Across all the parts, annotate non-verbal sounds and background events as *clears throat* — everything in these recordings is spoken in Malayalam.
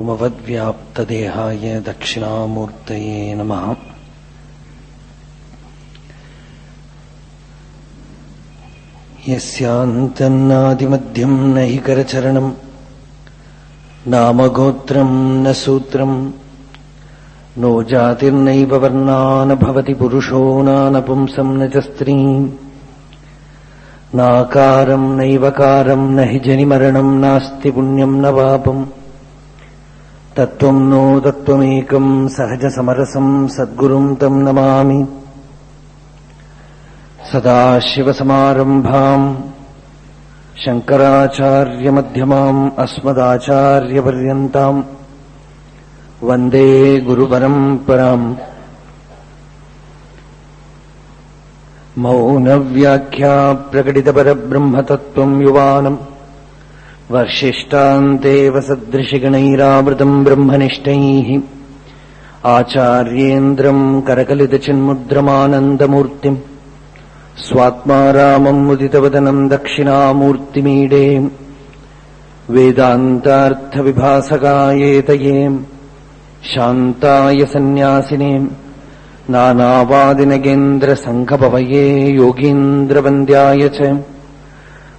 उमवद्व्याप्तदेहाय दक्षिणामूर्तये नमः यस्यान्तन्नादिमध्यम् न हि करचरणम् नामगोत्रम् न सूत्रम् नो जातिर्नैव वर्णा न भवति पुरुषो नानपुंसम् न च स्त्रीम् नाकारम् नैवकारम् न हि जनिमरणम् नास्ति पुण्यम् न पापम् तत्त्वम् नो तत्त्वमेकम् सहजसमरसम् सद्गुरुम् तम् नमामि सदाशिवसमारम्भाम् शङ्कराचार्यमध्यमाम् अस्मदाचार्यपर्यन्ताम् वन्दे गुरुपरम्पराम् मौनव्याख्या प्रकटितपरब्रह्मतत्त्वम् युवानम् वर्षिष्टान्तेव सदृशिगणैरावृतम् ब्रह्मनिष्ठैः आचार्येन्द्रम् करकलितचिन्मुद्रमानन्दमूर्तिम् स्वात्मा रामम् मुदितवदनम् दक्षिणामूर्तिमीडे वेदान्तार्थविभासकायेतये शान्ताय सन्न्यासिने नानावादिनगेन्द्रसङ्घपवये योगीन्द्रवन्द्याय च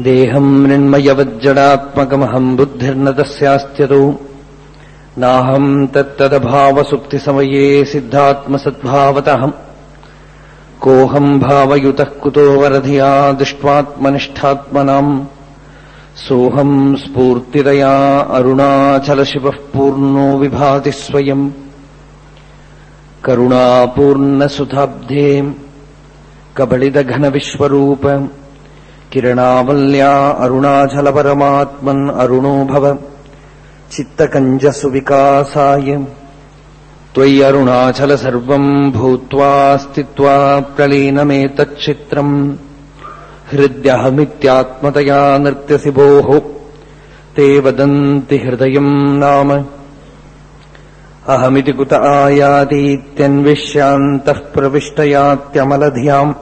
ദേഹം മൃണ്മയവജ്ജടാത്മകമഹം ബുദ്ധിർന തസ്യാസ്ത്യതോ നാഹം തത്തദഭാവസുപ്തിസമയേ സിദ്ധാത്മസദ്ഭാവതഹം. കോഹം ഭാവയുത കുതോ വരധിയാ ദൃഷ്ട്വാത്മനിഷ്ഠാത്മനാം. സോഹം സ്ഫൂർത്തിതയാ അരുണാചലശിവഃ പൂർണോ വിഭാതി സ്വയം. കരുണാപൂർണസുധാബ്ധേ കബളിതഘനവിശ്വരൂപം. किरणावल्या अरुणाचलपरमात्मन् अरुणो भव। चित्तकञ्जसुविकासाय। त्वयि अरुणाचल सर्वम् भूत्वा स्थित्वा प्रलीनमेतच्चित्रम् हृद्यहमित्यात्मतया नृत्यसि भोः। ते वदन्ति हृदयम् नाम। अहमिति कुत आयातीत्यन्विष्यान्तः प्रविष्टयात्यमलधियाम्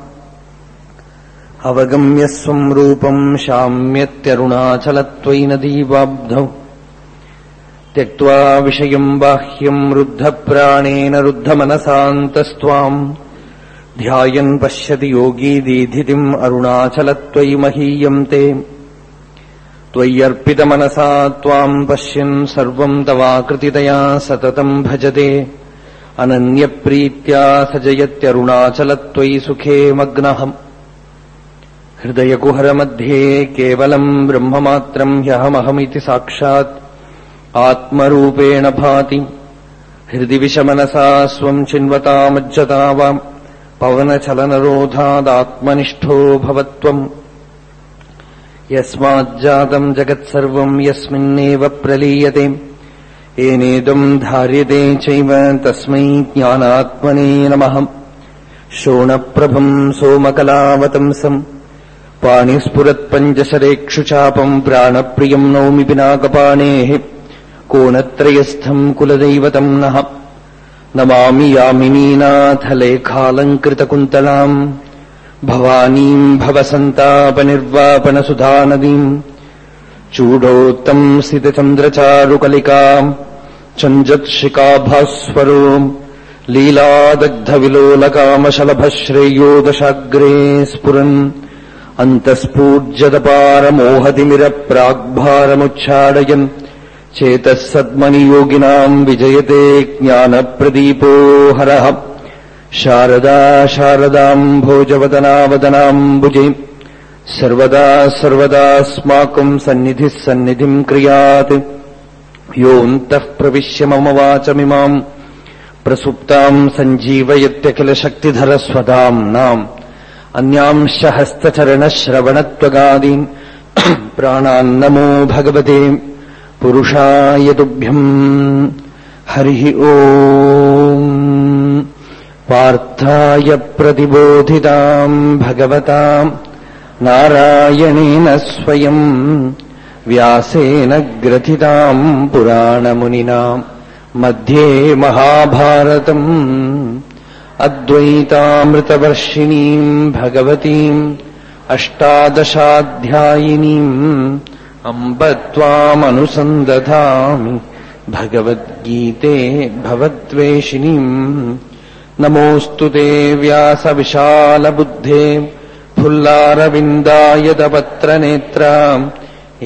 അവഗമ്യസ്വം രൂപം ശാമ്യത്യരുണാചലത്വൈന ദീപാബ്ധൗ തൃക്ഷം ബാഹ്യം രുദ്ധപ്രാണേന രുദ്ധമനസാന്തസ്വാം ധ്യായൻ പശ്യതി യോഗീ ദീധിതിം അരുണാചലത്വയി മഹീയം തേ. ത്വയ്യർപ്പിതമനസാ ത്വാം പശ്യൻ സർവം തവാകൃതിതയാ സതതം ഭജതേ. അനന്യപ്രീത്യാ സജയത്യരുണാചലത്വയി സുഖേ മഗ്നഹം ഹൃദയകുഹരമധ്യേ കേവലം ബ്രഹ്മമാത്രം ഹ്യഹമഹമിതി സാക്ഷാത്. ആത്മരൂപേണ ഭാതി. ഹൃദി വിഷമനസാ സ്വം ചിന്വതാമജ്ജതാവാം പവനചലനരോധാദാത്മനിഷ്ഠോ ഭവത്വം. യസ്മാജ്ജാതം ജഗത്സർവം യസ്മിന്നേവ പ്രലീയതേ. ഏനേദം ധാര്യതേ ചൈവ തസ്മൈ ജ്ഞാനാത്മനേ നമഃ ശോണപ്രഭം സോമകലാവതംസം. पाणिस्फुरत्पञ्चशरेक्षुचापम् प्राणप्रियम् नौमि पिनाकपाणेः। कोणत्रयस्थम् कुलदैवतम् नः। नमामि यामिनीनाथलेखालङ्कृतकुन्तलाम्। भवानीम् भवसन्तापनिर्वापणसुधानदीम् चूडोत्तम् सितचन्द्रचारुकलिकाम् चञ्जत्शिकाभास्वरो लीलादग्धविलोलकामशलभश्रेयो दशाग्रे स्फुरन् अन्तःस्फूर्जतपारमोहतिमिरप्राग्भारमुच्छाडयन् चेतः सद्मनियोगिनाम् विजयते ज्ञानप्रदीपो हरः। शारदा शारदाम् भोजवदनावदनाम्बुजे सर्वदा सर्वदास्माकम् सन्निधिः सन्निधिम् क्रियात्। योऽन्तः प्रविश्य मम वाचमिमाम्। प्रसुप्ताम् सञ्जीवयत्यखिलशक्तिधरस्वदाम्नाम् अन्यांश हस्तचरणश्रवणत्वगादीन् *clears throat* प्राणान्नमो भगवते पुरुषाय तुभ्यम् हरिः ओम् पार्थाय प्रतिबोधिताम् भगवताम् नारायणेन स्वयम् व्यासेन ग्रथिताम् पुराणमुनिना मध्ये महाभारतम् अद्वैतामृतवर्षिणीम् भगवतीम् अष्टादशाध्यायिनीम् अम्ब त्वामनुसन्दधामि भगवद्गीते भवद्वेषिणीम् नमोऽस्तु ते व्यासविशालबुद्धे फुल्लारविन्दायतपत्रनेत्रा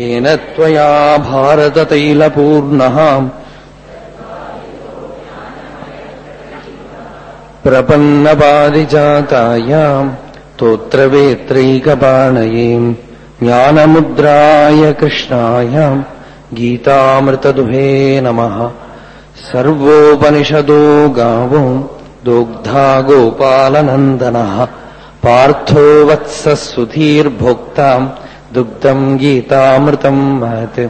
येन त्वया भारततैलपूर्णः प्रपन्नपादिजातायाम् स्तोत्रवेत्रैकपाणयेम् ज्ञानमुद्राय कृष्णाय गीतामृतदुहे नमः। सर्वोपनिषदो गावो दोग्धा गोपालनन्दनः। पार्थो वत्सः सुधीर्भोक्ताम् दुग्धम् गीतामृतम् महत्।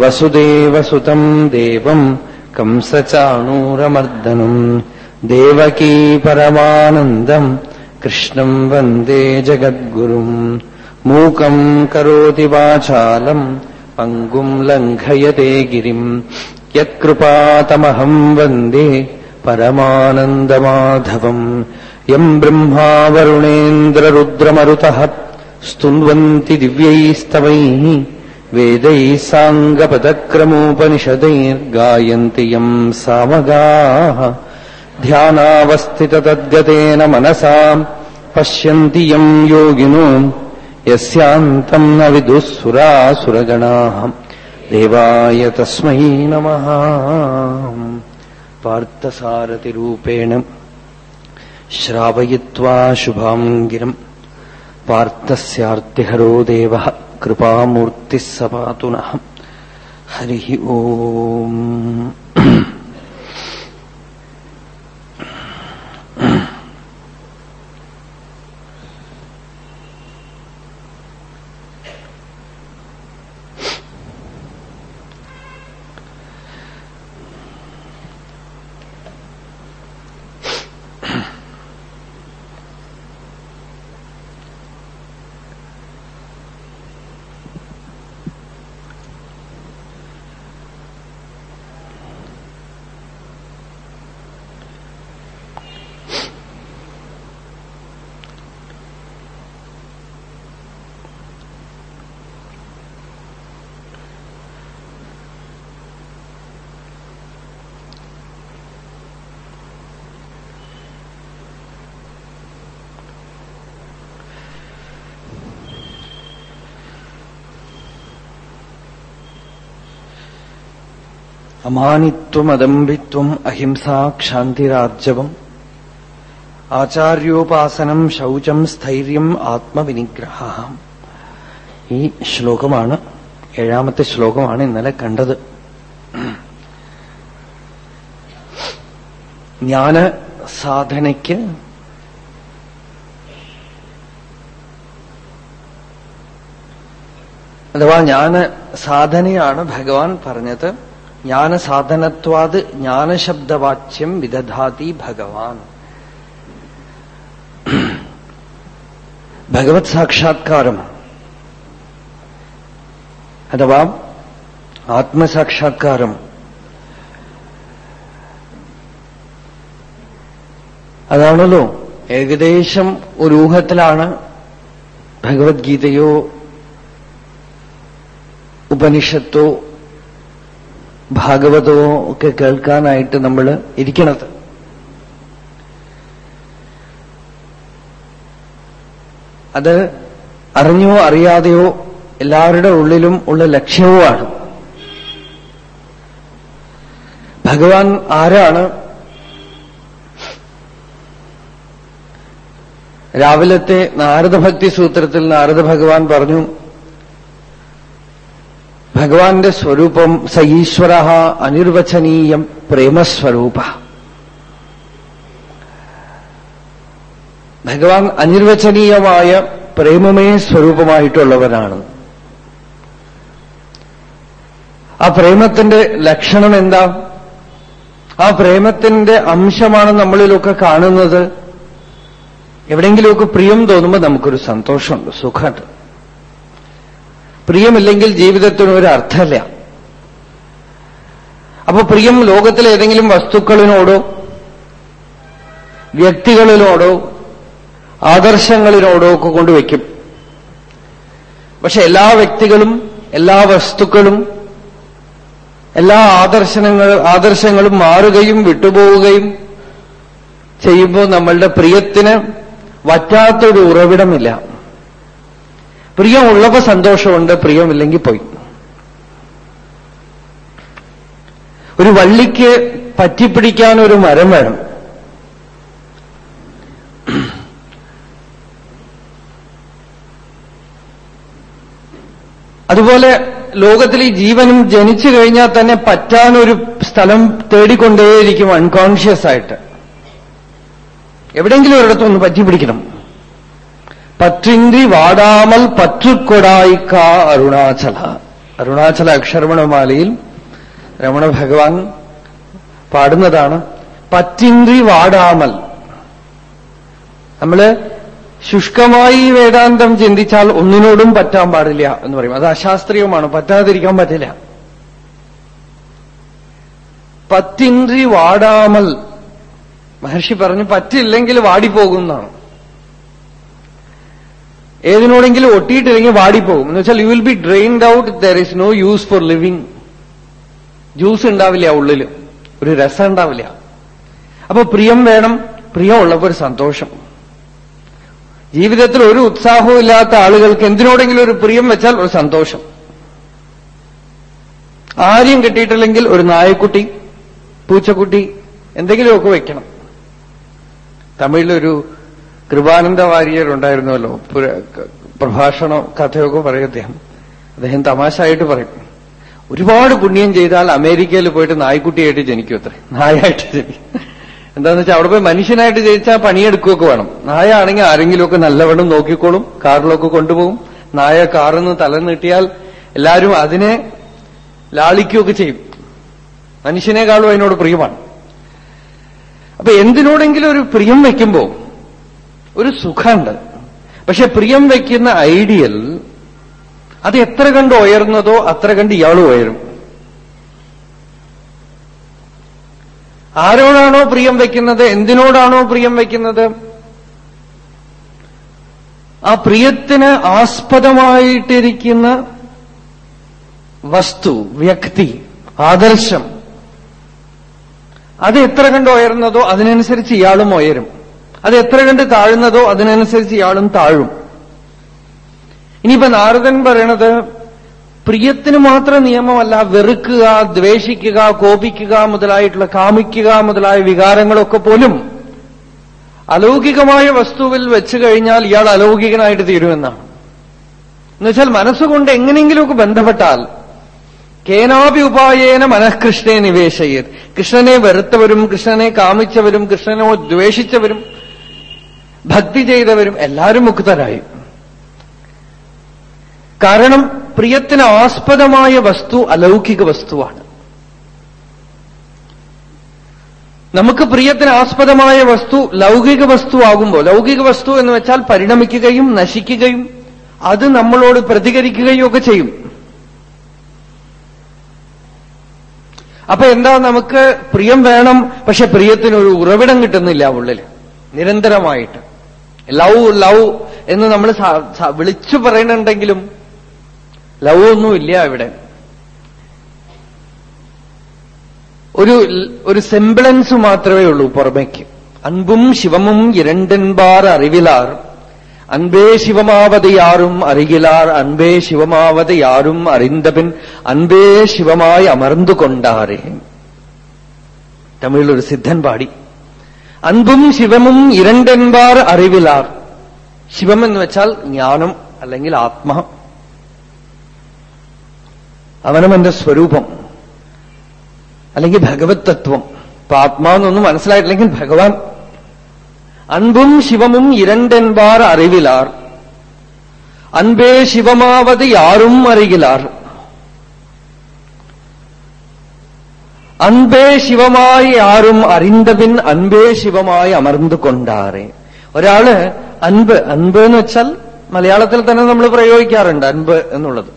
वसुदेवसुतम् देवम् कंसचाणूरमर्दनम् ദേവകീ പരമാനന്ദം കൃഷ്ണം വന്ദേ ജഗദ്ഗുരും. മൂകം കരോതി വാചാലം പങ്കും ലംഘയത്തെ ഗിരിം. യത്കൃപാതമഹം വന്ദേ പരമാനന്ദമാധവം. യം ബ്രഹ്മാ വരുണേന്ദ്രരുദ്രമരുത സ്തുവന്തി ദിവ്യൈസ്തവൈ വേദൈ സാംഗപദക്രമോപനിഷദൈർഗായന്തി യം സാമഗാ ध्यानावस्थिततद्गतेन मनसाम् पश्यन्ति यम् योगिनो यस्यान्तम् न विदुःसुरासुरगणाः देवाय तस्मै नमः पार्थसारथिरूपेण श्रावयित्वा शुभाम् गिरम् पार्थस्यार्तिहरो देवः कृपामूर्तिः स पातु नः हरिः ओम् Mm-hmm. *clears throat* അമാനിത്വമദംബിത്വം അഹിംസ ക്ഷാന്തിരാർജവം. ആചാര്യോപാസനം ശൗചം സ്ഥൈര്യം ആത്മവിനിഗ്രഹ. ഈ ശ്ലോകമാണ് ഏഴാമത്തെ ശ്ലോകമാണ് ഇന്നലെ കണ്ടത്. ജ്ഞാന സാധനയ്ക്ക് അഥവാ ജ്ഞാന സാധനയാണ് ഭഗവാൻ പറഞ്ഞത്. ജ്ഞാനസാധനത്വാത് ജ്ഞാനശബ്ദവാച്യം വിദധാതി ഭഗവാൻ. ഭഗവത് സാക്ഷാത്കാരം. അഥവാ ആത്മസാക്ഷാത്കാരം. അതാണല്ലോ ഏകദേശം ഒരു ഊഹത്തിലാണ് ഭഗവത്ഗീതയോ ഉപനിഷത്തോ ഭാഗവതമോ ഒക്കെ കേൾക്കാനായിട്ട് നമ്മൾ ഇരിക്കണത്. അത് അറിഞ്ഞോ അറിയാതെയോ എല്ലാവരുടെ ഉള്ളിലും ഉള്ള ലക്ഷ്യവുമാണ്. ഭഗവാൻ ആരാണ്? രാവിലത്തെ നാരദഭക്തി സൂത്രത്തിൽ നാരദ ഭഗവാൻ പറഞ്ഞു ഭഗവാന്റെ സ്വരൂപം സ ഈശ്വര അനിർവചനീയം പ്രേമസ്വരൂപ. ഭഗവാൻ അനിർവചനീയമായ പ്രേമമേ സ്വരൂപമായിട്ടുള്ളവനാണ്. ആ പ്രേമത്തിന്റെ ലക്ഷണം എന്താ ആ പ്രേമത്തിന്റെ അംശമാണ് നമ്മളിലൊക്കെ കാണുന്നത്. എവിടെയെങ്കിലുമൊക്കെ പ്രിയം തോന്നുമ്പോൾ നമുക്കൊരു സന്തോഷമുണ്ട് സുഖമുണ്ട്. പ്രിയമില്ലെങ്കിൽ ജീവിതത്തിന് ഒരു അർത്ഥമില്ല. അപ്പൊ പ്രിയം ലോകത്തിലെ ഏതെങ്കിലും വസ്തുക്കളിനോടോ വ്യക്തികളിനോടോ ആദർശങ്ങളിനോടോ ഒക്കെ കൊണ്ടുവയ്ക്കും പക്ഷെ എല്ലാ വ്യക്തികളും എല്ലാ വസ്തുക്കളും എല്ലാ ആദർശനങ്ങൾ ആദർശങ്ങളും മാറുകയും വിട്ടുപോവുകയും ചെയ്യുമ്പോൾ നമ്മളുടെ പ്രിയത്തിന് വറ്റാത്തൊരു ഉറവിടമില്ല. പ്രിയമുള്ളപ്പോ സന്തോഷമുണ്ട് പ്രിയമില്ലെങ്കിൽ പോയി. ഒരു വള്ളിക്ക് പറ്റിപ്പിടിക്കാൻ ഒരു മരം വേണം. അതുപോലെ ലോകത്തിൽ ഈ ജീവനും ജനിച്ചു കഴിഞ്ഞാൽ തന്നെ പറ്റാനൊരു സ്ഥലം തേടിക്കൊണ്ടേയിരിക്കും അൺകോൺഷ്യസ് ആയിട്ട്. എവിടെയെങ്കിലും ഒരിടത്തൊന്ന് പറ്റിപ്പിടിക്കണം. പറ്റിന്തി വാടാമൽ പറ്റുക്കൊടായിക്ക അരുണാചല. അരുണാചല അക്ഷരമണമാലയിൽ രമണ ഭഗവാൻ പാടുന്നതാണ് പറ്റിന്തി വാടാമൽ. നമ്മൾ ശുഷ്കമായി വേദാന്തം ചിന്തിച്ചാൽ ഒന്നിനോടും പറ്റാൻ പാടില്ല എന്ന് പറയും. അത് അശാസ്ത്രീയമാണ്. പറ്റാതിരിക്കാൻ പറ്റില്ല. പത്തിൻറി വാടാമൽ. മഹർഷി പറഞ്ഞു പറ്റില്ലെങ്കിൽ വാടിപ്പോകുന്നതാണ് ഏതിനോടെങ്കിലും ഒട്ടിയിട്ടില്ലെങ്കിൽ വാടിപ്പോകും. എന്ന് വെച്ചാൽ you will be drained out there is no use for living juice ഉണ്ടാവില്ല ഉള്ളിൽ ഒരു രസം ഉണ്ടാവില്ല. അപ്പൊ പ്രിയം വേണം പ്രിയം ഉള്ളപ്പോ ഒരു സന്തോഷം. ജീവിതത്തിൽ ഒരു ഉത്സാഹവും ഇല്ലാത്ത ആളുകൾക്ക് എന്തിനോടെങ്കിലും ഒരു പ്രിയം വെച്ചാൽ ഒരു സന്തോഷം. ആരെയും കിട്ടിയിട്ടില്ലെങ്കിൽ ഒരു നായക്കുട്ടി പൂച്ചക്കുട്ടി എന്തെങ്കിലുമൊക്കെ വെക്കണം. തമിഴിലൊരു കൃപാനന്ദ വാര്യർ ഉണ്ടായിരുന്നല്ലോ. പ്രഭാഷണ കഥയൊക്കെ പറയും അദ്ദേഹം. അദ്ദേഹം തമാശായിട്ട് പറയും. ഒരുപാട് പുണ്യം ചെയ്താൽ അമേരിക്കയിൽ പോയിട്ട് നായ്ക്കുട്ടിയായിട്ട് ജനിക്കും അത്ര. നായായിട്ട് ജനിക്കും. എന്താന്ന് വെച്ചാൽ അവിടെ പോയി മനുഷ്യനായിട്ട് ജയിച്ചാൽ പണിയെടുക്കുകയൊക്കെ വേണം. നായ ആണെങ്കിൽ ആരെങ്കിലുമൊക്കെ നല്ലവണ്ണം നോക്കിക്കോളും കാറിലൊക്കെ കൊണ്ടുപോകും. നായ കാറിൽ നിന്ന് തല നീട്ടിയാൽ എല്ലാവരും അതിനെ ലാളിക്കുകയൊക്കെ ചെയ്യും. മനുഷ്യനേക്കാളും അതിനോട് പ്രിയമാണ്. അപ്പൊ എന്തിനോടെങ്കിലും ഒരു പ്രിയം വയ്ക്കുമ്പോ ഒരു സുഖമുണ്ട്. പക്ഷെ പ്രിയം വയ്ക്കുന്ന ഐഡിയൽ അത് എത്ര കണ്ട് ഉയർന്നതോ അത്ര കണ്ട് ഇയാൾ ഉയരും. ആരോടാണോ പ്രിയം വയ്ക്കുന്നത്? എന്തിനോടാണോ പ്രിയം വയ്ക്കുന്നത്? ആ പ്രിയത്തിന് ആസ്പദമായിട്ടിരിക്കുന്ന വസ്തു വ്യക്തി ആദർശം അത് എത്ര കണ്ട് ഉയർന്നതോ അതിനനുസരിച്ച് ഇയാളും ഉയരും. അത് എത്ര കണ്ട് താഴുന്നതോ അതിനനുസരിച്ച് ഇയാളും താഴും. ഇനിയിപ്പോ നാരദൻ പറയണത് പ്രിയത്തിന് മാത്രം നിയമമല്ല വെറുക്കുക ദ്വേഷിക്കുക കോപിക്കുക മുതലായിട്ടുള്ള കാമിക്കുക മുതലായ വികാരങ്ങളൊക്കെ പോലും അലൗകികമായ വസ്തുവിൽ വെച്ചു കഴിഞ്ഞാൽ ഇയാൾ അലൗകികനായിട്ട് തീരുമെന്നാണ്. എന്നുവെച്ചാൽ മനസ്സുകൊണ്ട് എങ്ങനെയെങ്കിലുമൊക്കെ ബന്ധപ്പെട്ടാൽ കേനാപി ഉപായേന മനഃകൃഷ്ണനെ നിവേശയത്. കൃഷ്ണനെ വെറുത്തവരും കൃഷ്ണനെ കാമിച്ചവരും കൃഷ്ണനോ ദ്വേഷിച്ചവരും ഭക്തി ചെയ്തവരും എല്ലാവരും മുക്തരായി. കാരണം പ്രിയത്തിന് ആസ്പദമായ വസ്തു അലൗകിക വസ്തുവാണ്. നമുക്ക് പ്രിയത്തിന് ആസ്പദമായ വസ്തു ലൗകിക വസ്തു ആകുമ്പോൾ ലൗകിക വസ്തു എന്ന് വെച്ചാൽ പരിണമിക്കുകയും നശിക്കുകയും അത് നമ്മളോട് പ്രതികരിക്കുകയും ഒക്കെ ചെയ്യും. അപ്പൊ എന്താ നമുക്ക് പ്രിയം വേണം? പക്ഷെ പ്രിയത്തിനൊരു ഉറവിടം കിട്ടുന്നില്ല ഉള്ളിൽ നിരന്തരമായിട്ട്. ലവ് ലവ് എന്ന് നമ്മൾ വിളിച്ചു പറയുന്നുണ്ടെങ്കിലും ലവ് ഒന്നുമില്ല ഇവിടെ. ഒരു ഒരു സെംബ്ലൻസ് മാത്രമേ ഉള്ളൂ പുറമേക്ക്. അൻപും ശിവമും ഇരണ്ടൻപാർ അറിവിലാർ. അൻപേ ശിവമാവത് യാറും അറിയിലാർ. അൻപേ ശിവമാവത് യാറും അറിന്തപിൻ അൻപേ ശിവമായി അമർന്നു കൊണ്ടാറേ തമിഴിലൊരു സിദ്ധൻ പാടി. അൻപും ശിവമും ഇരണ്ടെൻപാർ അറിവിലാർ. ശിവം എന്ന് വെച്ചാൽ ജ്ഞാനം അല്ലെങ്കിൽ ആത്മ. അവനവന്റെ സ്വരൂപം. അല്ലെങ്കിൽ ഭഗവത് തത്വം ഇപ്പൊ ആത്മാവെന്നൊന്നും മനസ്സിലായിട്ടില്ലെങ്കിൽ ഭഗവാൻ. അൻപും ശിവമും ഇരണ്ടെൻപാർ അറിവിലാർ. അൻപേ ശിവമാവത് യാറും അറിയിലാർ അൻപേ ശിവമായി ആരും അറിന്തപിൻ അൻപേ ശിവമായി അമർന്നു കൊണ്ടാറേ. ഒരാൾ അൻപ് അൻപ് എന്ന് വെച്ചാൽ മലയാളത്തിൽ തന്നെ നമ്മൾ പ്രയോഗിക്കാറുണ്ട് അൻപ് എന്നുള്ളത്.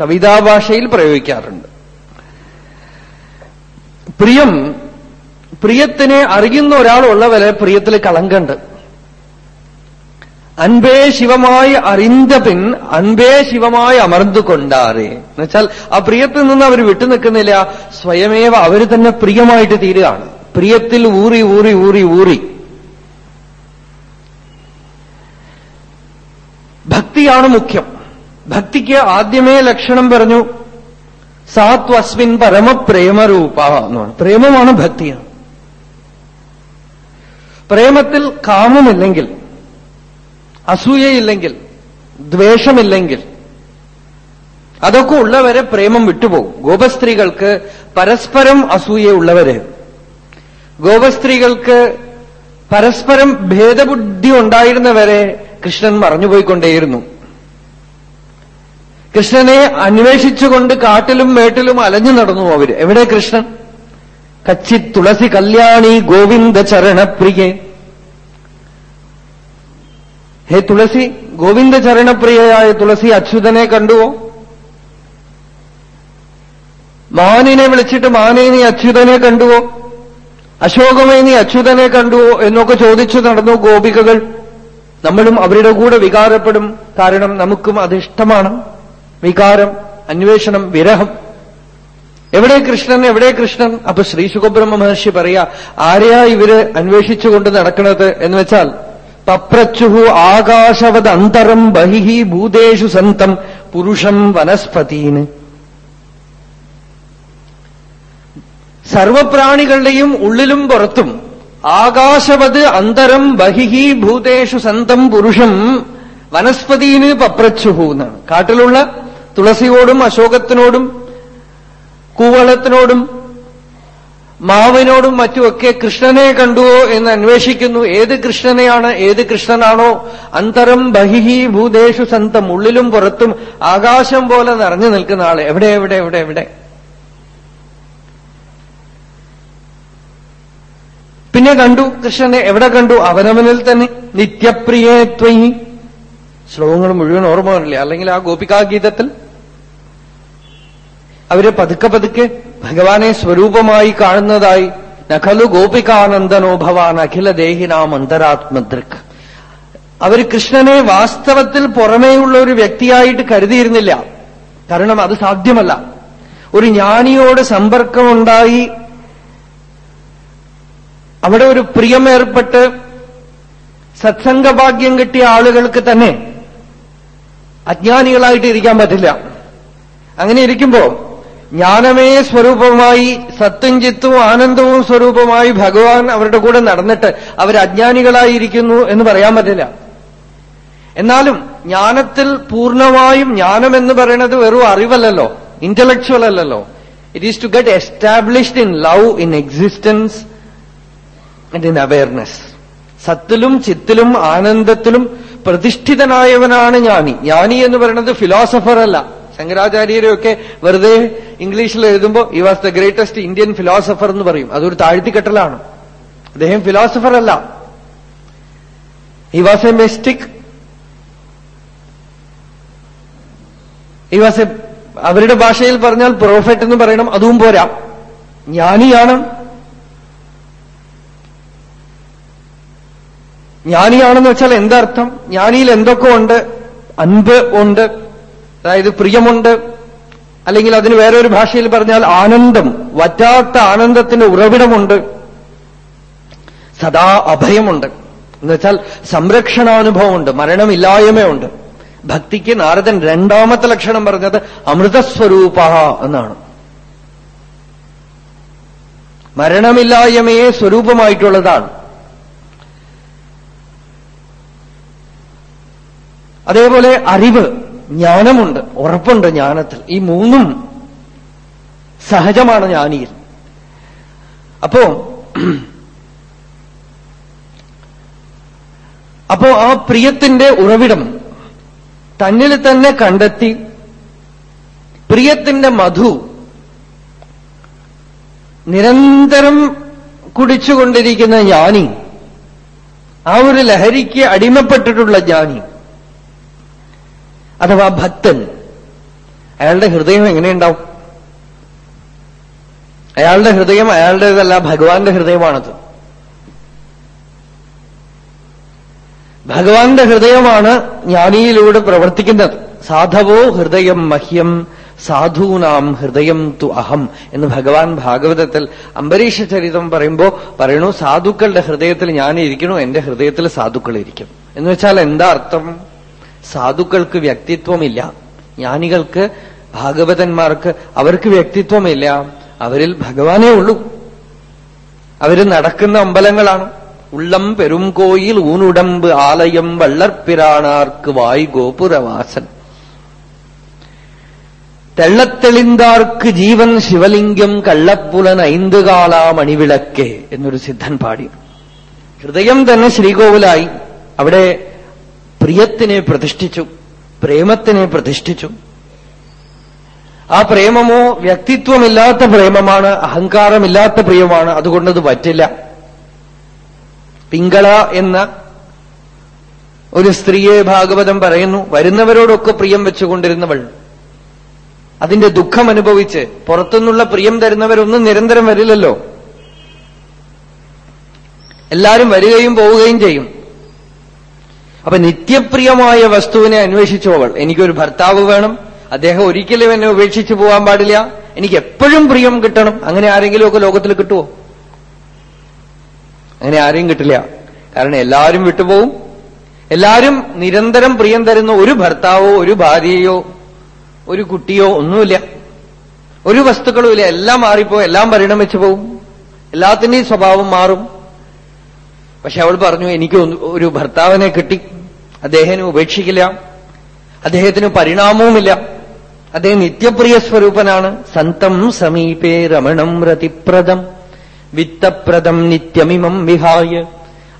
കവിതാഭാഷയിൽ പ്രയോഗിക്കാറുണ്ട്. പ്രിയം പ്രിയത്തിനെ അറിയുന്ന ഒരാളുള്ളവരെ പ്രിയത്തിൽ കളങ്കണ്ട്. അൻപേ ശിവമായി അറിഞ്ഞ പിൻ അൻപേ ശിവമായി അമർന്നു കൊണ്ടാറേ എന്നുവെച്ചാൽ ആ പ്രിയത്തിൽ നിന്ന് അവർ വിട്ടു നിൽക്കുന്നില്ല. സ്വയമേവ അവർ തന്നെ പ്രിയമായിട്ട് തീരുകയാണ്. പ്രിയത്തിൽ ഊറി ഊറി ഊറി ഊറി. ഭക്തിയാണ് മുഖ്യം. ഭക്തിക്ക് ആദ്യമേ ലക്ഷണം പറഞ്ഞു സാത്വസ്മിൻ പരമപ്രേമരൂപ എന്നാണ് പ്രേമമാണ് ഭക്തിയാണ്. പ്രേമത്തിൽ കാമമില്ലെങ്കിൽ അസൂയയില്ലെങ്കിൽ ദ്വേഷമില്ലെങ്കിൽ അതൊക്കെ ഉള്ളവരെ പ്രേമം വിട്ടുപോകും. ഗോപസ്ത്രീകൾക്ക് പരസ്പരം അസൂയയുള്ളവര്. ഗോപസ്ത്രീകൾക്ക് പരസ്പരം ഭേദബുദ്ധി ഉണ്ടായിരുന്നവരെ കൃഷ്ണൻ മറഞ്ഞുപോയിക്കൊണ്ടേയിരുന്നു. കൃഷ്ണനെ അന്വേഷിച്ചുകൊണ്ട് കാട്ടിലും മേട്ടിലും അലഞ്ഞു നടന്നു അവർ. എവിടെ കൃഷ്ണൻ? കച്ചി തുളസി കല്യാണി ഗോവിന്ദ ചരണപ്രിയേ. ഹേ തുളസി ഗോവിന്ദ ചരണപ്രിയയായ തുളസി അച്യുതനെ കണ്ടുവോ? മാനിനെ വിളിച്ചിട്ട് മാനെ നീ അച്യുതനെ കണ്ടുവോ? അശോകമേ നീ അച്യുതനെ കണ്ടുവോ? എന്നൊക്കെ ചോദിച്ചു നടന്നു ഗോപികകൾ. നമ്മളും അവരുടെ കൂടെ വികാരപ്പെടും. കാരണം നമുക്കും അതിഷ്ടമാണ് വികാരം അന്വേഷണം വിരഹം. എവിടെ കൃഷ്ണൻ എവിടെ കൃഷ്ണൻ? അപ്പൊ ശ്രീ സുഖബ്രഹ്മ മഹർഷി പറയാ ആരെയാ ഇവർ അന്വേഷിച്ചുകൊണ്ട് നടക്കുന്നത് എന്ന് വെച്ചാൽ പപ്രച്ചുഹു ആകാശവത് അന്തരം ബഹിഹി ഭൂതേഷു സന്തം പുരുഷം വനസ്പതീന്. സർവപ്രാണികളുടെയും ഉള്ളിലും പുറത്തും ആകാശവത് അന്തരം ബഹിഹി ഭൂതേഷു സന്തം പുരുഷം വനസ്പതീന് പപ്രച്ചുഹു എന്നാണ്. കാട്ടിലുള്ള തുളസിയോടും അശോകത്തിനോടും കൂവളത്തിനോടും മാവിനോടും മറ്റുമൊക്കെ കൃഷ്ണനെ കണ്ടുവോ എന്ന് അന്വേഷിക്കുന്നു. ഏത് കൃഷ്ണനെയാണ് ഏത് കൃഷ്ണനാണോ? അന്തരം ബഹിഹി ഭൂദേശു സന്തം ഉള്ളിലും പുറത്തും ആകാശം പോലെ നിറഞ്ഞു നിൽക്കുന്ന ആൾ എവിടെ എവിടെ എവിടെ എവിടെ? പിന്നെ കണ്ടു കൃഷ്ണനെ എവിടെ കണ്ടു? അവനവനിൽ തന്നെ. നിത്യപ്രിയത്വയി ശ്ലോകങ്ങൾ മുഴുവൻ ഓർമ്മ വരില്ലേ? അല്ലെങ്കിൽ ആ ഗോപികാഗീതത്തിൽ അവർ പതുക്കെ പതുക്കെ ഭഗവാനെ സ്വരൂപമായി കാണുന്നതായി നഖലു ഗോപികാനന്ദനോ ഭവാൻ അഖില ദേഹിനാം അന്തരാത്മദൃക്. അവർ കൃഷ്ണനെ വാസ്തവത്തിൽ പുറമേയുള്ള ഒരു വ്യക്തിയായിട്ട് കരുതിയിരുന്നില്ല. കാരണം അത് സാധ്യമല്ല. ഒരു ജ്ഞാനിയോട് സമ്പർക്കമുണ്ടായി അവിടെ ഒരു പ്രിയമേർപ്പെട്ട് സത്സംഗഭാഗ്യം കിട്ടിയ ആളുകൾക്ക് തന്നെ അജ്ഞാനികളായിട്ട് ഇരിക്കാൻ പറ്റില്ല. അങ്ങനെ ഇരിക്കുമ്പോ ജ്ഞാനമേ സ്വരൂപമായി സത്യം ചിത്തും ആനന്ദവും സ്വരൂപമായി ഭഗവാൻ അവരുടെ കൂടെ നടന്നിട്ട് അവർ അജ്ഞാനികളായിരിക്കുന്നു എന്ന് പറയാൻ പറ്റില്ല. എന്നാലും ജ്ഞാനത്തിൽ പൂർണമായും ജ്ഞാനം എന്ന് പറയുന്നത് വെറും അറിവല്ലല്ലോ ഇന്റലക്ച്വൽ അല്ലല്ലോ. It is to get established in love in existence and in awareness സത്തിലും ചിത്തിലും ആനന്ദത്തിലും പ്രതിഷ്ഠിതനായവനാണ് ജ്ഞാനി. ജ്ഞാനി എന്ന് പറയുന്നത് ഫിലോസഫർ അല്ല. ശങ്കരാചാര്യരെയൊക്കെ വെറുതെ ഇംഗ്ലീഷിൽ എഴുതുമ്പോൾ ഈ was the greatest Indian philosopher എന്ന് പറയും. അതൊരു താഴ്ത്തിക്കെട്ടലാണ്. അദ്ദേഹം ഫിലോസഫർ അല്ല. ഈ വാസ് എ മെസ്റ്റിക് ഈ വാസ് എ അവരുടെ ഭാഷയിൽ പറഞ്ഞാൽ പ്രോഫറ്റ് എന്ന് പറയണം. അതും പോരാ. ജ്ഞാനിയാണ്. ജ്ഞാനിയാണെന്ന് വെച്ചാൽ എന്തർത്ഥം? ജ്ഞാനിയിൽ എന്തൊക്കെ ഉണ്ട്? അൻപ് ഉണ്ട്. അതായത് പ്രിയമുണ്ട് അല്ലെങ്കിൽ അതിന് വേറൊരു ഭാഷയിൽ പറഞ്ഞാൽ ആനന്ദം വറ്റാത്ത ആനന്ദത്തിന്റെ ഉറവിടമുണ്ട് സദാ അഭയമുണ്ട്. എന്നുവെച്ചാൽ സംരക്ഷണാനുഭവമുണ്ട് മരണമില്ലായ്മയുണ്ട്. ഭക്തിക്ക് നാരദൻ രണ്ടാമത്തെ ലക്ഷണം പറഞ്ഞത് അമൃതസ്വരൂപ എന്നാണ്. മരണമില്ലായ്മയെ സ്വരൂപമായിട്ടുള്ളതാണ്. അതേപോലെ അറിവ്. ജ്ഞാനമുണ്ട് ഉറപ്പുണ്ട് ജ്ഞാനത്തിൽ. ഈ മൂന്നും സഹജമാണ് ജ്ഞാനിയിൽ അപ്പോ അപ്പോ ആ പ്രിയത്തിന്റെ ഉറവിടം തന്നിൽ തന്നെ കണ്ടെത്തി പ്രിയത്തിന്റെ മധു നിരന്തരം കുടിച്ചുകൊണ്ടിരിക്കുന്ന ജ്ഞാനി ആ ഒരു ലഹരിക്ക് അടിമപ്പെട്ടിട്ടുള്ള ജ്ഞാനി അഥവാ ഭക്തൻ. അയാളുടെ ഹൃദയം എങ്ങനെയുണ്ടാവും? അയാളുടെ ഹൃദയം അയാളുടേതല്ല ഭഗവാന്റെ ഹൃദയമാണത്. ഭഗവാന്റെ ഹൃദയമാണ് ജ്ഞാനിയിലൂടെ പ്രവർത്തിക്കുന്നത്. സാധവോ ഹൃദയം മഹ്യം സാധൂനാം ഹൃദയം തു അഹം എന്ന് ഭഗവാൻ ഭാഗവതത്തിൽ അംബരീഷ ചരിതം പറയുമ്പോ പറയണു സാധുക്കളുടെ ഹൃദയത്തിൽ ഞാൻ ഇരിക്കണു എന്റെ ഹൃദയത്തിൽ സാധുക്കൾ ഇരിക്കും എന്ന് വെച്ചാൽ എന്താ അർത്ഥം? സാധുക്കൾക്ക് വ്യക്തിത്വമില്ല. ജ്ഞാനികൾക്ക് ഭാഗവതന്മാർക്ക് അവർക്ക് വ്യക്തിത്വമില്ല. അവരിൽ ഭഗവാനേ ഉള്ളൂ. അവർ നടക്കുന്ന അമ്പലങ്ങളാണ്. ഉള്ളം പെരുംകോയിൽ ഊനുടമ്പ് ആലയം വള്ളർപ്പിരാണാർക്ക് വായ് ഗോപുരവാസൻ. തെള്ളത്തെളിന്താർക്ക് ജീവൻ ശിവലിംഗം കള്ളപ്പുലൻ ഐന്തുകാളാ മണിവിളക്കേ എന്നൊരു സിദ്ധൻ പാടി. ഹൃദയം തന്നെ ശ്രീകോവിലായി. അവിടെ പ്രിയത്തിനെ പ്രതിഷ്ഠിച്ചു പ്രേമത്തിനെ പ്രതിഷ്ഠിച്ചു. ആ പ്രേമമോ വ്യക്തിത്വമില്ലാത്ത പ്രേമമാണ് അഹങ്കാരമില്ലാത്ത പ്രിയമാണ് അതുകൊണ്ടത് പറ്റില്ല. പിങ്കള എന്ന ഒരു സ്ത്രീയെ ഭാഗവതം പറയുന്നു വരുന്നവരോടൊക്കെ പ്രിയം വെച്ചുകൊണ്ടിരുന്നവൾ. അതിന്റെ ദുഃഖം അനുഭവിച്ച് പുറത്തുനിന്നുള്ള പ്രിയം തരുന്നവരൊന്നും നിരന്തരം വരില്ലല്ലോ. എല്ലാരും വരികയും പോവുകയും ചെയ്യും. അപ്പൊ നിത്യപ്രിയമായ വസ്തുവിനെ അന്വേഷിച്ചു അവൾ എനിക്കൊരു ഭർത്താവ് വേണം. അദ്ദേഹം ഒരിക്കലും എന്നെ ഉപേക്ഷിച്ചു പോകാൻ പാടില്ല. എനിക്ക് എപ്പോഴും പ്രിയം കിട്ടണം. അങ്ങനെ ആരെങ്കിലുമൊക്കെ ലോകത്തിൽ കിട്ടുമോ അങ്ങനെ ആരെയും കിട്ടില്ല. കാരണം എല്ലാവരും വിട്ടുപോകും. എല്ലാവരും നിരന്തരം പ്രിയം തരുന്ന ഒരു ഭർത്താവോ ഒരു ഭാര്യയോ ഒരു കുട്ടിയോ ഒന്നുമില്ല. ഒരു വസ്തുക്കളുമില്ല എല്ലാം മാറിപ്പോ എല്ലാം പരിണമിച്ചു പോവും എല്ലാത്തിന്റെയും സ്വഭാവം മാറും. പക്ഷെ അവൾ പറഞ്ഞു എനിക്ക് ഒരു ഭർത്താവിനെ കിട്ടി. അദ്ദേഹം ഉപേക്ഷിക്കില്ല. അദ്ദേഹത്തിന് പരിണാമവുമില്ല. അദ്ദേഹം നിത്യപ്രിയ സ്വരൂപനാണ്. സന്തം സമീപേ രമണം രതിപ്രദം. വിത്തപ്രദം നിത്യമിമം വിഹായ.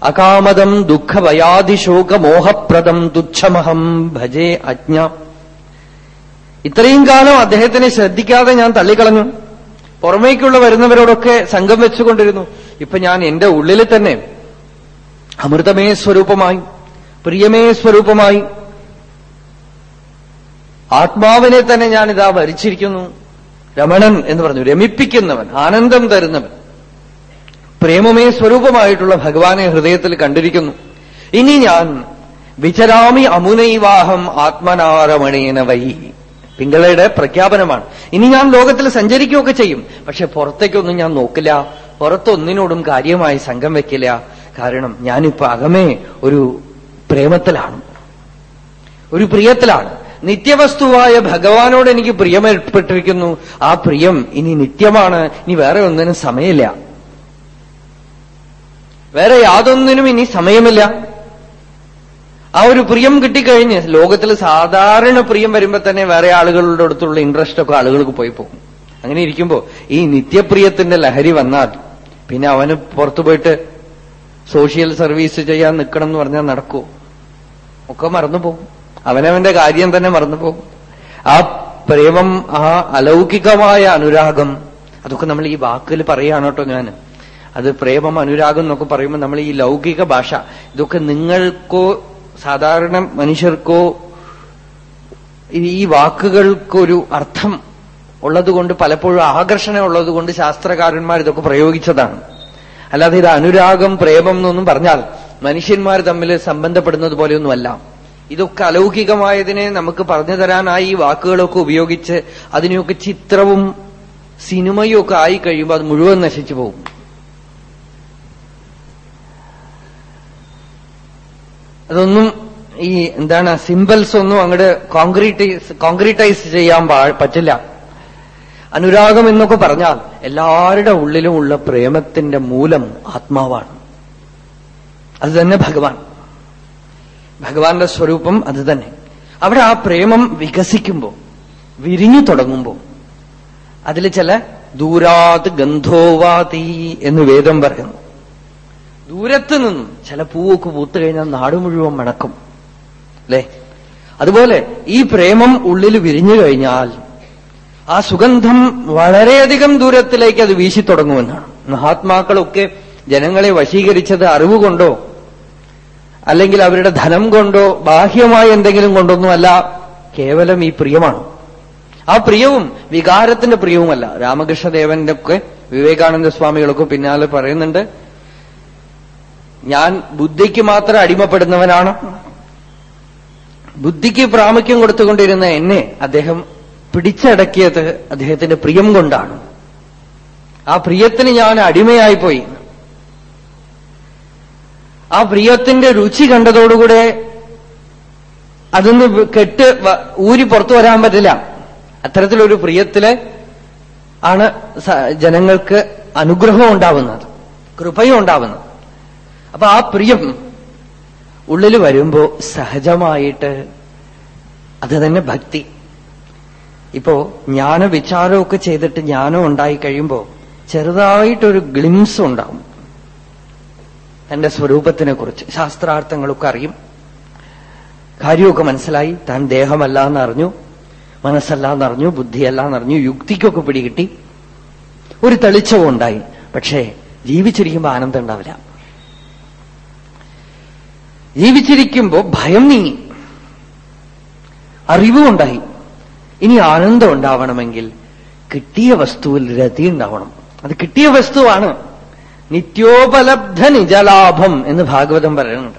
അകാമതം ദുഃഖവയാതിശോകമോഹപ്രദം തുച്ഛമഹം ഭജേ അജ്ഞ. ഇത്രയും കാലം അദ്ദേഹത്തിനെ ശ്രദ്ധിക്കാതെ ഞാൻ തള്ളിക്കളഞ്ഞു. പുറമേക്കുള്ള വരുന്നവരോടൊക്കെ സംഘം വെച്ചുകൊണ്ടിരുന്നു. ഇപ്പൊ ഞാൻ എന്റെ ഉള്ളിൽ തന്നെ അമൃതമേ സ്വരൂപമായി പ്രിയമേ സ്വരൂപമായി. ആത്മാവിനെ തന്നെ ഞാനിതാ വരിച്ചിരിക്കുന്നു. രമണൻ എന്ന് പറഞ്ഞു രമിപ്പിക്കുന്നവൻ ആനന്ദം തരുന്നവൻ. പ്രേമമേ സ്വരൂപമായിട്ടുള്ള ഭഗവാനെ ഹൃദയത്തിൽ കണ്ടിരിക്കുന്നു. ഇനി ഞാൻ വിചരാമി അമുനൈവാഹം ആത്മനാരമണേന വൈ. പിങ്കളയുടെ പ്രഖ്യാപനമാണ്. ഇനി ഞാൻ ലോകത്തിൽ സഞ്ചരിക്കുകയൊക്കെ ചെയ്യും. പക്ഷെ പുറത്തേക്കൊന്നും ഞാൻ നോക്കില്ല. പുറത്തൊന്നിനോടും കാര്യമായി സംഘം വെക്കില്ല. കാരണം ഞാനിപ്പോ അകമേ ഒരു പ്രേമത്തിലാണ്. ഒരു പ്രിയത്തിലാണ്. നിത്യവസ്തുവായ ഭഗവാനോട് എനിക്ക് പ്രിയമേർപ്പെട്ടിരിക്കുന്നു ആ പ്രിയം ഇനി നിത്യമാണ്. ഇനി വേറെ ഒന്നിനും സമയമില്ല. വേറെ യാതൊന്നിനും ഇനി സമയമില്ല. ആ ഒരു പ്രിയം കിട്ടിക്കഴിഞ്ഞ് ലോകത്തിൽ സാധാരണ പ്രിയം വരുമ്പോ തന്നെ വേറെ ആളുകളുടെ അടുത്തുള്ള ഇൻട്രസ്റ്റ് ഒക്കെ ആളുകൾക്ക് പോയി പോകും. അങ്ങനെ ഇരിക്കുമ്പോ ഈ നിത്യപ്രിയത്തിന്റെ ലഹരി വന്നാൽ പിന്നെ അവന് പുറത്തു പോയിട്ട് സോഷ്യൽ സർവീസ് ചെയ്യാൻ നിൽക്കണം എന്ന് പറഞ്ഞാൽ നടക്കുമോ ഒക്കെ മറന്നുപോകും. അവനവന്റെ കാര്യം തന്നെ മറന്നുപോകും. ആ പ്രേമം ആ അലൗകികമായ അനുരാഗം അതൊക്കെ നമ്മൾ ഈ വാക്കിൽ പറയുകയാണ് കേട്ടോ ഞാൻ. അത് പ്രേമം അനുരാഗം എന്നൊക്കെ പറയുമ്പോൾ നമ്മൾ ഈ ലൗകിക ഭാഷ ഇതൊക്കെ നിങ്ങൾക്കോ സാധാരണ മനുഷ്യർക്കോ ഈ വാക്കുകൾക്കൊരു അർത്ഥം ഉള്ളതുകൊണ്ട് പലപ്പോഴും ആകർഷണം ഉള്ളതുകൊണ്ട് ശാസ്ത്രകാരന്മാർ ഇതൊക്കെ പ്രയോഗിച്ചതാണ്. അല്ലാതെ ഇത് അനുരാഗം പ്രേമം എന്നൊന്നും പറഞ്ഞാൽ മനുഷ്യന്മാർ തമ്മിൽ സംബന്ധപ്പെടുന്നത് പോലെയൊന്നുമല്ല. ഇതൊക്കെ അലൗകികമായതിനെ നമുക്ക് പറഞ്ഞു തരാനായി വാക്കുകളൊക്കെ ഉപയോഗിച്ച് അതിനെയൊക്കെ ചിത്രവും സിനിമയും ഒക്കെ ആയി കഴിയുമ്പോൾ അത് മുഴുവൻ നശിച്ചു പോകും. അതൊന്നും ഈ എന്താണ് സിമ്പിൾസ് ഒന്നും അങ്ങോട്ട് കോൺക്രീറ്റൈസ് കോൺക്രീറ്റൈസ് ചെയ്യാൻ പറ്റില്ല. അനുരാഗം എന്നൊക്കെ പറഞ്ഞാൽ എല്ലാവരുടെ ഉള്ളിലുമുള്ള പ്രേമത്തിന്റെ മൂലം ആത്മാവാണ്. അത് തന്നെ ഭഗവാൻ. ഭഗവാന്റെ സ്വരൂപം അത് തന്നെ. അവിടെ ആ പ്രേമം വികസിക്കുമ്പോൾ വിരിഞ്ഞു തുടങ്ങുമ്പോൾ അതിൽ ചില ദൂരാത് ഗന്ധോവാതി എന്ന് വേദം പറയുന്നു. ദൂരത്ത് നിന്നും ചില പൂവൊക്കെ പൂത്തു കഴിഞ്ഞാൽ നാട് മുഴുവൻ മണക്കും. അല്ലേ? അതുപോലെ ഈ പ്രേമം ഉള്ളിൽ വിരിഞ്ഞു കഴിഞ്ഞാൽ ആ സുഗന്ധം വളരെയധികം ദൂരത്തിലേക്ക് അത് വീശിത്തുടങ്ങുമെന്നാണ് മഹാത്മാക്കളൊക്കെ ജനങ്ങളെ വശീകരിച്ചത് അറിവുകൊണ്ടോ അല്ലെങ്കിൽ അവരുടെ ധനം കൊണ്ടോ ബാഹ്യമായ എന്തെങ്കിലും കൊണ്ടൊന്നുമല്ല കേവലം ഈ പ്രിയമാണ്. ആ പ്രിയവും വികാരത്തിന്റെ പ്രിയവുമല്ല. രാമകൃഷ്ണദേവന്റെ ഒക്കെ വിവേകാനന്ദ സ്വാമികളൊക്കെ പിന്നാലെ പറയുന്നുണ്ട് ഞാൻ ബുദ്ധിക്ക് മാത്രം അടിമപ്പെടുന്നവനാണ്. ബുദ്ധിക്ക് പ്രാമുഖ്യം കൊടുത്തുകൊണ്ടിരുന്ന എന്നെ അദ്ദേഹം പിടിച്ചടക്കിയത് അദ്ദേഹത്തിന്റെ പ്രിയം കൊണ്ടാണ്. ആ പ്രിയത്തിന് ഞാൻ അടിമയായിപ്പോയി. ആ പ്രിയത്തിന്റെ രുചി കണ്ടതോടുകൂടെ അതൊന്ന് കെട്ട് ഊരി പുറത്തു വരാൻ പറ്റില്ല. അത്തരത്തിലൊരു പ്രിയത്തിൽ ആണ് ജനങ്ങൾക്ക് അനുഗ്രഹം ഉണ്ടാവുന്നത് കൃപയും ഉണ്ടാവുന്നത്. അപ്പൊ ആ പ്രിയം ഉള്ളിൽ വരുമ്പോ സഹജമായിട്ട് അത് തന്നെ ഭക്തി. ഇപ്പോ ജ്ഞാന വിചാരമൊക്കെ ചെയ്തിട്ട് ജ്ഞാനം ഉണ്ടായി കഴിയുമ്പോ ചെറുതായിട്ടൊരു ഗ്ലിംസ് ഉണ്ടാവും തന്റെ സ്വരൂപത്തിനെ കുറിച്ച് ശാസ്ത്രാർത്ഥങ്ങളൊക്കെ അറിയും. കാര്യമൊക്കെ മനസ്സിലായി. താൻ ദേഹമല്ല എന്നറിഞ്ഞു മനസ്സല്ല എന്നറിഞ്ഞു ബുദ്ധിയല്ല എന്നറിഞ്ഞു യുക്തിക്കൊക്കെ പിടികിട്ടി. ഒരു തെളിച്ചവും ഉണ്ടായി. പക്ഷേ ജീവിച്ചിരിക്കുമ്പോ ആനന്ദം ഉണ്ടാവില്ല. ജീവിച്ചിരിക്കുമ്പോ ഭയം നീങ്ങി. അറിവുണ്ടായി ഇനി ആനന്ദം ഉണ്ടാവണമെങ്കിൽ കിട്ടിയ വസ്തുവിൽ രതി ഉണ്ടാവണം. അത് കിട്ടിയ വസ്തുവാണ്. നിത്യോപലബ്ധ നിജലാഭം എന്ന് ഭാഗവതം പറയുന്നുണ്ട്.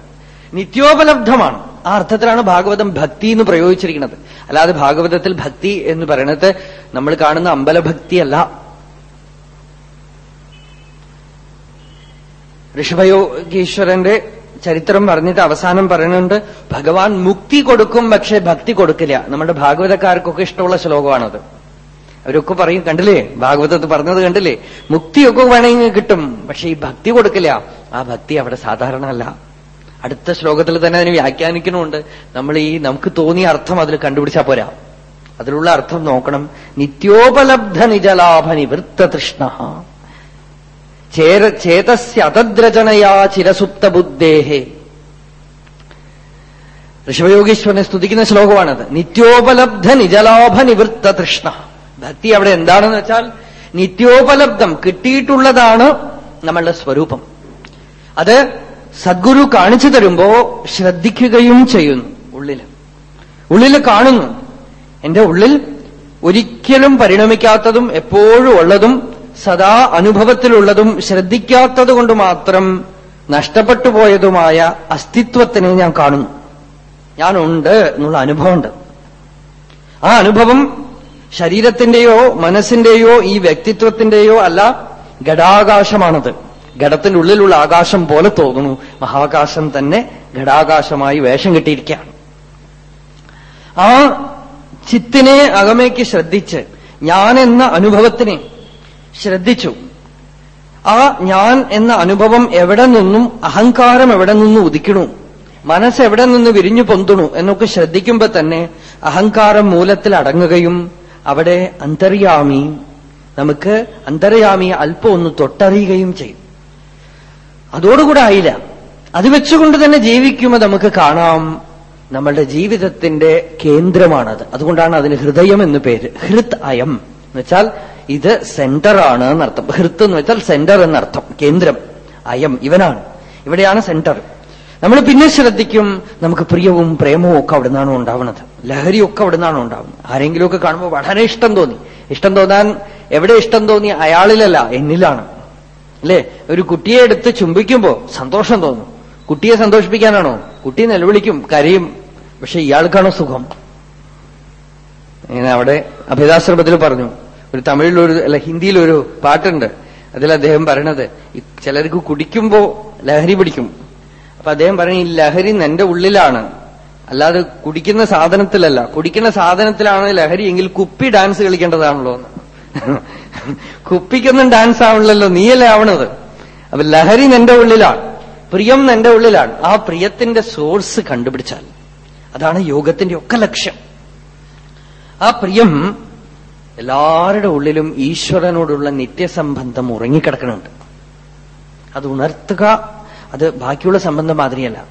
നിത്യോപലബ്ധമാണ്. ആ അർത്ഥത്തിലാണ് ഭാഗവതം ഭക്തി എന്ന് പ്രയോഗിച്ചിരിക്കുന്നത്. അല്ലാതെ ഭാഗവതത്തിൽ ഭക്തി എന്ന് പറയണത് നമ്മൾ കാണുന്ന അമ്പലഭക്തിയല്ല. ഋഷഭയോഗീശ്വരന്റെ ചരിത്രം പറഞ്ഞിട്ട് അവസാനം പറയുന്നുണ്ട് ഭഗവാൻ മുക്തി കൊടുക്കും പക്ഷെ ഭക്തി കൊടുക്കില്ല. നമ്മുടെ ഭാഗവതക്കാർക്കൊക്കെ ഇഷ്ടമുള്ള ശ്ലോകമാണത്. അവരൊക്കെ പറയും കണ്ടില്ലേ? ഭാഗവതത്ത് പറഞ്ഞത് കണ്ടില്ലേ? മുക്തിയൊക്കെ വേണമെങ്കിൽ കിട്ടും പക്ഷെ ഈ ഭക്തി കൊടുക്കില്ല. ആ ഭക്തി അവിടെ സാധാരണ അല്ല അടുത്ത ശ്ലോകത്തിൽ തന്നെ അതിന് വ്യാഖ്യാനിക്കണമുണ്ട് നമ്മൾ ഈ നമുക്ക് തോന്നിയ അർത്ഥം അതിൽ കണ്ടുപിടിച്ചാൽ പോരാ. അതിലുള്ള അർത്ഥം നോക്കണം. നിത്യോപലബ്ധ നിജലാഭ നിവൃത്ത അതദ്രചനയാ ചിരസുപ്ത ബുദ്ധേഹേ. ഋഷഭയോഗീശ്വരനെ സ്തുതിക്കുന്ന ശ്ലോകമാണത്. നിത്യോപലബ്ധ നിജലാഭ നിവൃത്ത തൃഷ്ണ. ഭക്തി അവിടെ എന്താണെന്ന് വെച്ചാൽ നിത്യോപലബ്ധം കിട്ടിയിട്ടുള്ളതാണ് നമ്മളുടെ സ്വരൂപം. അത് സദ്ഗുരു കാണിച്ചു തരുമ്പോ ശ്രദ്ധിക്കുകയും ചെയ്യുന്നു ഉള്ളിൽ. ഉള്ളിൽ കാണുന്നു. എന്റെ ഉള്ളിൽ ഒരിക്കലും പരിണമിക്കാത്തതും എപ്പോഴും ഉള്ളതും സദാ അനുഭവത്തിലുള്ളതും ശ്രദ്ധിക്കാത്തതുകൊണ്ട് മാത്രം നഷ്ടപ്പെട്ടു പോയതുമായ അസ്തിത്വത്തിനെ ഞാൻ കാണുന്നു. ഞാനുണ്ട് എന്നുള്ള അനുഭവമുണ്ട്. ആ അനുഭവം ശരീരത്തിന്റെയോ മനസ്സിന്റെയോ ഈ വ്യക്തിത്വത്തിന്റെയോ അല്ല ഘടാകാശമാണത്. ഘടത്തിന്റെ ഉള്ളിലുള്ള ആകാശം പോലെ തോന്നുന്നു. മഹാകാശം തന്നെ ഘടാകാശമായി വേഷം കിട്ടിയിരിക്കുകയാണ്. ആ ചിത്തിനെ അകമേക്ക് ശ്രദ്ധിച്ച് ഞാൻ എന്ന അനുഭവത്തിനെ ശ്രദ്ധിച്ചു. ആ ഞാൻ എന്ന അനുഭവം എവിടെ നിന്നും അഹങ്കാരം എവിടെ നിന്നും ഉദിക്കണു. മനസ്സ് എവിടെ നിന്ന് വിരിഞ്ഞു പൊന്തുണു എന്നൊക്കെ ശ്രദ്ധിക്കുമ്പോ തന്നെ അഹങ്കാരം മൂലത്തിൽ അടങ്ങുകയും അവിടെ അന്തര്യാമി നമുക്ക് അന്തര്യാമി അല്പം ഒന്ന് തൊട്ടറിയുകയും ചെയ്യും. അതോടുകൂടെ ആയില്ല. അത് വെച്ചുകൊണ്ട് തന്നെ ജീവിക്കുമ്പോൾ നമുക്ക് കാണാം നമ്മളുടെ ജീവിതത്തിന്റെ കേന്ദ്രമാണത്. അതുകൊണ്ടാണ് അതിന് ഹൃദയം എന്ന് പേര്. ഹൃത് അയം എന്ന് വെച്ചാൽ സെന്റർ ആണ് എന്നർത്ഥം. ഹൃത്ത് എന്ന് വെച്ചാൽ സെന്റർ എന്നർത്ഥം. കേന്ദ്രം. അയം. ഇവനാണ്. ഇവിടെയാണ് സെന്റർ നമ്മൾ പിന്നെ ശ്രദ്ധിക്കും നമുക്ക് പ്രിയവും പ്രേമവും ഒക്കെ അവിടെ നിന്നാണ് ഉണ്ടാവുന്നത്. ലഹരിയൊക്കെ അവിടെ നിന്നാണ് ഉണ്ടാവുന്നത്. ആരെങ്കിലുമൊക്കെ കാണുമ്പോൾ വളരെ ഇഷ്ടം തോന്നി. ഇഷ്ടം തോന്നാൻ എവിടെ ഇഷ്ടം തോന്നി? അയാളിലല്ല എന്നിലാണ്. അല്ലേ? ഒരു കുട്ടിയെ എടുത്ത് ചുംബിക്കുമ്പോൾ സന്തോഷം തോന്നും. കുട്ടിയെ സന്തോഷിപ്പിക്കാനാണോ? കുട്ടി നിലവിളിക്കും കരയും. പക്ഷെ ഇയാൾക്കാണോ സുഖം? അവിടെ അഭിതാശ്രമത്തിൽ പറഞ്ഞു. ഒരു തമിഴിലൊരു അല്ല ഹിന്ദിയിലൊരു പാട്ടുണ്ട്. അതിൽ അദ്ദേഹം പറയണത് ചിലർക്ക് കുടിക്കുമ്പോ ലഹരി പിടിക്കും. അപ്പൊ അദ്ദേഹം പറഞ്ഞു ഈ ലഹരി നിന്റെ ഉള്ളിലാണ്. അല്ലാതെ കുടിക്കുന്ന സാധനത്തിലല്ല. കുടിക്കുന്ന സാധനത്തിലാണ് ലഹരി എങ്കിൽ കുപ്പി ഡാൻസ് കളിക്കേണ്ടതാണല്ലോ കുപ്പിക്കൊന്നും ഡാൻസ് ആവണല്ലോ നീയല്ലേ ആവണത്? അപ്പൊ ലഹരി നിന്റെ ഉള്ളിലാണ്. പ്രിയം നിന്റെ ഉള്ളിലാണ്. ആ പ്രിയത്തിന്റെ സോഴ്സ് കണ്ടുപിടിച്ചാൽ അതാണ് യോഗത്തിന്റെ ഒക്കെ ലക്ഷ്യം. ആ പ്രിയം എല്ലാവരുടെ ഉള്ളിലും ഈശ്വരനോടുള്ള നിത്യസംബന്ധം ഉറങ്ങിക്കിടക്കണുണ്ട് അത് ഉണർത്തുക അത് ബാക്കിയുള്ള സംബന്ധം മാതിരിയല്ല.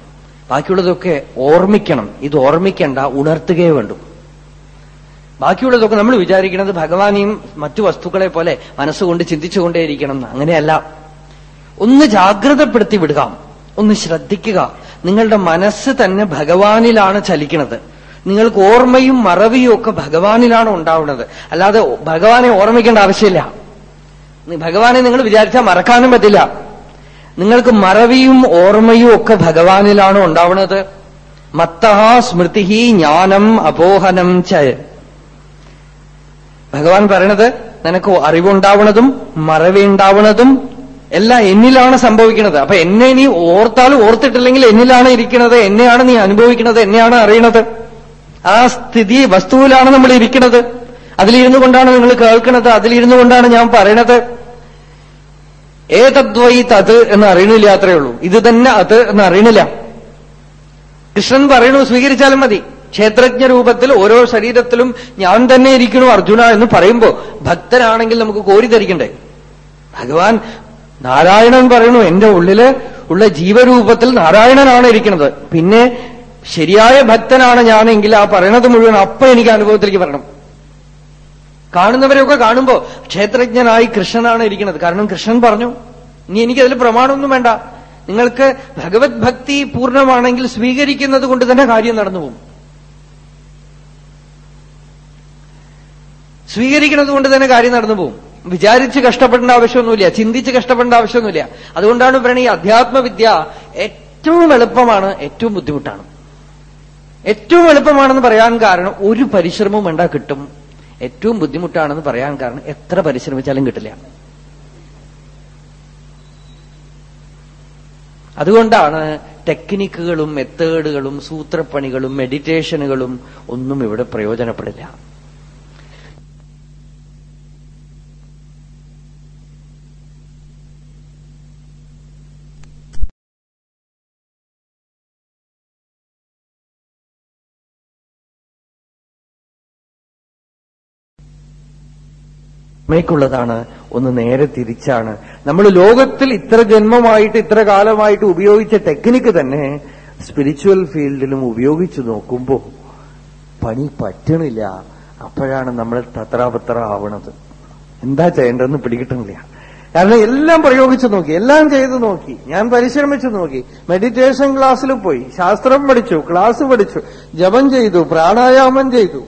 ബാക്കിയുള്ളതൊക്കെ ഓർമ്മിക്കണം. ഇത് ഓർമ്മിക്കേണ്ട ഉണർത്തുകയേ വേണ്ടു. ബാക്കിയുള്ളതൊക്കെ നമ്മൾ വിചാരിക്കുന്നത് ഭഗവാനെയും മറ്റു വസ്തുക്കളെ പോലെ മനസ്സുകൊണ്ട് ചിന്തിച്ചുകൊണ്ടേയിരിക്കണം. അങ്ങനെയല്ല. ഒന്ന് ജാഗ്രതപ്പെടുത്തി വിടുക. ഒന്ന് ശ്രദ്ധിക്കുക. നിങ്ങളുടെ മനസ്സ് തന്നെ ഭഗവാനിലാണ് ചലിക്കുന്നത്. നിങ്ങൾക്ക് ഓർമ്മയും മറവിയും ഒക്കെ ഭഗവാനിലാണ് ഉണ്ടാവുന്നത്. അല്ലാതെ ഭഗവാനെ ഓർമ്മിക്കേണ്ട ആവശ്യമില്ല. ഭഗവാനെ നിങ്ങൾ വിചാരിച്ചാൽ മറക്കാനും പറ്റില്ല. നിങ്ങൾക്ക് മറവിയും ഓർമ്മയും ഒക്കെ ഭഗവാനിലാണ് ഉണ്ടാവുന്നത്. മത്തഹ സ്മൃതി ജ്ഞാനം അപോഹനം ച. ഭഗവാൻ പറയണത് നിനക്ക് അറിവുണ്ടാവണതും മറവിയുണ്ടാവണതും എല്ലാം എന്നിലാണ് സംഭവിക്കുന്നത്. അപ്പൊ എന്നെ നീ ഓർത്താലും ഓർത്തിട്ടില്ലെങ്കിൽ എന്നിലാണ് ഇരിക്കുന്നത്. എന്നെയാണ് നീ അനുഭവിക്കുന്നത്. എന്നെയാണ് അറിയണത്. ആ സ്ഥിതി വസ്തുവിലാണ് നമ്മൾ ഇരിക്കുന്നത്. അതിലിരുന്നു കൊണ്ടാണ് നിങ്ങൾ കേൾക്കുന്നത്. അതിലിരുന്നു കൊണ്ടാണ് ഞാൻ പറയണത്. ഏതദ്വൈ തത് എന്ന് അറിയണില്ല അത്രയേ ഉള്ളൂ. ഇത് തന്നെ അത് എന്ന് അറിയണില്ല. കൃഷ്ണൻ പറയണു സ്വീകരിച്ചാലും മതി. ക്ഷേത്രജ്ഞ രൂപത്തിൽ ഓരോ ശരീരത്തിലും ഞാൻ തന്നെ ഇരിക്കണു അർജുന എന്ന് പറയുമ്പോ ഭക്തനാണെങ്കിൽ നമുക്ക് കോരി ധരിക്കണ്ടേ? ഭഗവാൻ നാരായണൻ പറയണു എന്റെ ഉള്ളിൽ ഉള്ള ജീവരൂപത്തിൽ നാരായണനാണ് ഇരിക്കുന്നത് പിന്നെ ശരിയായ ഭക്തനാണ് ഞാനെങ്കിൽ ആ പറയണത് മുഴുവൻ അപ്പൊ എനിക്ക് അനുഭവത്തിലേക്ക് വരണം. കാണുന്നവരെയൊക്കെ കാണുമ്പോ ക്ഷേത്രജ്ഞനായി കൃഷ്ണനാണ് ഇരിക്കുന്നത്. കാരണം കൃഷ്ണൻ പറഞ്ഞു ഇനി എനിക്കതിൽ പ്രമാണമൊന്നും വേണ്ട. നിങ്ങൾക്ക് ഭഗവത് ഭക്തി പൂർണമാണെങ്കിൽ സ്വീകരിക്കുന്നത് കൊണ്ട് തന്നെ കാര്യം നടന്നു പോകും. സ്വീകരിക്കുന്നത് കൊണ്ട് തന്നെ കാര്യം നടന്നു പോകും. വിചാരിച്ച് കഷ്ടപ്പെടേണ്ട ആവശ്യമൊന്നുമില്ല ചിന്തിച്ച് കഷ്ടപ്പെടേണ്ട ആവശ്യമൊന്നുമില്ല. അതുകൊണ്ടാണ് പറയുന്നത് ഈ അധ്യാത്മവിദ്യ ഏറ്റവും എളുപ്പമാണ് ഏറ്റവും ബുദ്ധിമുട്ടാണ്. ഏറ്റവും എളുപ്പമാണെന്ന് പറയാൻ കാരണം ഒരു പരിശ്രമവും വേണ്ട കിട്ടും. ഏറ്റവും ബുദ്ധിമുട്ടാണെന്ന് പറയാൻ കാരണം എത്ര പരിശ്രമിച്ചാലും കിട്ടില്ല. അതുകൊണ്ടാണ് ടെക്നിക്കുകളും മെത്തേഡുകളും സൂത്രപ്പണികളും മെഡിറ്റേഷനുകളും ഒന്നും ഇവിടെ പ്രയോജനപ്പെടില്ല മേക്കുള്ളതാണ് ഒന്ന് നേരെ തിരിച്ചാണ്. നമ്മൾ ലോകത്തിൽ ഇത്ര ജന്മമായിട്ട് ഇത്ര കാലമായിട്ട് ഉപയോഗിച്ച ടെക്നിക്ക് തന്നെ സ്പിരിച്വൽ ഫീൽഡിലും ഉപയോഗിച്ചു നോക്കുമ്പോൾ പണി പറ്റണില്ല. അപ്പോഴാണ് നമ്മൾ തത്രാപത്ര ആവണത് എന്താ ചെയ്യേണ്ടതെന്ന് പിടികിട്ടണില്ല. കാരണം എല്ലാം പ്രയോഗിച്ചു നോക്കി എല്ലാം ചെയ്തു നോക്കി. ഞാൻ പരിശ്രമിച്ചു നോക്കി. മെഡിറ്റേഷൻ ക്ലാസ്സിൽ പോയി. ശാസ്ത്രം പഠിച്ചു ക്ലാസ് പഠിച്ചു. ജപം ചെയ്തു പ്രാണായാമം ചെയ്തു.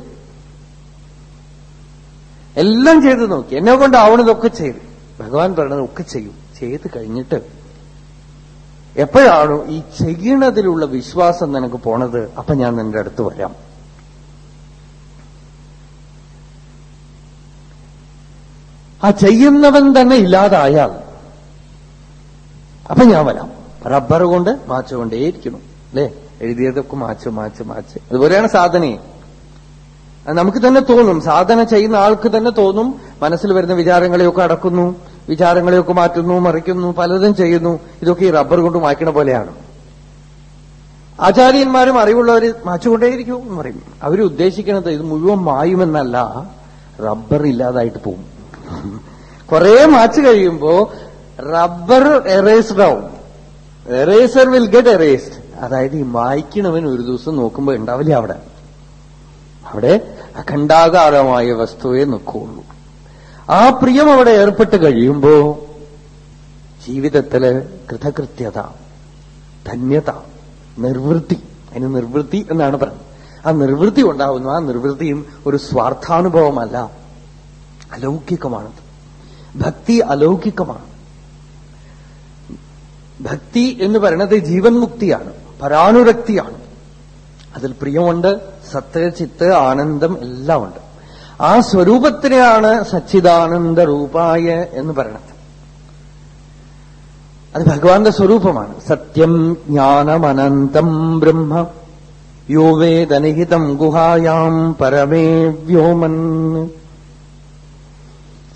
എല്ലാം ചെയ്ത് നോക്കി. എന്നെ കൊണ്ട് ആവണതൊക്കെ ചെയ്തു. ഭഗവാൻ പറയണത് ഒക്കെ ചെയ്യും. ചെയ്ത് കഴിഞ്ഞിട്ട് എപ്പോഴാണോ ഈ ചെയ്യണതിലുള്ള വിശ്വാസം നിനക്ക് പോണത് അപ്പൊ ഞാൻ നിന്റെ അടുത്ത് വരാം. ആ ചെയ്യുന്നവൻ തന്നെ ഇല്ലാതായാൽ അപ്പൊ ഞാൻ വരാം. റബ്ബർ കൊണ്ട് മാച്ചുകൊണ്ടേയിരിക്കണം അല്ലേ എഴുതിയതൊക്കെ മാച്ച് മാച്ച് മാച്ച്. അതുപോലെയാണ് സാധനയും. നമുക്ക് തന്നെ തോന്നും. സാധന ചെയ്യുന്ന ആൾക്ക് തന്നെ തോന്നും. മനസ്സിൽ വരുന്ന വിചാരങ്ങളെയൊക്കെ അടക്കുന്നു. വിചാരങ്ങളെയൊക്കെ മാറ്റുന്നു മറിക്കുന്നു പലതും ചെയ്യുന്നു. ഇതൊക്കെ ഈ റബ്ബർ കൊണ്ട് മായ്ക്കണ പോലെയാണ്. ആചാര്യന്മാരും അറിവുള്ളവർ മാച്ചുകൊണ്ടേയിരിക്കും എന്ന് പറയും. അവർ ഉദ്ദേശിക്കുന്നത് ഇത് മുഴുവൻ മായുമെന്നല്ല. റബ്ബർ ഇല്ലാതായിട്ട് പോകും കുറെ മാച്ച് കഴിയുമ്പോ റബ്ബർ എറേസ്ഡ് ആവും. എറേസർ വിൽ ഗെറ്റ് എറേസ്ഡ് അതായത് ഈ മായ്ക്കണവൻ ഒരു ദിവസം നോക്കുമ്പോ ഉണ്ടാവില്ല അവിടെ. അവിടെ അഖണ്ഡാകാരമായ വസ്തുവേ നിൽക്കുള്ളൂ ആ പ്രിയം അവിടെ ഏർപ്പെട്ട് കഴിയുമ്പോ ജീവിതത്തിൽ കൃതകൃത്യത ധന്യത നിർവൃത്തി അതിന് നിർവൃത്തി എന്നാണ് പറഞ്ഞത് ആ നിർവൃത്തി ഉണ്ടാവുന്നു. ആ നിർവൃത്തിയും ഒരു സ്വാർത്ഥാനുഭവമല്ല. അലൗകികമാണത് ഭക്തി അലൗകികമാണ്. ഭക്തി എന്ന് പറയുന്നത് ജീവൻ മുക്തിയാണ് പരാനുരക്തിയാണ്. അതിൽ പ്രിയമുണ്ട് സത്ത് ചിത്ത് ആനന്ദം എല്ലാം ഉണ്ട്. ആ സ്വരൂപത്തിനെയാണ് സച്ചിദാനന്ദ രൂപായ എന്ന് പറയണത്. അത് ഭഗവാന്റെ സ്വരൂപമാണ്. സത്യം ജ്ഞാനമനന്തം ബ്രഹ്മ യോ വേദനിഹിതം ഗുഹായാം പരമേ വ്യോമൻ.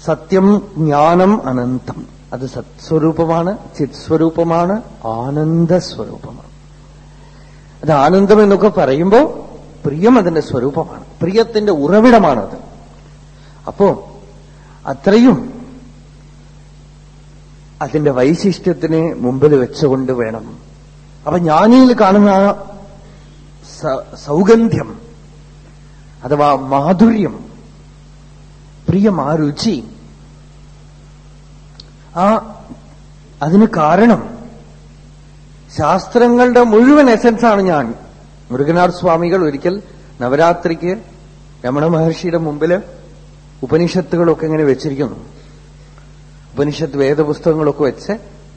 സത്യം ജ്ഞാനം അനന്തം. അത് സത്സ്വരൂപമാണ് ചിത്സ്വരൂപമാണ് ആനന്ദസ്വരൂപമാണ്. അത് ആനന്ദം എന്നൊക്കെ പറയുമ്പോ പ്രിയം അതിന്റെ സ്വരൂപമാണ്. പ്രിയത്തിന്റെ ഉറവിടമാണത് അപ്പോ അത്രയും അതിന്റെ വൈശിഷ്ട്യത്തിന് മുമ്പിൽ വെച്ചുകൊണ്ട് വേണം. അപ്പൊ ജ്ഞാനിയിൽ കാണുന്ന സൗഗന്ധ്യം അഥവാ മാധുര്യം പ്രിയം ആ രുചി ആ അതിന് കാരണം ശാസ്ത്രങ്ങളുടെ മുഴുവൻ എസൻസാണ് ഞാൻ. മുരുകനാഥ് സ്വാമികൾ ഒരിക്കൽ നവരാത്രിക്ക് രമണ മഹർഷിയുടെ മുമ്പിൽ ഉപനിഷത്തുകളൊക്കെ ഇങ്ങനെ വെച്ചിരിക്കുന്നു. ഉപനിഷത്ത് വേദപുസ്തകങ്ങളൊക്കെ വെച്ച്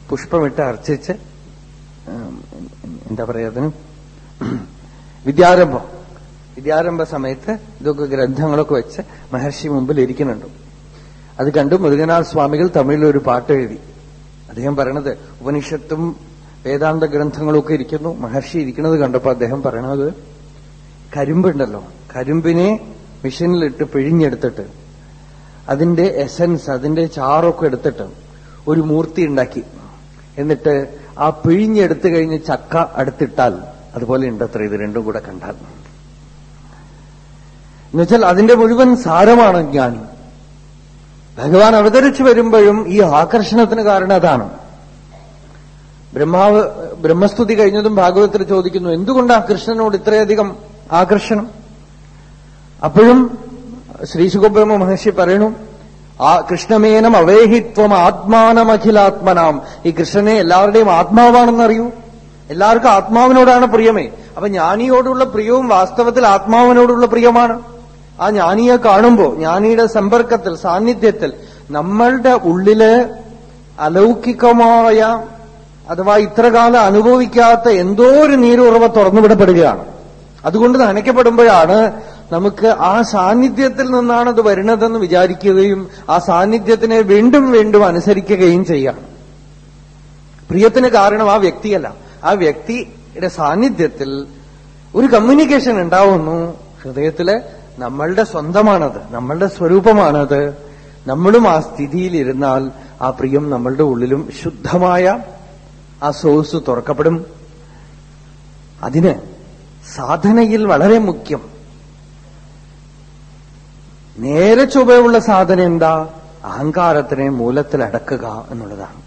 പുഷ്പമിട്ട് അർച്ചിച്ച് എന്താ പറയാ അതിന്? വിദ്യാരംഭം. വിദ്യാരംഭ സമയത്ത് ഇതൊക്കെ ഗ്രന്ഥങ്ങളൊക്കെ വെച്ച് മഹർഷി മുമ്പിൽ ഇരിക്കുന്നുണ്ട്. അത് കണ്ടു മുരുകനാഥ് സ്വാമികൾ തമിഴിൽ ഒരു പാട്ട് എഴുതി. അദ്ദേഹം പറയണത് ഉപനിഷത്തും വേദാന്ത ഗ്രന്ഥങ്ങളൊക്കെ ഇരിക്കുന്നു. മഹർഷി ഇരിക്കുന്നത് കണ്ടപ്പോ അദ്ദേഹം പറയണത് കരിമ്പുണ്ടല്ലോ. കരിമ്പിനെ മിഷനിലിട്ട് പിഴിഞ്ഞെടുത്തിട്ട് അതിന്റെ എസൻസ് അതിന്റെ ചാറൊക്കെ എടുത്തിട്ട് ഒരു മൂർത്തി ഉണ്ടാക്കി. എന്നിട്ട് ആ പിഴിഞ്ഞെടുത്തു കഴിഞ്ഞ് ചക്ക അടുത്തിട്ടാൽ അതുപോലെ ഉണ്ട് അത്ര ഇത് രണ്ടും കൂടെ കണ്ടാൽ. എന്നുവെച്ചാൽ അതിന്റെ മുഴുവൻ സാരമാണ് ജ്ഞാനി. ഭഗവാൻ അവതരിച്ചു വരുമ്പോഴും ഈ ആകർഷണത്തിന് കാരണം അതാണ്. ബ്രഹ്മാവ് ബ്രഹ്മസ്തുതി കഴിഞ്ഞതും ഭാഗവതത്തിൽ ചോദിക്കുന്നു എന്തുകൊണ്ടാണ് കൃഷ്ണനോട് ഇത്രയധികം ആകർഷണം? അപ്പോഴും ശ്രീ സുഖബ്രഹ്മ മഹർഷി പറയണു ആ കൃഷ്ണമേനം അവേഹിത്വം ആത്മാനമഖിലാത്മനാം. ഈ കൃഷ്ണനെ എല്ലാവരുടെയും ആത്മാവാണെന്നറിയൂ. എല്ലാവർക്കും ആത്മാവിനോടാണ് പ്രിയമേ. അപ്പൊ ജ്ഞാനിയോടുള്ള പ്രിയവും വാസ്തവത്തിൽ ആത്മാവിനോടുള്ള പ്രിയമാണ്. ആ ജ്ഞാനിയെ കാണുമ്പോൾ ജ്ഞാനിയുടെ സമ്പർക്കത്തിൽ സാന്നിധ്യത്തിൽ നമ്മളുടെ ഉള്ളിൽ അലൗകികമായ അഥവാ ഇത്രകാലം അനുഭവിക്കാത്ത എന്തോ ഒരു നീരുറവ തുറന്നുവിടപ്പെടുകയാണ്. അതുകൊണ്ട് നനയ്ക്കപ്പെടുമ്പോഴാണ് നമുക്ക് ആ സാന്നിധ്യത്തിൽ നിന്നാണ് അത് വരുന്നതെന്ന് വിചാരിക്കുകയും ആ സാന്നിധ്യത്തിനെ വീണ്ടും വീണ്ടും അനുസരിക്കുകയും ചെയ്യാം പ്രിയത്തിന് കാരണം ആ വ്യക്തിയല്ല. ആ വ്യക്തിയുടെ സാന്നിധ്യത്തിൽ ഒരു കമ്മ്യൂണിക്കേഷൻ ഉണ്ടാവുന്നു. ഹൃദയത്തിൽ നമ്മളുടെ സ്വന്തമാണത്. നമ്മളുടെ സ്വരൂപമാണത്. നമ്മളും ആ സ്ഥിതിയിലിരുന്നാൽ ആ പ്രിയം നമ്മളുടെ ഉള്ളിലും ശുദ്ധമായ ആ സോഴ്സ് തുറക്കപ്പെടും. അതിന് സാധനയിൽ വളരെ മുഖ്യം. നേരെ ചൊവ്വയുള്ള സാധന എന്താ? അഹങ്കാരത്തിനെ മൂലത്തിൽ അടക്കുക എന്നുള്ളതാണ്.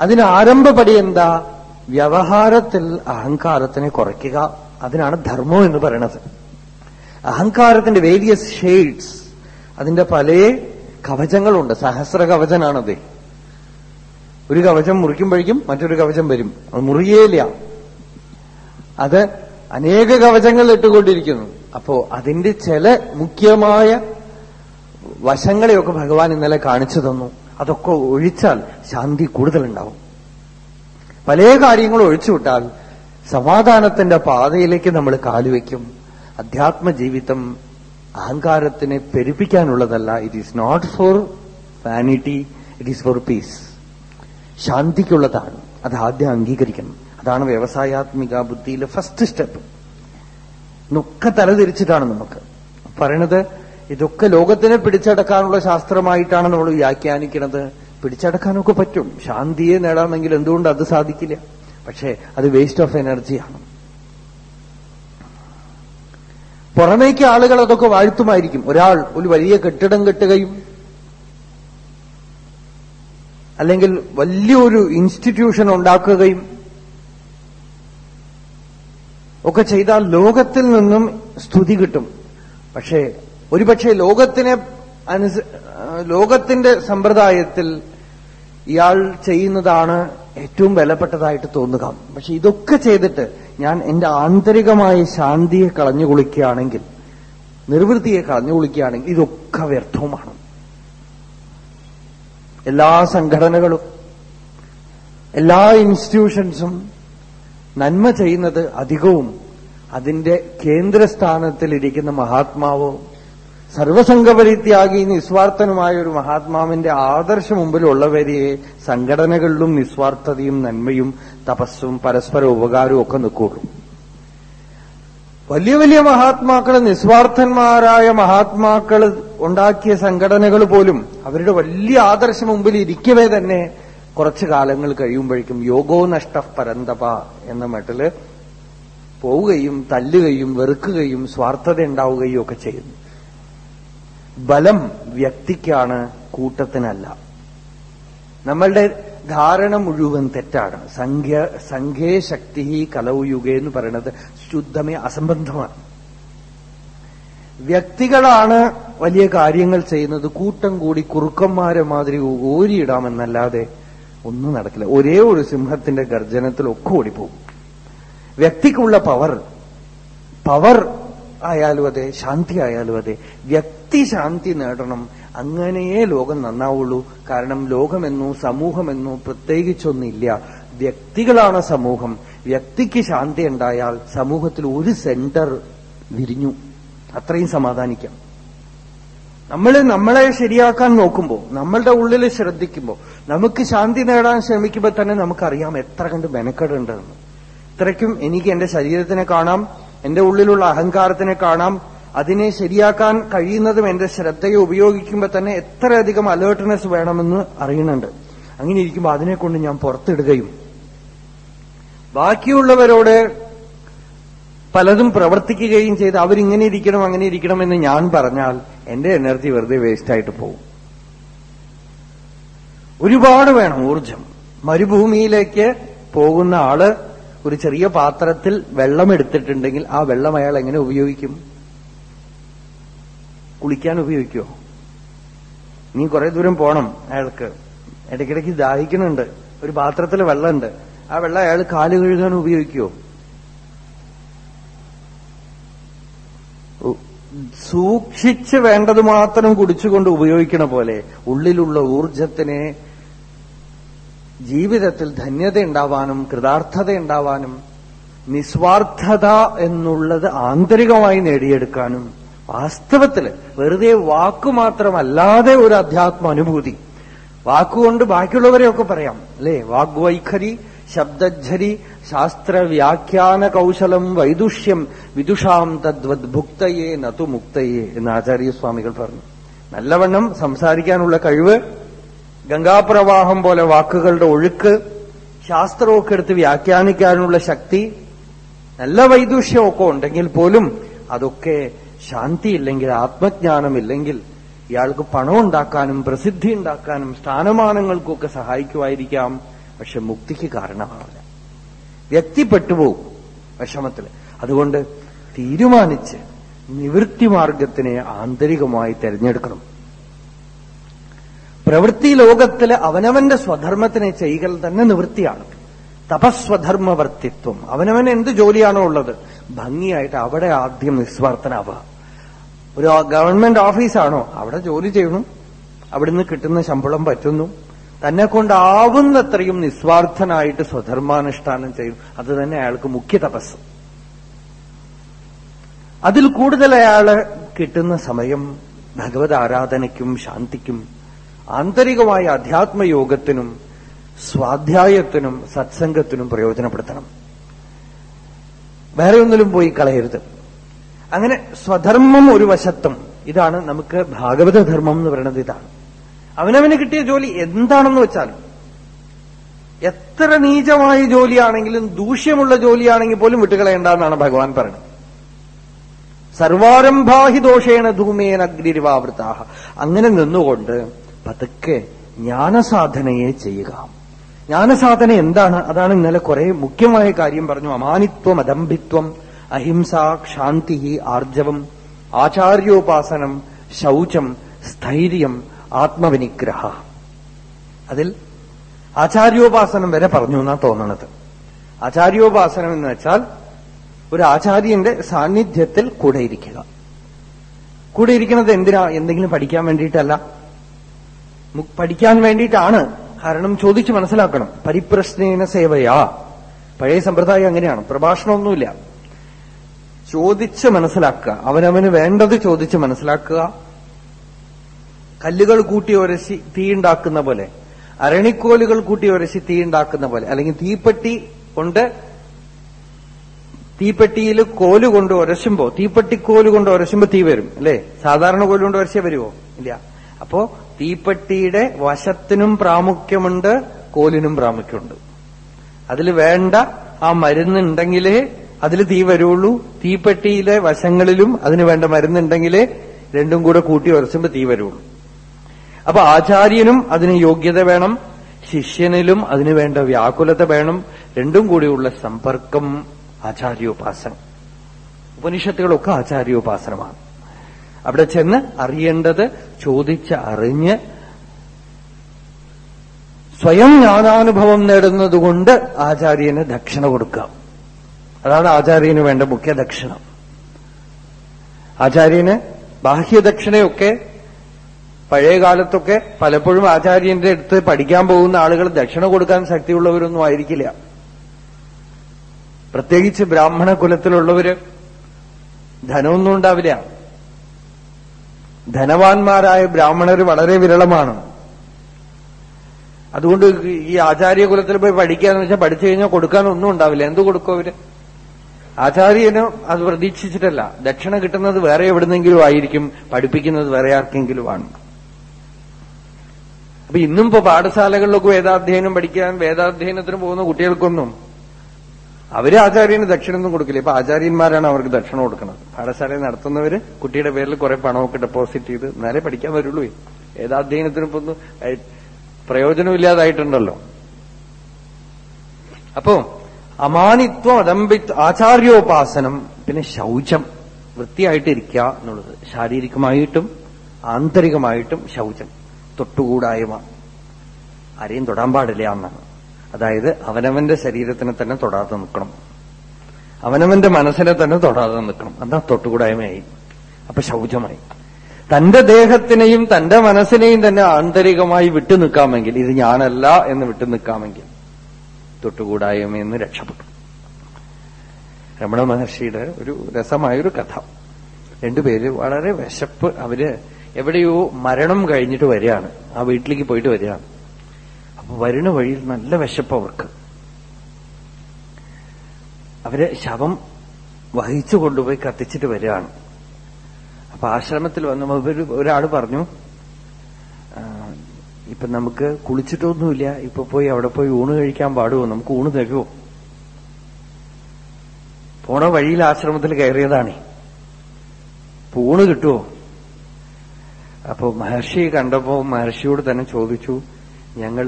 അതിന് ആരംഭപടി എന്താ? വ്യവഹാരത്തിൽ അഹങ്കാരത്തിനെ കുറയ്ക്കുക. അതിനാണ് ധർമ്മം എന്ന് പറയുന്നത് അഹങ്കാരത്തിന്റെ വേരിയസ് ഷെയ്ഡ്സ് അതിന്റെ പല കവചങ്ങളുണ്ട്. സഹസ്ര കവചനാണത് ഒരു കവചം മുറിക്കുമ്പോഴേക്കും മറ്റൊരു കവചം വരും. അത് മുറിയേല അത് അനേക കവചങ്ങൾ ഇട്ടുകൊണ്ടിരിക്കുന്നു. അപ്പോ അതിന്റെ ചില മുഖ്യമായ വശങ്ങളെയൊക്കെ ഭഗവാൻ ഇന്നലെ കാണിച്ചു തന്നു. അതൊക്കെ ഒഴിച്ചാൽ ശാന്തി കൂടുതലുണ്ടാവും. പല കാര്യങ്ങളും ഒഴിച്ചുവിട്ടാൽ സമാധാനത്തിന്റെ പാതയിലേക്ക് നമ്മൾ കാലുവെക്കും അധ്യാത്മ ജീവിതം അഹങ്കാരത്തിനെ പെരുപ്പിക്കാനുള്ളതല്ല. It is not for vanity it is for peace ശാന്തിക്കുള്ളതാണ്. അത് ആദ്യം അംഗീകരിക്കണം. അതാണ് വ്യവസായാത്മിക ബുദ്ധിയിലെ ഫസ്റ്റ് സ്റ്റെപ്പ് ഇന്നൊക്കെ തലതിരിച്ചിട്ടാണ് നമുക്ക്. പറയണത് ഇതൊക്കെ ലോകത്തിനെ പിടിച്ചടക്കാനുള്ള ശാസ്ത്രമായിട്ടാണ് നമ്മൾ വ്യാഖ്യാനിക്കുന്നത് പിടിച്ചടക്കാനൊക്കെ പറ്റും. ശാന്തിയെ നേടാമെങ്കിൽ എന്തുകൊണ്ട് അത് സാധിക്കില്ല? പക്ഷേ അത് വേസ്റ്റ് ഓഫ് എനർജിയാണ് പുറമേക്ക് ആളുകൾ അതൊക്കെ വാഴ്ത്തുമായിരിക്കും. ഒരാൾ ഒരു വലിയ കെട്ടിടം കെട്ടുകയും അല്ലെങ്കിൽ വലിയൊരു ഇൻസ്റ്റിറ്റ്യൂഷൻ ഉണ്ടാക്കുകയും ഒക്കെ ചെയ്താൽ ലോകത്തിൽ നിന്നും സ്തുതി കിട്ടും. പക്ഷേ ഒരുപക്ഷെ ലോകത്തിനെ അനുസ ലോകത്തിന്റെ സമ്പ്രദായത്തിൽ ഇയാൾ ചെയ്യുന്നതാണ് ഏറ്റവും വിലപ്പെട്ടതായിട്ട് തോന്നുക. പക്ഷെ ഇതൊക്കെ ചെയ്തിട്ട് ഞാൻ എന്റെ ആന്തരികമായ ശാന്തിയെ കളഞ്ഞു കുളിക്കുകയാണെങ്കിൽ നിർവൃത്തിയെ കളഞ്ഞു കുളിക്കുകയാണെങ്കിൽ ഇതൊക്കെ വ്യർത്ഥവുമാണ്. എല്ലാ സംഘടനകളും എല്ലാ ഇൻസ്റ്റിറ്റ്യൂഷൻസും നന്മ ചെയ്യുന്നത് അധികവും അതിന്റെ കേന്ദ്രസ്ഥാനത്തിലിരിക്കുന്ന മഹാത്മാവോ സർവസംഘപരിത്യാഗി നിസ്വാർത്ഥനുമായ ഒരു മഹാത്മാവിന്റെ ആദർശ മുമ്പിലുള്ളവരെ സംഘടനകളിലും നിസ്വാർത്ഥതയും നന്മയും തപസ്സും പരസ്പര ഉപകാരവും ഒക്കെ നിൽക്കുള്ളൂ വലിയ വലിയ മഹാത്മാക്കൾ നിസ്വാർത്ഥന്മാരായ മഹാത്മാക്കൾ ഉണ്ടാക്കിയ സംഘടനകൾ പോലും അവരുടെ വലിയ ആദർശം മുമ്പിൽ ഇരിക്കവേ തന്നെ കുറച്ചു കാലങ്ങൾ കഴിയുമ്പോഴേക്കും യോഗോ നഷ്ട പരന്തപ എന്ന മട്ടിൽ പോവുകയും തല്ലുകയും വെറുക്കുകയും സ്വാർത്ഥത ഉണ്ടാവുകയും ഒക്കെ ചെയ്യുന്നു. ബലം വ്യക്തിക്കാണ് കൂട്ടത്തിനല്ല. നമ്മളുടെ ധാരണ മുഴുവൻ തെറ്റാണ്. സംഖ്യ സംഖ്യേ ശക്തി കലൗയുഗ എന്ന് പറയുന്നത് ശുദ്ധമേ അസംബന്ധമാണ്. വ്യക്തികളാണ് വലിയ കാര്യങ്ങൾ ചെയ്യുന്നത്. കൂട്ടം കൂടി കുറുക്കന്മാരെ മാതിരി ഓരിയിടാമെന്നല്ലാതെ ഒന്നും നടക്കില്ല. ഒരേ ഒരു സിംഹത്തിന്റെ ഗർജനത്തിലൊക്കെ ഓടിപ്പോകും. വ്യക്തിക്കുള്ള പവർ പവർ ആയാലും അതെ ശാന്തി ആയാലും അതെ വ്യക്തി ശാന്തി നേടണം. അങ്ങനെയേ ലോകം നന്നാവുള്ളൂ. കാരണം ലോകമെന്നോ സമൂഹമെന്നോ പ്രത്യേകിച്ചൊന്നില്ല വ്യക്തികളാണ് സമൂഹം. വ്യക്തിക്ക് ശാന്തി ഉണ്ടായാൽ സമൂഹത്തിൽ ഒരു സെന്റർ വിരിഞ്ഞു. അത്രയും സമാധാനിക്കാം. നമ്മൾ നമ്മളെ ശരിയാക്കാൻ നോക്കുമ്പോൾ നമ്മളുടെ ഉള്ളിൽ ശ്രദ്ധിക്കുമ്പോൾ നമുക്ക് ശാന്തി നേടാൻ ശ്രമിക്കുമ്പോൾ തന്നെ നമുക്കറിയാം എത്ര കണ്ട് മെനക്കെടുണ്ടെന്ന് ഇത്രയ്ക്കും എനിക്ക് എന്റെ ശരീരത്തിനെ കാണാം എന്റെ ഉള്ളിലുള്ള അഹങ്കാരത്തിനെ കാണാം അതിനെ ശരിയാക്കാൻ കഴിയുന്നതും എന്റെ ശ്രദ്ധയെ ഉപയോഗിക്കുമ്പോൾ തന്നെ എത്രയധികം അലേർട്ട്നെസ് വേണമെന്ന് അറിയുന്നുണ്ട്. അങ്ങനെ ഇരിക്കുമ്പോൾ അതിനെ കൊണ്ട് ഞാൻ പുറത്തിടുകയും ബാക്കിയുള്ളവരോട് പലതും പ്രവർത്തിക്കുകയും ചെയ്ത് അവരിങ്ങനെ ഇരിക്കണം അങ്ങനെ ഇരിക്കണം എന്ന് ഞാൻ പറഞ്ഞാൽ എന്റെ എനർജി വെറുതെ വേസ്റ്റായിട്ട് പോകും. ഒരുപാട് വേണം ഊർജം മരുഭൂമിയിലേക്ക് പോകുന്ന ആൾ ഒരു ചെറിയ പാത്രത്തിൽ വെള്ളം എടുത്തിട്ടുണ്ടെങ്കിൽ ആ വെള്ളം അയാൾ എങ്ങനെ ഉപയോഗിക്കും? കുളിക്കാൻ ഉപയോഗിക്കുമോ നീ കുറെ ദൂരം പോണം അയാൾക്ക്. ഇടയ്ക്കിടയ്ക്ക് ദാഹിക്കുന്നുണ്ട്. ഒരു പാത്രത്തിൽ വെള്ളമുണ്ട്. ആ വെള്ളം അയാൾ കാൽ കഴുകാൻ ഉപയോഗിക്കുമോ സൂക്ഷിച്ച് വേണ്ടത് മാത്രം കുടിച്ചുകൊണ്ട് ഉപയോഗിക്കണ പോലെ ഉള്ളിലുള്ള ഊർജത്തിനെ ജീവിതത്തിൽ ധന്യത ഉണ്ടാവാനും കൃതാർത്ഥത ഉണ്ടാവാനും നിസ്വാർത്ഥത എന്നുള്ളത് ആന്തരികമായി നേടിയെടുക്കാനും വാസ്തവത്തിൽ വെറുതെ വാക്കു മാത്രമല്ലാതെ ഒരു അധ്യാത്മ അനുഭൂതി. വാക്കുകൊണ്ട് ബാക്കിയുള്ളവരെയൊക്കെ പറയാം. അല്ലേ? വാഗ്വൈഖരി ശബ്ദജ്ജരി ശാസ്ത്ര വ്യാഖ്യാന കൗശലം വൈദുഷ്യം വിദുഷാം തദ്വത് ഭുക്തയെ നതു മുക്തയെ എന്ന് ആചാര്യസ്വാമികൾ പറഞ്ഞു. നല്ലവണ്ണം സംസാരിക്കാനുള്ള കഴിവ് ഗംഗാപ്രവാഹം പോലെ വാക്കുകളുടെ ഒഴുക്ക് ശാസ്ത്രമൊക്കെ എടുത്ത് വ്യാഖ്യാനിക്കാനുള്ള ശക്തി നല്ല വൈദുഷ്യമൊക്കെ ഉണ്ടെങ്കിൽ പോലും അതൊക്കെ ശാന്തിയില്ലെങ്കിൽ ആത്മജ്ഞാനമില്ലെങ്കിൽ ഇയാൾക്ക് പണം ഉണ്ടാക്കാനും പ്രസിദ്ധി ഉണ്ടാക്കാനും സ്ഥാനമാനങ്ങൾക്കൊക്കെ സഹായിക്കുമായിരിക്കാം. പക്ഷെ മുക്തിക്ക് കാരണമാവില്ല. വ്യക്തിപ്പെട്ടുപോകും വിഷമത്തിൽ. അതുകൊണ്ട് തീരുമാനിച്ച് നിവൃത്തി മാർഗത്തിനെ ആന്തരികമായി തെരഞ്ഞെടുക്കണം. പ്രവൃത്തി ലോകത്തിൽ അവനവന്റെ സ്വധർമ്മത്തിനെ ചെയ്യൽ തന്നെ നിവൃത്തിയാണ്. തപസ്വധർമ്മവർത്തിത്വം. അവനവൻ എന്ത് ജോലിയാണോ ഉള്ളത്? ഭംഗിയായിട്ട് അവിടെ ആദ്യം നിസ്വാർത്ഥനാവുക. ഒരു ഗവൺമെന്റ് ഓഫീസാണോ? അവിടെ ജോലി ചെയ്യണം അവിടുന്ന് കിട്ടുന്ന ശമ്പളം പറ്റുന്നു. തന്നെ കൊണ്ടാവുന്നത്രയും നിസ്വാർത്ഥനായിട്ട് സ്വധർമാനുഷ്ഠാനം ചെയ്യും. അത് തന്നെ അയാൾക്ക് മുഖ്യ തപസ്. അതിൽ കൂടുതൽ അയാൾ കിട്ടുന്ന സമയം ഭഗവത് ആരാധനയ്ക്കും ശാന്തിക്കും ആന്തരികമായ അധ്യാത്മയോഗത്തിനും സ്വാധ്യായത്തിനും സത്സംഗത്തിനും പ്രയോജനപ്പെടുത്തണം. വേറെ ഒന്നിലും പോയി കളയരുത്. അങ്ങനെ സ്വധർമ്മം ഒരു വശത്തും ഇതാണ് നമുക്ക് ഭാഗവതധർമ്മം എന്ന് പറയുന്നത് ഇതാണ്. അവനവന് കിട്ടിയ ജോലി എന്താണെന്ന് വെച്ചാൽ എത്ര നീചമായ ജോലിയാണെങ്കിലും ദൂഷ്യമുള്ള ജോലിയാണെങ്കിൽ പോലും വിട്ടുകളയേണ്ടെന്നാണ് ഭഗവാൻ പറയുന്നത്. സർവാരംഭാഹി ദോഷേണ ധൂമേന അഗ്നിരിവാവൃത്താഹ. അങ്ങനെ നിന്നുകൊണ്ട് പതുക്കെ ജ്ഞാനസാധനയെ ചെയ്യുക. ജ്ഞാനസാധന എന്താണ്? അതാണ് ഇന്നലെ കുറെ മുഖ്യമായ കാര്യം പറഞ്ഞു. അമാനിത്വം അദംഭിത്വം അഹിംസ ക്ഷാന്തി ആർജവം ആചാര്യോപാസനം ശൗചം സ്ഥൈര്യം ആത്മവിനിഗ്രഹ. അതിൽ ആചാര്യോപാസനം വരെ പറഞ്ഞു എന്നാ തോന്നണത്. ആചാര്യോപാസനം എന്ന് വെച്ചാൽ ഒരു ആചാര്യന്റെ സാന്നിധ്യത്തിൽ കൂടെ ഇരിക്കുക. കൂടെ ഇരിക്കുന്നത് എന്തിനാ? എന്തെങ്കിലും പഠിക്കാൻ വേണ്ടിയിട്ടല്ല. പഠിക്കാൻ വേണ്ടിയിട്ടാണ് കാരണം ചോദിച്ച് മനസ്സിലാക്കണം. പരിപ്രശ്നേന സേവയാ. പഴയ സമ്പ്രദായം അങ്ങനെയാണ്. പ്രഭാഷണമൊന്നുമില്ല. ചോദിച്ച് മനസ്സിലാക്കുക. അവനവന് വേണ്ടത് ചോദിച്ച് മനസ്സിലാക്കുക. കല്ലുകൾ കൂട്ടി ഒരശി തീയുണ്ടാക്കുന്ന പോലെ. അരണിക്കോലുകൾ കൂട്ടി ഒരശി തീയുണ്ടാക്കുന്ന പോലെ. അല്ലെങ്കിൽ തീപ്പെട്ടി കൊണ്ട് തീപ്പെട്ടിയിൽ കോൽ കൊണ്ട് ഉരശുമ്പോ തീപ്പെട്ടിക്കോൽ കൊണ്ട് ഉരശുമ്പോ തീ വരും അല്ലെ? സാധാരണ കോലുകൊണ്ട് ഉരശ വരുമോ ഇല്ല. അപ്പോ തീപ്പെട്ടിയുടെ വശത്തിനും പ്രാമുഖ്യമുണ്ട് കോലിനും പ്രാമുഖ്യമുണ്ട്. അതിൽ വേണ്ട ആ മരുന്നുണ്ടെങ്കിലേ അതിൽ തീ വരുള്ളൂ. തീപ്പെട്ടിയിലെ വശങ്ങളിലും അതിന് വേണ്ട മരുന്നുണ്ടെങ്കിലേ രണ്ടും കൂടെ കൂട്ടി വരച്ചുമ്പോൾ തീ വരുള്ളൂ. അപ്പൊ ആചാര്യനും അതിന് യോഗ്യത വേണം ശിഷ്യനിലും അതിനു വേണ്ട വ്യാകുലത വേണം രണ്ടും കൂടിയുള്ള സമ്പർക്കം ആചാര്യോപാസനം. ഉപനിഷത്തുകളൊക്കെ ആചാര്യോപാസനമാണ്. അവിടെ ചെന്ന് അറിയേണ്ടത് ചോദിച്ച് അറിഞ്ഞ് സ്വയം ജ്ഞാനാനുഭവം നേടുന്നതുകൊണ്ട് ആചാര്യന് ദക്ഷിണ കൊടുക്കാം അതാണ് ആചാര്യന് വേണ്ട മുഖ്യ ദക്ഷിണ. ആചാര്യന് ബാഹ്യദക്ഷിണയൊക്കെ പഴയ കാലത്തൊക്കെ പലപ്പോഴും ആചാര്യന്റെ അടുത്ത് പഠിക്കാൻ പോകുന്ന ആളുകൾ ദക്ഷിണ കൊടുക്കാൻ ശക്തിയുള്ളവരൊന്നും ആയിരിക്കില്ല. പ്രത്യേകിച്ച് ബ്രാഹ്മണ കുലത്തിലുള്ളവര് ധനമൊന്നും ഉണ്ടാവില്ല. ധനവാന്മാരായ ബ്രാഹ്മണർ വളരെ വിരളമാണ്. അതുകൊണ്ട് ഈ ആചാര്യകുലത്തിൽ പോയി പഠിക്കാന്ന് വെച്ചാൽ പഠിച്ചു കഴിഞ്ഞാൽ കൊടുക്കാൻ ഒന്നും ഉണ്ടാവില്ല. എന്ത് കൊടുക്കും അവർ? ആചാര്യന് അത് പ്രതീക്ഷിച്ചിട്ടല്ല. ദക്ഷിണ കിട്ടുന്നത് വേറെ എവിടുന്നെങ്കിലും ആയിരിക്കും പഠിപ്പിക്കുന്നത് വേറെ ആർക്കെങ്കിലുമാണ്. അപ്പൊ ഇന്നും ഇപ്പൊ പാഠശാലകളിലൊക്കെ വേദാധ്യയനം പഠിക്കാൻ വേദാധ്യയനത്തിന് പോകുന്ന കുട്ടികൾക്കൊന്നും അവർ ആചാര്യന് ദക്ഷിണൊന്നും കൊടുക്കില്ല. ഇപ്പൊ ആചാര്യന്മാരാണ് അവർക്ക് ദക്ഷിണ കൊടുക്കുന്നത്. പാഠശാല നടത്തുന്നവര് കുട്ടിയുടെ പേരിൽ കുറെ പണമൊക്കെ ഡെപ്പോസിറ്റ് ചെയ്ത് നേരെ പഠിക്കാൻ വരുള്ളൂ. വേദാധ്യയനത്തിന് ഇപ്പൊ ഒന്നും ഏ, പ്രയോജനമില്ലാതായിട്ടുണ്ടല്ലോ. അപ്പോ അമാനിത്വം അദമ്പിത് ആചാര്യോപാസനം പിന്നെ ശൗചം വൃത്തിയായിട്ടിരിക്കുക എന്നുള്ളത്. ശാരീരികമായിട്ടും ആന്തരികമായിട്ടും ശൗചം. തൊട്ടുകൂടായ്മ ആരെയും തൊടാൻ പാടില്ല എന്നാണ്. അതായത് അവനവന്റെ ശരീരത്തിനെ തന്നെ തൊടാതെ നിൽക്കണം. അവനവന്റെ മനസ്സിനെ തന്നെ തൊടാതെ നിൽക്കണം. എന്നാ തൊട്ടുകൂടായ്മയായി. അപ്പൊ ശൗചമായി. തന്റെ ദേഹത്തിനെയും തന്റെ മനസ്സിനെയും തന്നെ ആന്തരികമായി വിട്ടു നിൽക്കാമെങ്കിൽ ഇത് ഞാനല്ല എന്ന് വിട്ടു നിൽക്കാമെങ്കിൽ തൊട്ടുകൂടായ്മയെന്ന് രക്ഷപ്പെട്ടു. രമണ മഹർഷിയുടെ ഒരു രസമായൊരു കഥ. രണ്ടുപേര് വളരെ വിശപ്പ്. അവർ എവിടെയോ മരണം കഴിഞ്ഞിട്ട് വരികയാണ്. ആ വീട്ടിലേക്ക് പോയിട്ട് വരികയാണ്. വരുന്ന വഴിയിൽ നല്ല വിശപ്പ് അവർക്ക്. അവർ ശവം വഹിച്ചു കൊണ്ടുപോയി കത്തിച്ചിട്ട് വരികയാണ്. അപ്പൊ ആശ്രമത്തിൽ വന്ന ഇവർ ഒരാൾ പറഞ്ഞു ഇപ്പൊ നമുക്ക് കുളിച്ചിട്ടൊന്നുമില്ല ഇപ്പൊ പോയി അവിടെ പോയി ഊണ് കഴിക്കാൻ പാടുമോ നമുക്ക് ഊണ് തരുമോ പോണ വഴിയിൽ ആശ്രമത്തിൽ കയറിയതാണേ. പൂണ് കിട്ടുമോ അപ്പോ മഹർഷി കണ്ടപ്പോ മഹർഷിയോട് തന്നെ ചോദിച്ചു ഞങ്ങൾ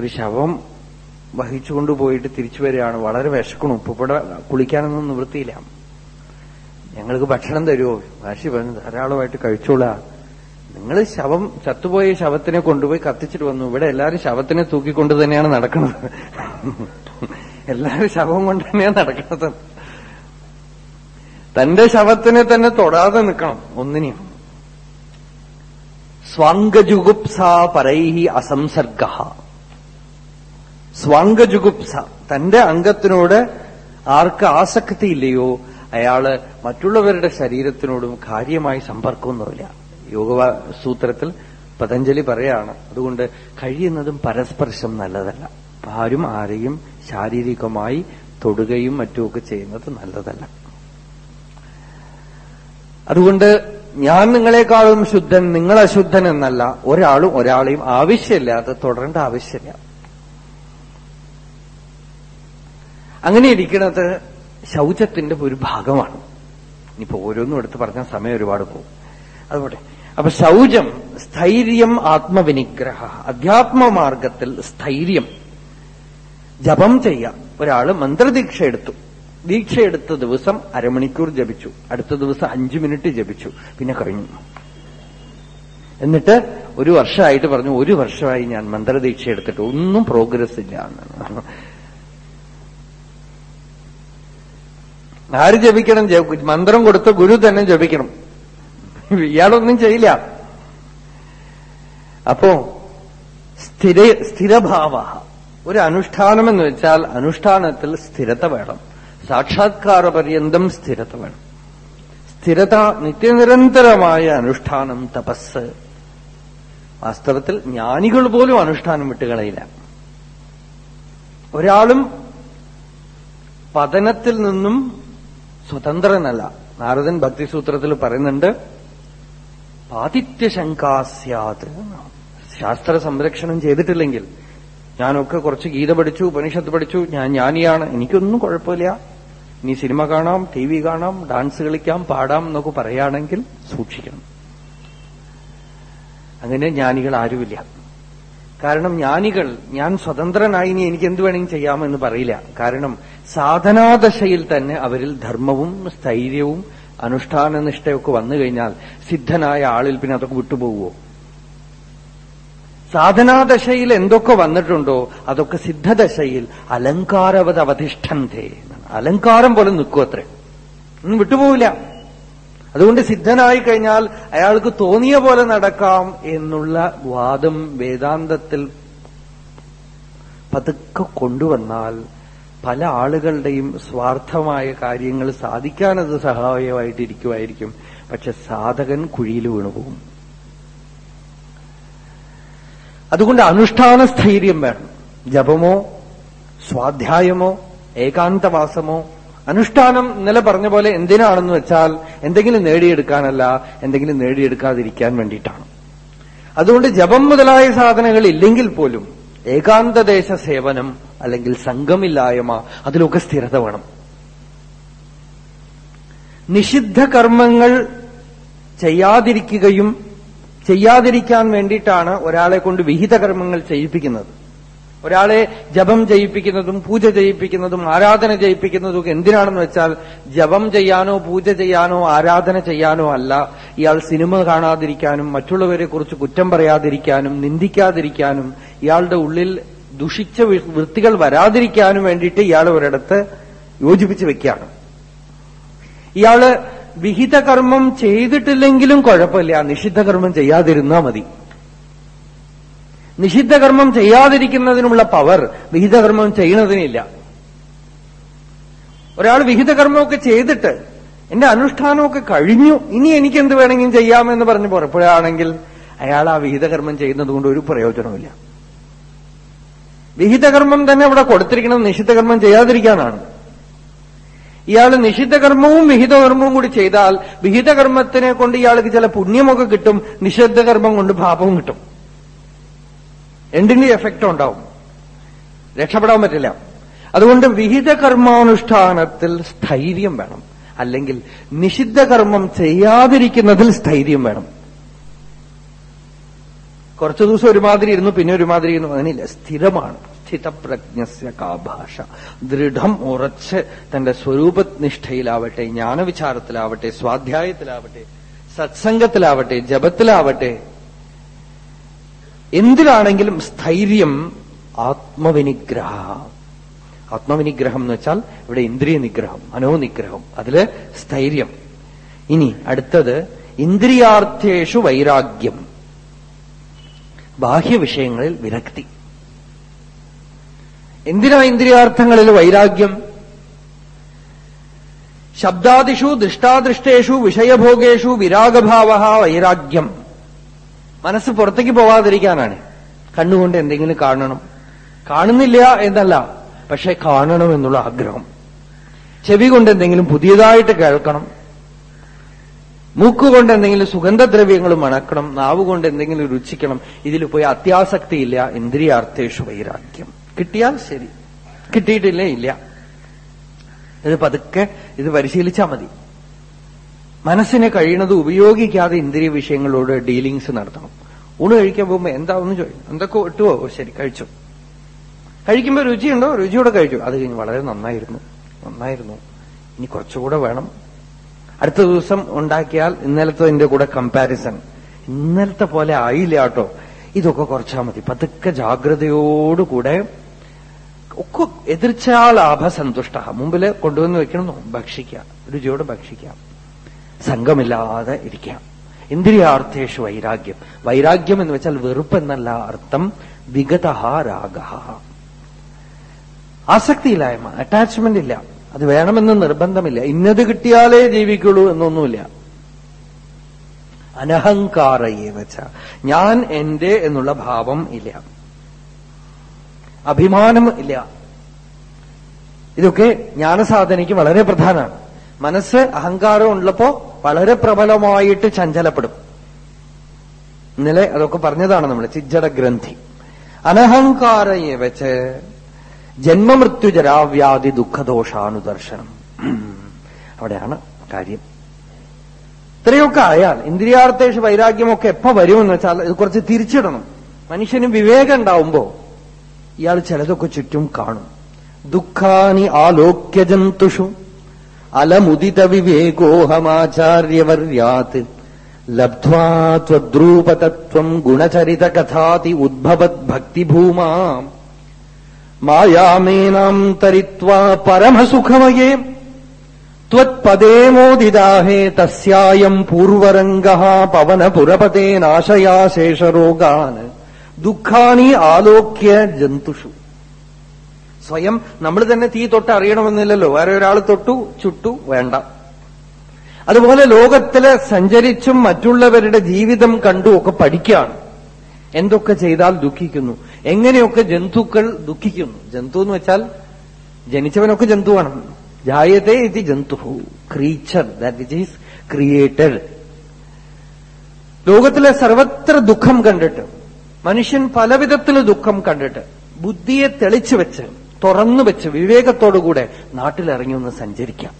ഒരു ശവം വഹിച്ചുകൊണ്ട് പോയിട്ട് തിരിച്ചു വരികയാണ്. വളരെ വിശക്കണു ഉപ്പുപട കുളിക്കാനൊന്നും നിവൃത്തിയില്ല. ഞങ്ങൾക്ക് ഭക്ഷണം തരുമോ വാശി പറഞ്ഞു ധാരാളമായിട്ട് കഴിച്ചോളാ. നിങ്ങൾ ശവം ചത്തുപോയ ശവത്തിനെ കൊണ്ടുപോയി കത്തിച്ചിട്ട് വന്നു. ഇവിടെ എല്ലാവരും ശവത്തിനെ തൂക്കിക്കൊണ്ട് തന്നെയാണ് നടക്കുന്നത്. എല്ലാവരും ശവം കൊണ്ട് തന്നെയാണ് നടക്കുന്നത്. തന്റെ ശവത്തിനെ തന്നെ തൊടാതെ നിൽക്കണം ഒന്നിനെയും സ്വാംഗജുഗുപ്സ പരൈഹി അസംസർഗ സ്വാംഗജുഗുപ്സ. തന്റെ അംഗത്തിനോട് ആർക്ക് ആസക്തിയില്ലയോ അയാൾ മറ്റുള്ളവരുടെ ശരീരത്തിനോടും കാര്യമായി സമ്പർക്കമൊന്നുമില്ല. യോഗ സൂത്രത്തിൽ പതഞ്ജലി പറയാണ് അതുകൊണ്ട് കഴിയുന്നതും പരസ്പർശം നല്ലതല്ല. ആരും ആരെയും ശാരീരികമായി തൊടുകയും മറ്റുമൊക്കെ ചെയ്യുന്നത് നല്ലതല്ല. അതുകൊണ്ട് ഞാൻ നിങ്ങളെക്കാളും ശുദ്ധൻ നിങ്ങൾ അശുദ്ധൻ എന്നല്ല ഒരാളും ഒരാളെയും ആവശ്യമില്ലാതെ തുടരേണ്ട ആവശ്യമില്ല. അങ്ങനെ ഇരിക്കുന്നത് ശൗചത്തിന്റെ ഒരു ഭാഗമാണ്. ഇനിയിപ്പോ ഓരോന്നും എടുത്ത് പറഞ്ഞാൽ സമയം ഒരുപാട് പോകും. അതുപോലെ അപ്പൊ ശൗചം സ്ഥൈര്യം ആത്മവിനിഗ്രഹ. അധ്യാത്മമാർഗത്തിൽ സ്ഥൈര്യം. ജപം ചെയ്യാം. ഒരാൾ മന്ത്രദീക്ഷ എടുത്തു. ദീക്ഷ എടുത്ത ദിവസം അരമണിക്കൂർ ജപിച്ചു. അടുത്ത ദിവസം അഞ്ചു മിനിറ്റ് ജപിച്ചു. പിന്നെ കഴിഞ്ഞു. എന്നിട്ട് ഒരു വർഷമായിട്ട് പറഞ്ഞു ഒരു വർഷമായി ഞാൻ മന്ത്രദീക്ഷ എടുത്തിട്ട് ഒന്നും പ്രോഗ്രസ് ഇല്ല ആര് ജപിക്കണം? ജപ- മന്ത്രം കൊടുത്ത ഗുരു തന്നെ ജപിക്കണം. ഇയാളൊന്നും ചെയ്യില്ല. അപ്പോ സ്ഥിര സ്ഥിരഭാവ. ഒരു അനുഷ്ഠാനം എന്ന് വെച്ചാൽ അനുഷ്ഠാനത്തിൽ സ്ഥിരത വേണം. സാക്ഷാത്കാര പര്യന്തം സ്ഥിരത വേണം. സ്ഥിരത നിത്യനിരന്തരമായ അനുഷ്ഠാനം തപസ്. വാസ്തവത്തിൽ ജ്ഞാനികൾ പോലും അനുഷ്ഠാനം വിട്ടുകളയില്ല ഒരാളും പതനത്തിൽ നിന്നും സ്വതന്ത്രനല്ല. നാരദൻ ഭക്തിസൂത്രത്തിൽ പറയുന്നുണ്ട് പാതിത്യശങ്കാസ്യാത് ശാസ്ത്ര സംരക്ഷണം ചെയ്തിട്ടില്ലെങ്കിൽ ഞാനൊക്കെ കുറച്ച് ഗീത പഠിച്ചു ഉപനിഷത്ത് പഠിച്ചു ഞാൻ ജ്ഞാനിയാണ് എനിക്കൊന്നും കുഴപ്പമില്ല. ഇനി സിനിമ കാണാം ടി വി കാണാം ഡാൻസ് കളിക്കാം പാടാം എന്നൊക്കെ പറയുകയാണെങ്കിൽ സൂക്ഷിക്കണം. അങ്ങനെ ജ്ഞാനികൾ ആരുമില്ല. കാരണം ജ്ഞാനികൾ ഞാൻ സ്വതന്ത്രനായി ഇനി എനിക്ക് എന്ത് വേണമെങ്കിലും ചെയ്യാമെന്ന് പറയില്ല. കാരണം സാധനാദശയിൽ തന്നെ അവരിൽ ധർമ്മവും സ്ഥൈര്യവും അനുഷ്ഠാനനിഷ്ഠയൊക്കെ വന്നു കഴിഞ്ഞാൽ സിദ്ധനായ ആളിൽ പിന്നെ അതൊക്കെ വിട്ടുപോകുമോ സാധനാദശയിൽ എന്തൊക്കെ വന്നിട്ടുണ്ടോ അതൊക്കെ സിദ്ധദശയിൽ അലങ്കാരവത് അവധിഷ്ഠന്തേ അലങ്കാരം പോലെ നിൽക്കും അത്രേ. ഒന്നും വിട്ടുപോവില്ല. അതുകൊണ്ട് സിദ്ധനായി കഴിഞ്ഞാൽ അയാൾക്ക് തോന്നിയ പോലെ നടക്കാം എന്നുള്ള വാദം വേദാന്തത്തിൽ പതുക്കെ കൊണ്ടുവന്നാൽ പല ആളുകളുടെയും സ്വാർത്ഥമായ കാര്യങ്ങൾ സാധിക്കാനത് സഹായമായിട്ടിരിക്കുമായിരിക്കും. പക്ഷെ സാധകൻ കുഴിയിൽ വീണുപോകും അതുകൊണ്ട് അനുഷ്ഠാന സ്ഥൈര്യം വേണം. ജപമോ സ്വാധ്യായമോ ഏകാന്തവാസമോ അനുഷ്ഠാനം ഇന്നലെ പറഞ്ഞ പോലെ എന്തിനാണെന്ന് വെച്ചാൽ എന്തെങ്കിലും നേടിയെടുക്കാനല്ല എന്തെങ്കിലും നേടിയെടുക്കാതിരിക്കാൻ വേണ്ടിയിട്ടാണ്. അതുകൊണ്ട് ജപം മുതലായ സാധനങ്ങൾ ഇല്ലെങ്കിൽ പോലും ഏകാന്തദേശ സേവനം അല്ലെങ്കിൽ സംഘമില്ലായ്മ അതിലൊക്കെ സ്ഥിരത വേണം. നിഷിദ്ധ കർമ്മങ്ങൾ ചെയ്യാതിരിക്കുകയും ചെയ്യാതിരിക്കാൻ വേണ്ടിയിട്ടാണ് ഒരാളെ കൊണ്ട് വിഹിത കർമ്മങ്ങൾ ചെയ്യിപ്പിക്കുന്നത്. ഒരാളെ ജപം ചെയ്യിപ്പിക്കുന്നതും പൂജ ചെയ്യിപ്പിക്കുന്നതും ആരാധന ചെയ്യിപ്പിക്കുന്നതും ഒക്കെ എന്തിനാണെന്ന് വെച്ചാൽ ജപം ചെയ്യാനോ പൂജ ചെയ്യാനോ ആരാധന ചെയ്യാനോ അല്ല. ഇയാൾ സിനിമ കാണാതിരിക്കാനും മറ്റുള്ളവരെ കുറിച്ച് കുറ്റം പറയാതിരിക്കാനും നിന്ദിക്കാതിരിക്കാനും ഇയാളുടെ ഉള്ളിൽ ദുഷിച്ച വൃത്തികൾ വരാതിരിക്കാനും വേണ്ടിയിട്ട് ഇയാൾ ഒരിടത്ത് യോജിപ്പിച്ച് വെക്കുകയാണ്. ഇയാൾ വിഹിത കർമ്മം ചെയ്തിട്ടില്ലെങ്കിലും കുഴപ്പമില്ല. നിഷിദ്ധകർമ്മം ചെയ്യാതിരുന്നാ മതി. നിഷിദ്ധകർമ്മം ചെയ്യാതിരിക്കുന്നതിനുള്ള പവർ വിഹിതകർമ്മം ചെയ്യുന്നതിനില്ല. ഒരാൾ വിഹിത കർമ്മമൊക്കെ ചെയ്തിട്ട് എന്റെ അനുഷ്ഠാനമൊക്കെ കഴിഞ്ഞു. ഇനി എനിക്ക് എന്ത് വേണമെങ്കിലും ചെയ്യാമെന്ന് പറഞ്ഞ് പുറപ്പെടുകയാണെങ്കിൽ അയാൾ ആ വിഹിതകർമ്മം ചെയ്യുന്നതുകൊണ്ട് ചെയ്യുന്നത് കൊണ്ട് ഒരു പ്രയോജനമില്ല വിഹിത കർമ്മം തന്നെ അവിടെ കൊടുത്തിരിക്കുന്നത് നിഷിദ്ധകർമ്മം ചെയ്യാതിരിക്കാനാണ്. ഇയാൾ നിഷിദ്ധകർമ്മവും വിഹിതകർമ്മവും കൂടി ചെയ്താൽ വിഹിതകർമ്മത്തിനെ കൊണ്ട് ഇയാൾക്ക് ചില പുണ്യമൊക്കെ കിട്ടും നിഷിദ്ധകർമ്മം കൊണ്ട് പാപവും കിട്ടും. രണ്ടിന്റെ എഫക്റ്റ് ഉണ്ടാവും. രക്ഷപ്പെടാൻ പറ്റില്ല. അതുകൊണ്ട് വിഹിത കർമാനുഷ്ഠാനത്തിൽ സ്ഥൈര്യം വേണം. അല്ലെങ്കിൽ നിഷിദ്ധകർമ്മം ചെയ്യാതിരിക്കുന്നതിൽ സ്ഥൈര്യം വേണം. കുറച്ചു ദിവസം ഒരുമാതിരി ഇരുന്നു പിന്നെ ഒരുമാതിരി ഇരുന്നു. അങ്ങനെയില്ല. സ്ഥിരമാണ്. സ്ഥിതപ്രജ്ഞസ്യ കാഭാഷ. ദൃഢം ഉറച്ച് തന്റെ സ്വരൂപനിഷ്ഠയിലാവട്ടെ ജ്ഞാനവിചാരത്തിലാവട്ടെ സ്വാധ്യായത്തിലാവട്ടെ സത്സംഗത്തിലാവട്ടെ ജപത്തിലാവട്ടെ എന്തിലാണെങ്കിലും സ്ഥൈര്യം ആത്മവിനിഗ്രഹ. ആത്മവിനിഗ്രഹം എന്ന് വെച്ചാൽ ഇവിടെ ഇന്ദ്രിയ നിഗ്രഹം മനോനിഗ്രഹം. അതിൽ സ്ഥൈര്യം. ഇനി അടുത്തത് ഇന്ദ്രിയാർത്ഥേഷു വൈരാഗ്യം. ബാഹ്യവിഷയങ്ങളിൽ വിരക്തി. എന്തിനാ ഇന്ദ്രിയാർത്ഥങ്ങളിൽ വൈരാഗ്യം? ശബ്ദാദിഷു ദൃഷ്ടാദൃഷ്ടേഷു വിഷയഭോഗേഷു വിരാഗഭാവ വൈരാഗ്യം. മനസ്സ് പുറത്തേക്ക് പോവാതിരിക്കാനാണ്. കണ്ണുകൊണ്ട് എന്തെങ്കിലും കാണണം. കാണുന്നില്ല എന്നല്ല പക്ഷെ കാണണമെന്നുള്ള ആഗ്രഹം. ചെവി കൊണ്ട് എന്തെങ്കിലും പുതിയതായിട്ട് കേൾക്കണം. മൂക്കുകൊണ്ട് എന്തെങ്കിലും സുഗന്ധദ്രവ്യങ്ങൾ മണക്കണം നാവുകൊണ്ട് എന്തെങ്കിലും രുചിക്കണം ഇതിൽ പോയി അത്യാസക്തിയില്ല ഇന്ദ്രിയാർത്ഥേഷു വൈരാഗ്യം. കിട്ടിയാൽ ശരി. കിട്ടിയിട്ടില്ലേ ഇല്ല. ഇത് പതുക്കെ ഇത് പരിശീലിച്ചാൽ മതി. മനസ്സിന് കഴിയണത് ഉപയോഗിക്കാതെ ഇന്ദ്രിയ വിഷയങ്ങളോട് ഡീലിങ്സ് നടത്തണം. ഊണ് കഴിക്കാൻ പോകുമ്പോൾ എന്താ ഒന്ന് ചോദിക്കും എന്തൊക്കെ ഇട്ടുവോ? ശരി കഴിച്ചു. കഴിക്കുമ്പോൾ രുചിയുണ്ടോ? രുചിയോടെ കഴിച്ചു അത് കഴിഞ്ഞ് വളരെ നന്നായിരുന്നു. നന്നായിരുന്നു. ഇനി കുറച്ചുകൂടെ വേണം. അടുത്ത ദിവസം ഉണ്ടാക്കിയാൽ ഇന്നലത്തെ എന്റെ കൂടെ കമ്പാരിസൺ ഇന്നലത്തെ പോലെ ആയില്ല കേട്ടോ. ഇതൊക്കെ കുറച്ചാൽ മതി. പതുക്കെ ജാഗ്രതയോടുകൂടെ ഒക്കെ എതിർച്ചാൽ ലാഭസന്തുഷ്ട മുമ്പിൽ കൊണ്ടുവന്ന് വെക്കണം ഭക്ഷിക്കാം. രുചിയോട് ഭക്ഷിക്കാം. സംഘമില്ലാതെ ഇരിക്കാം. ഇന്ദ്രിയാർത്ഥേഷു വൈരാഗ്യം. വൈരാഗ്യം എന്ന് വെച്ചാൽ വെറുപ്പ് എന്നല്ല അർത്ഥം. വിഗത രാഗ ആസക്തിയില്ലായ്മ. അറ്റാച്ച്മെന്റ് ഇല്ല. അത് വേണമെന്ന് നിർബന്ധമില്ല. ഇന്നത് കിട്ടിയാലേ ജീവിക്കുള്ളൂ എന്നൊന്നുമില്ല. അനഹങ്കാരയെ വെച്ച ഞാൻ എന്റെ എന്നുള്ള ഭാവം ഇല്ല. അഭിമാനം ഇല്ല. ഇതൊക്കെ ജ്ഞാനസാധനയ്ക്ക് വളരെ പ്രധാനമാണ്. മനസ്സ് അഹങ്കാരം ഉള്ളപ്പോ വളരെ പ്രബലമായിട്ട് ചഞ്ചലപ്പെടും. ഇന്നലെ അതൊക്കെ പറഞ്ഞതാണ് നമ്മൾ ചിജ്ജട ഗ്രന്ഥി അനഹങ്കാരയെ വെച്ച് ജന്മമൃത്യുജരാവ്യാധി ദുഃഖദോഷാനുദർശനം. അവിടെയാണ് കാര്യം. ഇത്രയൊക്കെ ആയാൽ ഇന്ദ്രിയാർത്ഥേഷ വൈരാഗ്യമൊക്കെ എപ്പോ വരുമെന്ന് വെച്ചാൽ ഇത് കുറച്ച് തിരിച്ചിടണം. മനുഷ്യന് വിവേകം ഉണ്ടാവുമ്പോ ഇയാൾ ചിലതൊക്കെ ചുറ്റും കാണും. ദുഃഖാനി ആലോക്യ ജന്തുഷു അലമുദിത വിവേകോഹമാചാര്യവർയാത് ലബ്ധ്വാ ത്വദ്രൂപതത്വം ഗുണചരിത കഥാതി ഉദ്ഭവത് ഭക്തിഭൂമാ മായാമേനാം തരിത്വാ പരമസുഖമയേ. ത്വത്പദേ മോദിദാഹേ തസ്യായം പൂർവരംഗ പവനപുരപതേ നാശയാശേഷരോഗാൻ. ദുഃഖാനി ആലോക്യ ജന്തുഷു. സ്വയം നമ്മൾ തന്നെ തീ തൊട്ട് അറിയണമെന്നില്ലല്ലോ. വേറെ ഒരാൾ തൊട്ടു ചുട്ടു വേണ്ട. അതുപോലെ ലോകത്തിൽ സഞ്ചരിച്ചും മറ്റുള്ളവരുടെ ജീവിതം കണ്ടും ഒക്കെ പഠിക്കുകയാണ്. എന്തൊക്കെ ചെയ്താൽ ദുഃഖിക്കുന്നു? എങ്ങനെയൊക്കെ ജന്തുക്കൾ ദുഃഖിക്കുന്നു? ജന്തു എന്ന് വെച്ചാൽ ജനിച്ചവനൊക്കെ ജന്തുവാണ്. ജായത്തെ ഇത് ജന്തു. Creature that it is created ലോകത്തിലെ സർവത്ര ദുഃഖം കണ്ടിട്ട് മനുഷ്യൻ പലവിധത്തിൽ ദുഃഖം കണ്ടിട്ട് ബുദ്ധിയെ തെളിച്ചു വെച്ച് തുറന്നു വെച്ച് വിവേകത്തോടുകൂടെ നാട്ടിലിറങ്ങി ഒന്ന് സഞ്ചരിക്കാം.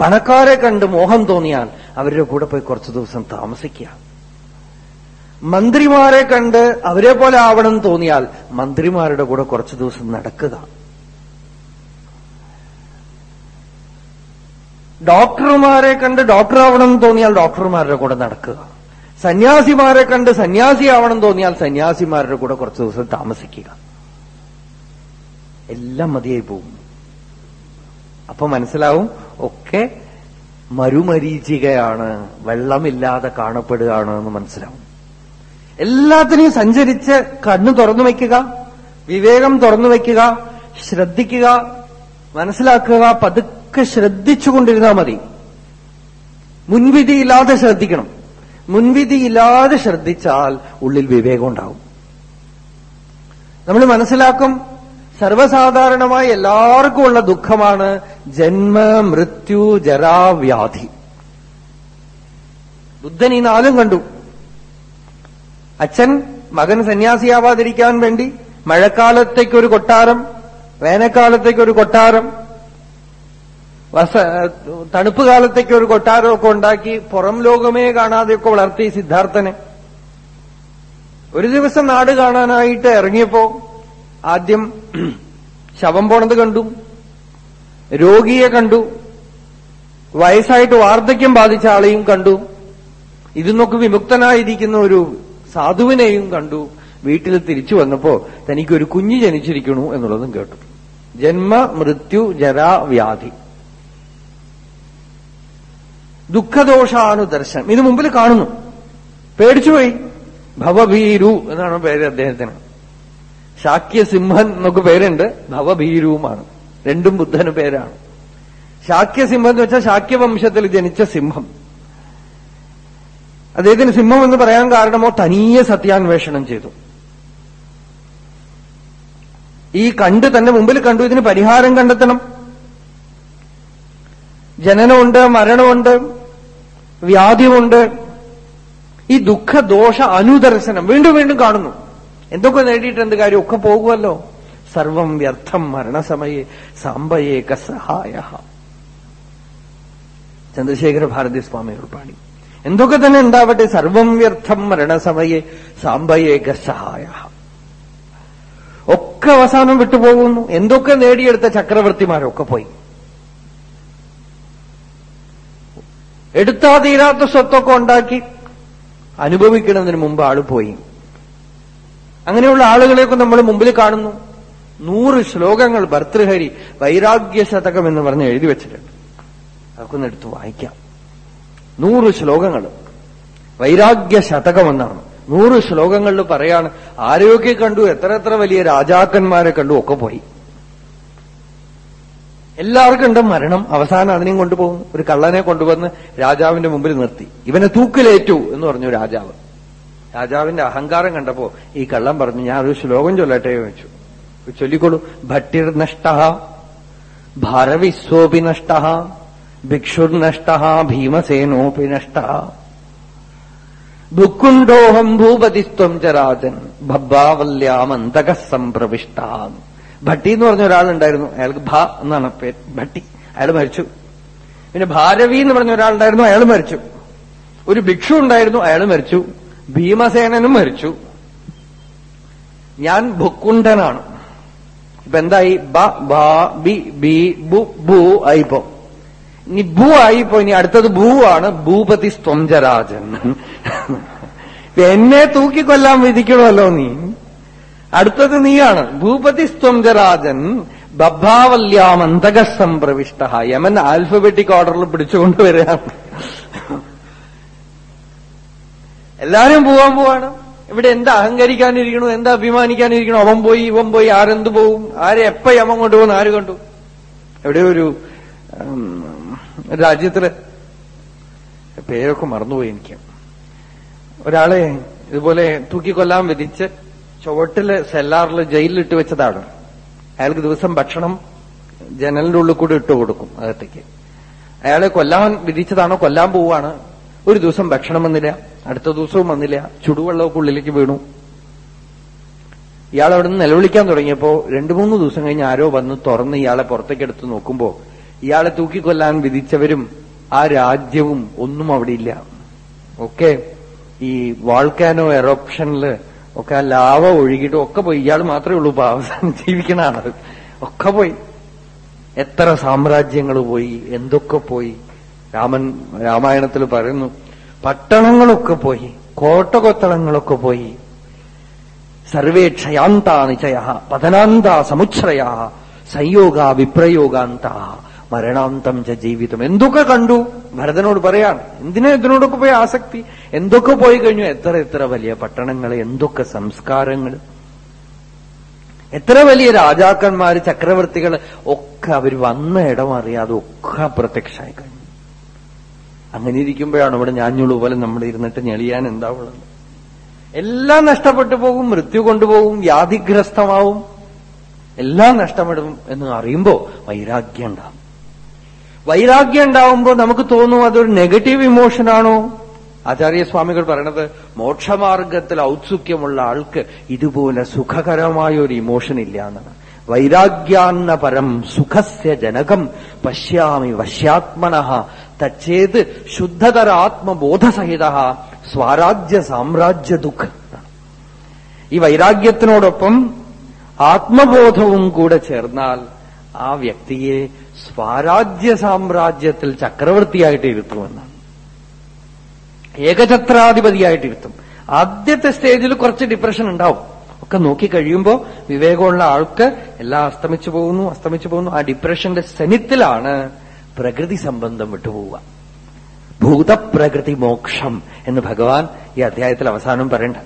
പണക്കാരെ കണ്ട് മോഹം തോന്നിയാൽ അവരുടെ കൂടെ പോയി കുറച്ചു ദിവസം താമസിക്കുക മന്ത്രിമാരെ കണ്ട് അവരെ പോലെ ആവണം തോന്നിയാൽ മന്ത്രിമാരുടെ കൂടെ കുറച്ച് ദിവസം നടക്കുക. ഡോക്ടർമാരെ കണ്ട് ഡോക്ടർ ആവണം തോന്നിയാൽ ഡോക്ടർമാരുടെ കൂടെ നടക്കുക. സന്യാസിമാരെ കണ്ട് സന്യാസി ആവണം തോന്നിയാൽ സന്യാസിമാരുടെ കൂടെ കുറച്ച് ദിവസം താമസിക്കുക. എല്ലാം മതിയായി പോകും. അപ്പൊ മനസ്സിലാവും ഒക്കെ മരുമരീചികയാണ് വെള്ളമില്ലാതെ കാണപ്പെടുകയാണ് എന്ന് മനസ്സിലാവും. എല്ലാത്തിനെയും സഞ്ചരിച്ച് കണ്ണു തുറന്നു വയ്ക്കുക വിവേകം തുറന്നു വയ്ക്കുക ശ്രദ്ധിക്കുക മനസ്സിലാക്കുക പതുക്കെ ശ്രദ്ധിച്ചുകൊണ്ടിരുന്നാൽ മതി. മുൻവിധിയില്ലാതെ ശ്രദ്ധിക്കണം. മുൻവിധിയില്ലാതെ ശ്രദ്ധിച്ചാൽ ഉള്ളിൽ വിവേകം ഉണ്ടാവും. നമ്മൾ മനസ്സിലാക്കും സർവസാധാരണമായി എല്ലാവർക്കും ഉള്ള ദുഃഖമാണ് ജന്മ മൃത്യു ജരാവ്യാധി ബുദ്ധൻ ഈ നാലും കണ്ടു. അച്ഛൻ മകൻ സന്യാസിയാവാതിരിക്കാൻ വേണ്ടി മഴക്കാലത്തേക്കൊരു കൊട്ടാരം വേനൽക്കാലത്തേക്കൊരു കൊട്ടാരം വസ തണുപ്പ് കാലത്തേക്ക് ഒരു കൊട്ടാരമൊക്കെ ഉണ്ടാക്കി പുറം ലോകമേ കാണാതെയൊക്കെ വളർത്തി സിദ്ധാർത്ഥനെ. ഒരു ദിവസം നാട് കാണാനായിട്ട് ഇറങ്ങിയപ്പോ ആദ്യം ശവം പോണത് കണ്ടു രോഗിയെ കണ്ടു വയസ്സായിട്ട് വാർദ്ധക്യം ബാധിച്ച ആളെയും കണ്ടു. ഇതിന്നൊക്കെ വിമുക്തനായിരിക്കുന്ന ഒരു സാധുവിനെയും കണ്ടു. വീട്ടിൽ തിരിച്ചു വന്നപ്പോ തനിക്കൊരു കുഞ്ഞ് ജനിച്ചിരിക്കണു എന്നുള്ളതും കേട്ടു. ജന്മ മൃത്യു ജരാ വ്യാധി. ദുഃഖദോഷാനുദർശനം. ഇത് മുമ്പിൽ കാണുന്നു. പേടിച്ചുപോയി ഭവഭീരു എന്നാണ് പേര് അദ്ദേഹത്തിന്. ശാക്യസിംഹൻ എന്നൊക്കെ പേരുണ്ട്. ഭവഭീരുവുമാണ്. രണ്ടും ബുദ്ധന് പേരാണ്. ശാക്യസിംഹം എന്ന് വെച്ചാൽ ശാക്യവംശത്തിൽ ജനിച്ച സിംഹം. അദ്ദേഹത്തിന് സിംഹം എന്ന് പറയാൻ കാരണമോ തനിയെ സത്യാന്വേഷണം ചെയ്തു. ഈ കണ്ട് തന്നെ മുമ്പിൽ കണ്ടു ഇതിന് പരിഹാരം കണ്ടെത്തണം. ജനനമുണ്ട് മരണമുണ്ട് വ്യാധിയുണ്ട് ഈ ദുഃഖദോഷ അനുദർശനം വീണ്ടും വീണ്ടും കാണുന്നു. എന്തൊക്കെ നേടിയിട്ട് എന്ത് കാര്യം? ഒക്കെ പോകുമല്ലോ. സർവം വ്യർത്ഥം മരണസമയെ സാമ്പയേക സഹായ ചന്ദ്രശേഖര ഭാരതി സ്വാമികൾ പാടി എന്തൊക്കെ തന്നെ ഉണ്ടാവട്ടെ? സർവം വ്യർത്ഥം മരണസമയെ സാമ്പയേക സഹായ. ഒക്കെ അവസാനം വിട്ടുപോകുന്നു. എന്തൊക്കെ നേടിയെടുത്ത ചക്രവർത്തിമാരൊക്കെ പോയി. എടുത്താ തീരാത്ത സ്വത്തൊക്കെ ഉണ്ടാക്കി അനുഭവിക്കുന്നതിന് മുമ്പ് ആൾ പോയി. അങ്ങനെയുള്ള ആളുകളെയൊക്കെ നമ്മൾ മുമ്പിൽ കാണുന്നു. നൂറ് ശ്ലോകങ്ങൾ ഭർത്തൃഹരി വൈരാഗ്യ ശതകം എന്ന് പറഞ്ഞ് എഴുതി വെച്ചിട്ടുണ്ട്. അതൊക്കെ ഒന്ന് എടുത്ത് വായിക്കാം. നൂറ് ശ്ലോകങ്ങൾ. വൈരാഗ്യ ശതകം എന്നാണ് നൂറ് ശ്ലോകങ്ങളിൽ പറയാണ് ആരെയൊക്കെ കണ്ടു എത്ര എത്ര വലിയ രാജാക്കന്മാരെ കണ്ടു ഒക്കെ പോയി. എല്ലാവർക്കും ഉണ്ട് മരണം? അവസാനം അതിനെയും കൊണ്ടുപോകും ഒരു കള്ളനെ കൊണ്ടുവന്ന് രാജാവിന്റെ മുമ്പിൽ നിർത്തി. ഇവനെ തൂക്കിലേറ്റു എന്ന് പറഞ്ഞു രാജാവ്. രാജാവിന്റെ അഹങ്കാരം കണ്ടപ്പോ ഈ കള്ളൻ പറഞ്ഞു ഞാൻ ഒരു ശ്ലോകം ചൊല്ലട്ടെ വെച്ചു. ചൊല്ലിക്കൊള്ളു ഭട്ടിർ നഷ്ട ഭാരവിസ്വോപി നഷ്ട ഭിക്ഷുർനഷ്ട ഭീമസേനോപി നഷ്ട ദുഃഖുണ്ടോഹം ഭൂപതിസ്ത്വം ചരാജൻ ഭബ്ബാവല്യാമന്തക സംപ്രവിഷ്ട ഭട്ടി എന്ന് പറഞ്ഞ ഒരാളുണ്ടായിരുന്നു. അയാൾക്ക് ഭ എന്നാണ് പേര്. ഭട്ടി. അയാൾ മരിച്ചു. പിന്നെ ഭാരവി എന്ന് പറഞ്ഞ ഒരാളുണ്ടായിരുന്നു. അയാൾ മരിച്ചു. ഒരു ഭിക്ഷു ഉണ്ടായിരുന്നു. അയാൾ മരിച്ചു. ഭീമസേനനും മരിച്ചു. ഞാൻ ഭുക്കുണ്ടനാണ് ഇപ്പൊ എന്തായി? ബ ബ ബി ബി ബു ആയിപ്പോ ഇനി ഭൂ ആയിപ്പോ ഇനി അടുത്തത് ഭൂ ആണ് ഭൂപതി സ്ത്വംജരാജൻ എന്നെ തൂക്കിക്കൊല്ലാൻ വിധിക്കണമല്ലോ നീ. അടുത്തത് നീയാണ്. ഭൂപതി സ്ത്വംജരാജൻ ബഭാവല്യാം അന്തകസം പ്രവിഷ്ട യമൻ ആൽഫബറ്റിക് ഓർഡറിൽ പിടിച്ചുകൊണ്ടുവരികയാണ് എല്ലാരും പോവാൻ പോവാണ്. ഇവിടെ എന്താ അഹങ്കരിക്കാനിരിക്കണു? എന്താ അഭിമാനിക്കാനിരിക്കണു? അവൻ പോയി ഇവൻ പോയി. ആരെന്ത് പോവും? ആരെ എപ്പ യമം കൊണ്ടുപോകുന്നു ആര് കണ്ടു? എവിടെ ഒരു ഉം, രാജ്യത്തിൽ പേരൊക്കെ മറന്നുപോയി എനിക്ക്. ഒരാളെ ഇതുപോലെ തൂക്കിക്കൊല്ലാൻ വിധിച്ച് ചുവട്ടിൽ സെല്ലാറിൽ ജയിലിലിട്ട് വെച്ചതാണ്. അയാൾക്ക് ദിവസം ഭക്ഷണം ജനലിന്റെ ഉള്ളിൽ കൂടി ഇട്ട് കൊടുക്കും അകത്തേക്ക്. അയാളെ കൊല്ലാൻ വിധിച്ചതാണോ? കൊല്ലാൻ പോവാണ് ഒരു ദിവസം ഭക്ഷണം വന്നില്ല. അടുത്ത ദിവസവും വന്നില്ല. ചുടുവെള്ളമൊക്കെ ഉള്ളിലേക്ക് വീണു. ഇയാൾ അവിടെ നിന്ന് നിലവിളിക്കാൻ തുടങ്ങിയപ്പോ രണ്ടു മൂന്ന് ദിവസം കഴിഞ്ഞ് ആരോ വന്ന് തുറന്ന് ഇയാളെ പുറത്തേക്ക് എടുത്ത് നോക്കുമ്പോ ഇയാളെ തൂക്കിക്കൊല്ലാൻ വിധിച്ചവരും ആ രാജ്യവും ഒന്നും അവിടെ ഇല്ല ഒക്കെ ഈ വാൾക്കാനോ എറോപ്ഷനിൽ ഒക്കെ ആ ലാവ ഒഴുകിയിട്ട് ഒക്കെ പോയി. ഇയാൾ മാത്രമേ ഉള്ളൂ അവസാനം ജീവിക്കണ ഒക്കെ പോയി. എത്ര സാമ്രാജ്യങ്ങൾ പോയി? എന്തൊക്കെ പോയി? രാമൻ രാമായണത്തിൽ പറയുന്നു പട്ടണങ്ങളൊക്കെ പോയി. കോട്ടകൊത്തളങ്ങളൊക്കെ പോയി. സർവേ ക്ഷയാന്താ നിചയ പതനാന്ത സമുച്ഛ്രയാ സംയോഗ വിപ്രയോഗാന്ത. മരണാന്തം ച ജീവിതം. എന്തൊക്കെ കണ്ടു? ഭരതനോട് പറയാണ്. എന്തിനാ ഇതിനോടൊക്കെ പോയി ആസക്തി? എന്തൊക്കെ പോയി കഴിഞ്ഞു? എത്ര എത്ര വലിയ പട്ടണങ്ങൾ എന്തൊക്കെ സംസ്കാരങ്ങൾ? എത്ര വലിയ രാജാക്കന്മാര് ചക്രവർത്തികൾ ഒക്കെ അവർ വന്ന ഇടം അറിയാതെ ഒക്കെ അപ്രത്യക്ഷമായി കഴിഞ്ഞു. അങ്ങനെ ഇരിക്കുമ്പോഴാണ് ഇവിടെ ഞാഞ്ഞുള്ളൂ പോലെ നമ്മൾ ഇരുന്നിട്ട് ഞെളിയാൻ എന്താവുള്ളത് എല്ലാം നഷ്ടപ്പെട്ടു പോകും മൃത്യു കൊണ്ടുപോകും വ്യാധിഗ്രസ്തമാവും. എല്ലാം നഷ്ടപ്പെടും എന്ന് അറിയുമ്പോ വൈരാഗ്യം ഉണ്ടാവും. വൈരാഗ്യം ഉണ്ടാവുമ്പോൾ നമുക്ക് തോന്നും അതൊരു നെഗറ്റീവ് ഇമോഷനാണോ ആചാര്യസ്വാമികൾ പറയണത് മോക്ഷമാർഗത്തിൽ ഔത്സുക്യമുള്ള ആൾക്ക് ഇതുപോലെ സുഖകരമായ ഒരു ഇമോഷൻ ഇല്ല എന്നാണ്. വൈരാഗ്യാന്ന പരം സുഖസ്യ ജനകം പശ്യാമി വശ്യാത്മന തച്ചേത് ശുദ്ധതര ആത്മബോധസഹിത സ്വാരാജ്യ സാമ്രാജ്യ ദുഃഖ. ഈ വൈരാഗ്യത്തിനോടൊപ്പം ആത്മബോധവും കൂടെ ചേർന്നാൽ ആ വ്യക്തിയെ സ്വാരാജ്യ സാമ്രാജ്യത്തിൽ ചക്രവർത്തിയായിട്ട് ഇരുത്തുമെന്നാണ് ഏകഛത്രാധിപതിയായിട്ട് ഇരുത്തും. ആദ്യത്തെ സ്റ്റേജിൽ കുറച്ച് ഡിപ്രഷൻ ഉണ്ടാവും. ഒക്കെ നോക്കി കഴിയുമ്പോൾ വിവേകമുള്ള ആൾക്ക് എല്ലാം അസ്തമിച്ചു പോകുന്നു അസ്തമിച്ചു പോകുന്നു. ആ ഡിപ്രഷന്റെ സെനിത്തിലാണ് പ്രകൃതി സംബന്ധം വിട്ടുപോവുക. ഭൂതപ്രകൃതി മോക്ഷം എന്ന് ഭഗവാൻ ഈ അധ്യായത്തിൽ അവസാനം പറയണ്ട.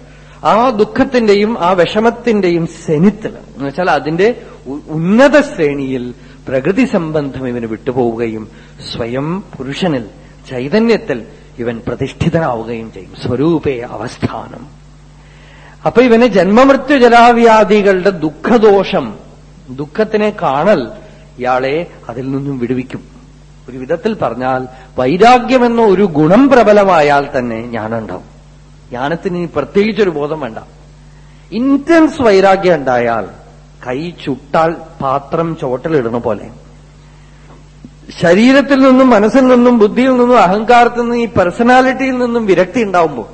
ആ ദുഃഖത്തിന്റെയും ആ വിഷമത്തിന്റെയും സെനിത്തിൽ എന്ന് വെച്ചാൽ അതിന്റെ ഉന്നത ശ്രേണിയിൽ പ്രകൃതി സംബന്ധം ഇവന് വിട്ടുപോവുകയും സ്വയം പുരുഷനിൽ ചൈതന്യത്തിൽ ഇവൻ പ്രതിഷ്ഠിതനാവുകയും ചെയ്യും. സ്വരൂപേ അവസ്ഥാനം. അപ്പൊ ഇവന് ജന്മമൃത്യു ജലാവ്യാധികളുടെ ദുഃഖദോഷം ദുഃഖത്തിനെ കാണൽ ഇയാളെ അതിൽ നിന്നും വിടുവിക്കും. ഒരു വിധത്തിൽ പറഞ്ഞാൽ വൈരാഗ്യമെന്ന ഒരു ഗുണം പ്രബലമായാൽ തന്നെ ജ്ഞാനുണ്ടാവും ജ്ഞാനത്തിന് പ്രത്യേകിച്ചൊരു ബോധം വേണ്ട. ഇന്റൻസ് വൈരാഗ്യം ഉണ്ടായാൽ കൈ ചുട്ടാൽ പാത്രം ചോട്ടലിടുന്ന പോലെ. ശരീരത്തിൽ നിന്നും മനസ്സിൽ നിന്നും ബുദ്ധിയിൽ നിന്നും അഹങ്കാരത്തിൽ നിന്നും ഈ പേഴ്സണാലിറ്റിയിൽ നിന്നും വിരക്തി ഉണ്ടാവുമ്പോൾ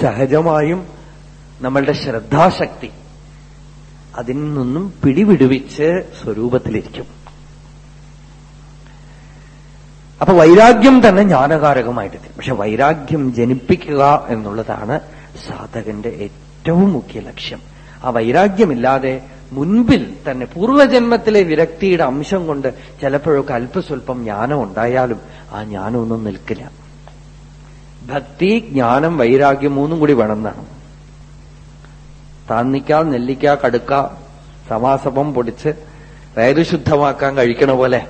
സഹജമായും നമ്മളുടെ ശ്രദ്ധാശക്തി അതിൽ നിന്നും പിടിവിടുവിച്ച് സ്വരൂപത്തിലിരിക്കും. അപ്പൊ വൈരാഗ്യം തന്നെ ജ്ഞാനകാരകമായിട്ട് പക്ഷെ വൈരാഗ്യം ജനിപ്പിക്കുക എന്നുള്ളതാണ് സാധകന്റെ ഏറ്റവും മുഖ്യ ലക്ഷ്യം. ആ വൈരാഗ്യമില്ലാതെ മുൻപിൽ തന്നെ പൂർവജന്മത്തിലെ വിരക്തിയുടെ അംശം കൊണ്ട് ചിലപ്പോഴൊക്കെ അല്പസ്വല്പം ജ്ഞാനം ഉണ്ടായാലും ആ ജ്ഞാനമൊന്നും നിൽക്കില്ല. ഭക്തി ജ്ഞാനം വൈരാഗ്യം മൂന്നും കൂടി വേണമെന്നാണ്. താന്നിക്ക നെല്ലിക്ക കടുക്ക സമാസപം പൊടിച്ച് വയറ് ശുദ്ധമാക്കാൻ കഴിക്കണ പോലെ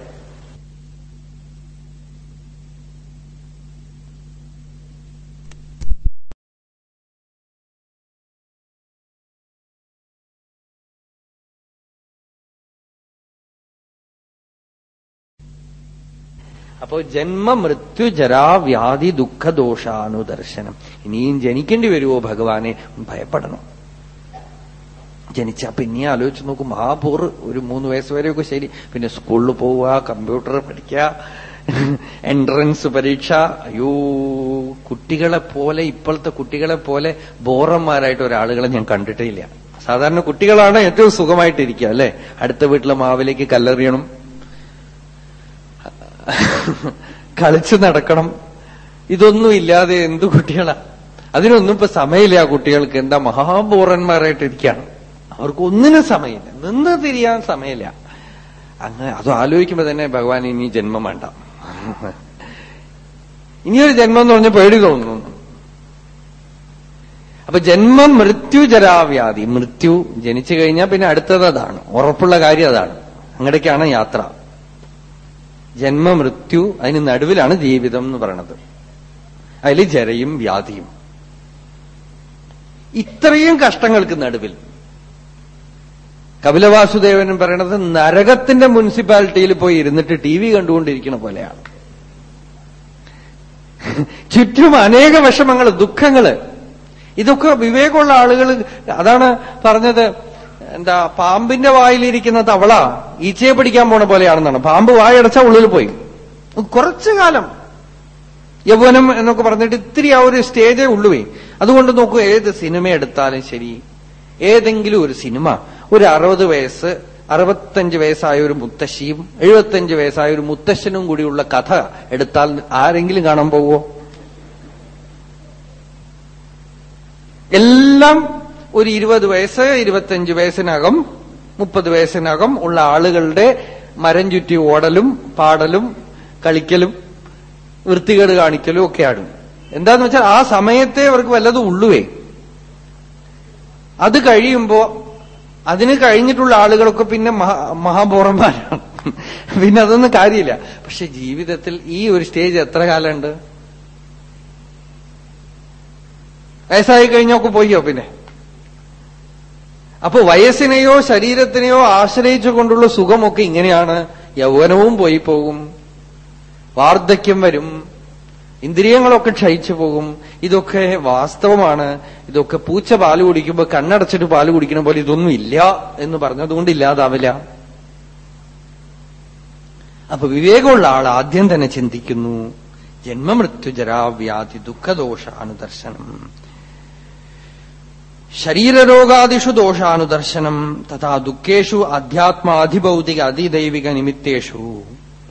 അപ്പോ ജന്മ മൃത്യു ജരാ വ്യാധി ദുഃഖ ദോഷാനുദർശനം ഇനിയും ജനിക്കേണ്ടി വരുമോ ഭഗവാനെ? ഭയപ്പെടണം. ജനിച്ച പിന്നെ ആലോചിച്ച് നോക്കും മഹാപൂർ ഒരു മൂന്ന് വയസ്സ് വരെയൊക്കെ ശരി. പിന്നെ സ്കൂളിൽ പോവുക കമ്പ്യൂട്ടർ പഠിക്കുക എൻട്രൻസ് പരീക്ഷ. അയ്യോ കുട്ടികളെ പോലെ ഇപ്പോഴത്തെ കുട്ടികളെ പോലെ ബോറന്മാരായിട്ട് ഒരാളുകളെ ഞാൻ കണ്ടിട്ടേ ഇല്ല. സാധാരണ കുട്ടികളാണ് ഏറ്റവും സുഖമായിട്ടിരിക്കുക അല്ലെ? അടുത്ത വീട്ടിലെ മാവിലേക്ക് കല്ലെറിയണം. *laughs* കളിച്ചു നടക്കണം. ഇതൊന്നും ഇല്ലാതെ എന്തു കുട്ടികളാ? അതിനൊന്നും ഇപ്പൊ സമയമില്ല ആ കുട്ടികൾക്ക്. എന്താ മഹാപൂർവന്മാരായിട്ടിരിക്കുകയാണ് അവർക്ക് ഒന്നിനും സമയമില്ല. നിന്ന് തിരിയാൻ സമയമില്ല. അങ്ങനെ അത് ആലോചിക്കുമ്പോ തന്നെ ഭഗവാൻ ഇനി ജന്മം വേണ്ട. *laughs* ഇനിയൊരു ജന്മം എന്ന് പറഞ്ഞ പേടി തോന്നുന്നു. അപ്പൊ ജന്മം മൃത്യു ജരാവ്യാധി. മൃത്യു ജനിച്ചു കഴിഞ്ഞാൽ പിന്നെ അടുത്തത് അതാണ്. ഉറപ്പുള്ള കാര്യം അതാണ്. അങ്ങടേക്കാണ് യാത്ര. ജന്മ മൃത്യു അതിന് നടുവിലാണ് ജീവിതം എന്ന് പറയണത്. അതിൽ ജരയും വ്യാധിയും. ഇത്രയും കഷ്ടങ്ങൾക്ക് നടുവിൽ കപിലവാസുദേവനും പറയണത് നരകത്തിന്റെ മുനിസിപ്പാലിറ്റിയിൽ പോയി ഇരുന്നിട്ട് ടി വി കണ്ടുകൊണ്ടിരിക്കുന്ന പോലെയാണ്. ചുറ്റും അനേക വിഷമങ്ങൾ ദുഃഖങ്ങൾ. ഇതൊക്കെ വിവേകമുള്ള ആളുകൾ അതാണ് പറഞ്ഞത് എന്താ പാമ്പിന്റെ വായിലിരിക്കുന്ന തവള ഈച്ചയെ പിടിക്കാൻ പോണ പോലെയാണെന്നാണ്. പാമ്പ് വായടച്ച ഉള്ളിൽ പോയി. കുറച്ചു കാലം. യൗവനം എന്നൊക്കെ പറഞ്ഞിട്ട് ഇത്തിരി ആ ഒരു സ്റ്റേജേ ഉള്ളുവേ. അതുകൊണ്ട് നോക്കൂ ഏത് സിനിമ എടുത്താലും ശരി ഏതെങ്കിലും ഒരു സിനിമ ഒരു അറുപത് വയസ്സ് അറുപത്തഞ്ച് വയസ്സായ ഒരു മുത്തശ്ശിയും എഴുപത്തഞ്ച് വയസ്സായ ഒരു മുത്തശ്ശനും കൂടിയുള്ള കഥ എടുത്താൽ ആരെങ്കിലും കാണാൻ പോവോ? എല്ലാം ഒരു ഇരുപത് വയസ്സ് ഇരുപത്തിയഞ്ച് വയസ്സിനകം മുപ്പത് വയസ്സിനകം ഉള്ള ആളുകളുടെ മരം ചുറ്റി ഓടലും പാടലും കളിക്കലും വൃത്തികേട് കാണിക്കലും ഒക്കെയാണ് എന്താന്ന് വെച്ചാൽ ആ സമയത്തെ അവർക്ക് വല്ലതും ഉള്ളുവേ. അത് കഴിയുമ്പോ അതിന് കഴിഞ്ഞിട്ടുള്ള ആളുകളൊക്കെ പിന്നെ മഹാപൗറന്മാരാണ് പിന്നെ അതൊന്നും കാര്യമില്ല. പക്ഷെ ജീവിതത്തിൽ ഈ ഒരു സ്റ്റേജ് എത്ര കാലമുണ്ട്? വയസ്സായി കഴിഞ്ഞൊക്കെ പോയോ പിന്നെ? അപ്പൊ വയസ്സിനെയോ ശരീരത്തിനെയോ ആശ്രയിച്ചു കൊണ്ടുള്ള സുഖമൊക്കെ ഇങ്ങനെയാണ്. യൗവനവും പോയി പോകും. വാർദ്ധക്യം വരും. ഇന്ദ്രിയങ്ങളൊക്കെ ക്ഷയിച്ചു പോകും. ഇതൊക്കെ വാസ്തവമാണ്. ഇതൊക്കെ പൂച്ച പാൽ കുടിക്കുമ്പോൾ കണ്ണടച്ചിട്ട് പാൽ കുടിക്കണ പോലെ ഇതൊന്നും ഇല്ല എന്ന് പറഞ്ഞതുകൊണ്ട് ഇല്ലാതാവില്ല. അപ്പൊ വിവേകമുള്ള ആൾ ആദ്യം തന്നെ ചിന്തിക്കുന്നു. ജന്മമൃത്യു ജരാവ്യാധി ദുഃഖദോഷ അനുദർശനം ശരീരരോഗാദിഷു ദോഷാനുദർശനം തഥാ ദുഃഖേഷു അധ്യാത്മാധിഭൗതിക അതിദൈവിക നിമിത്തേഷു.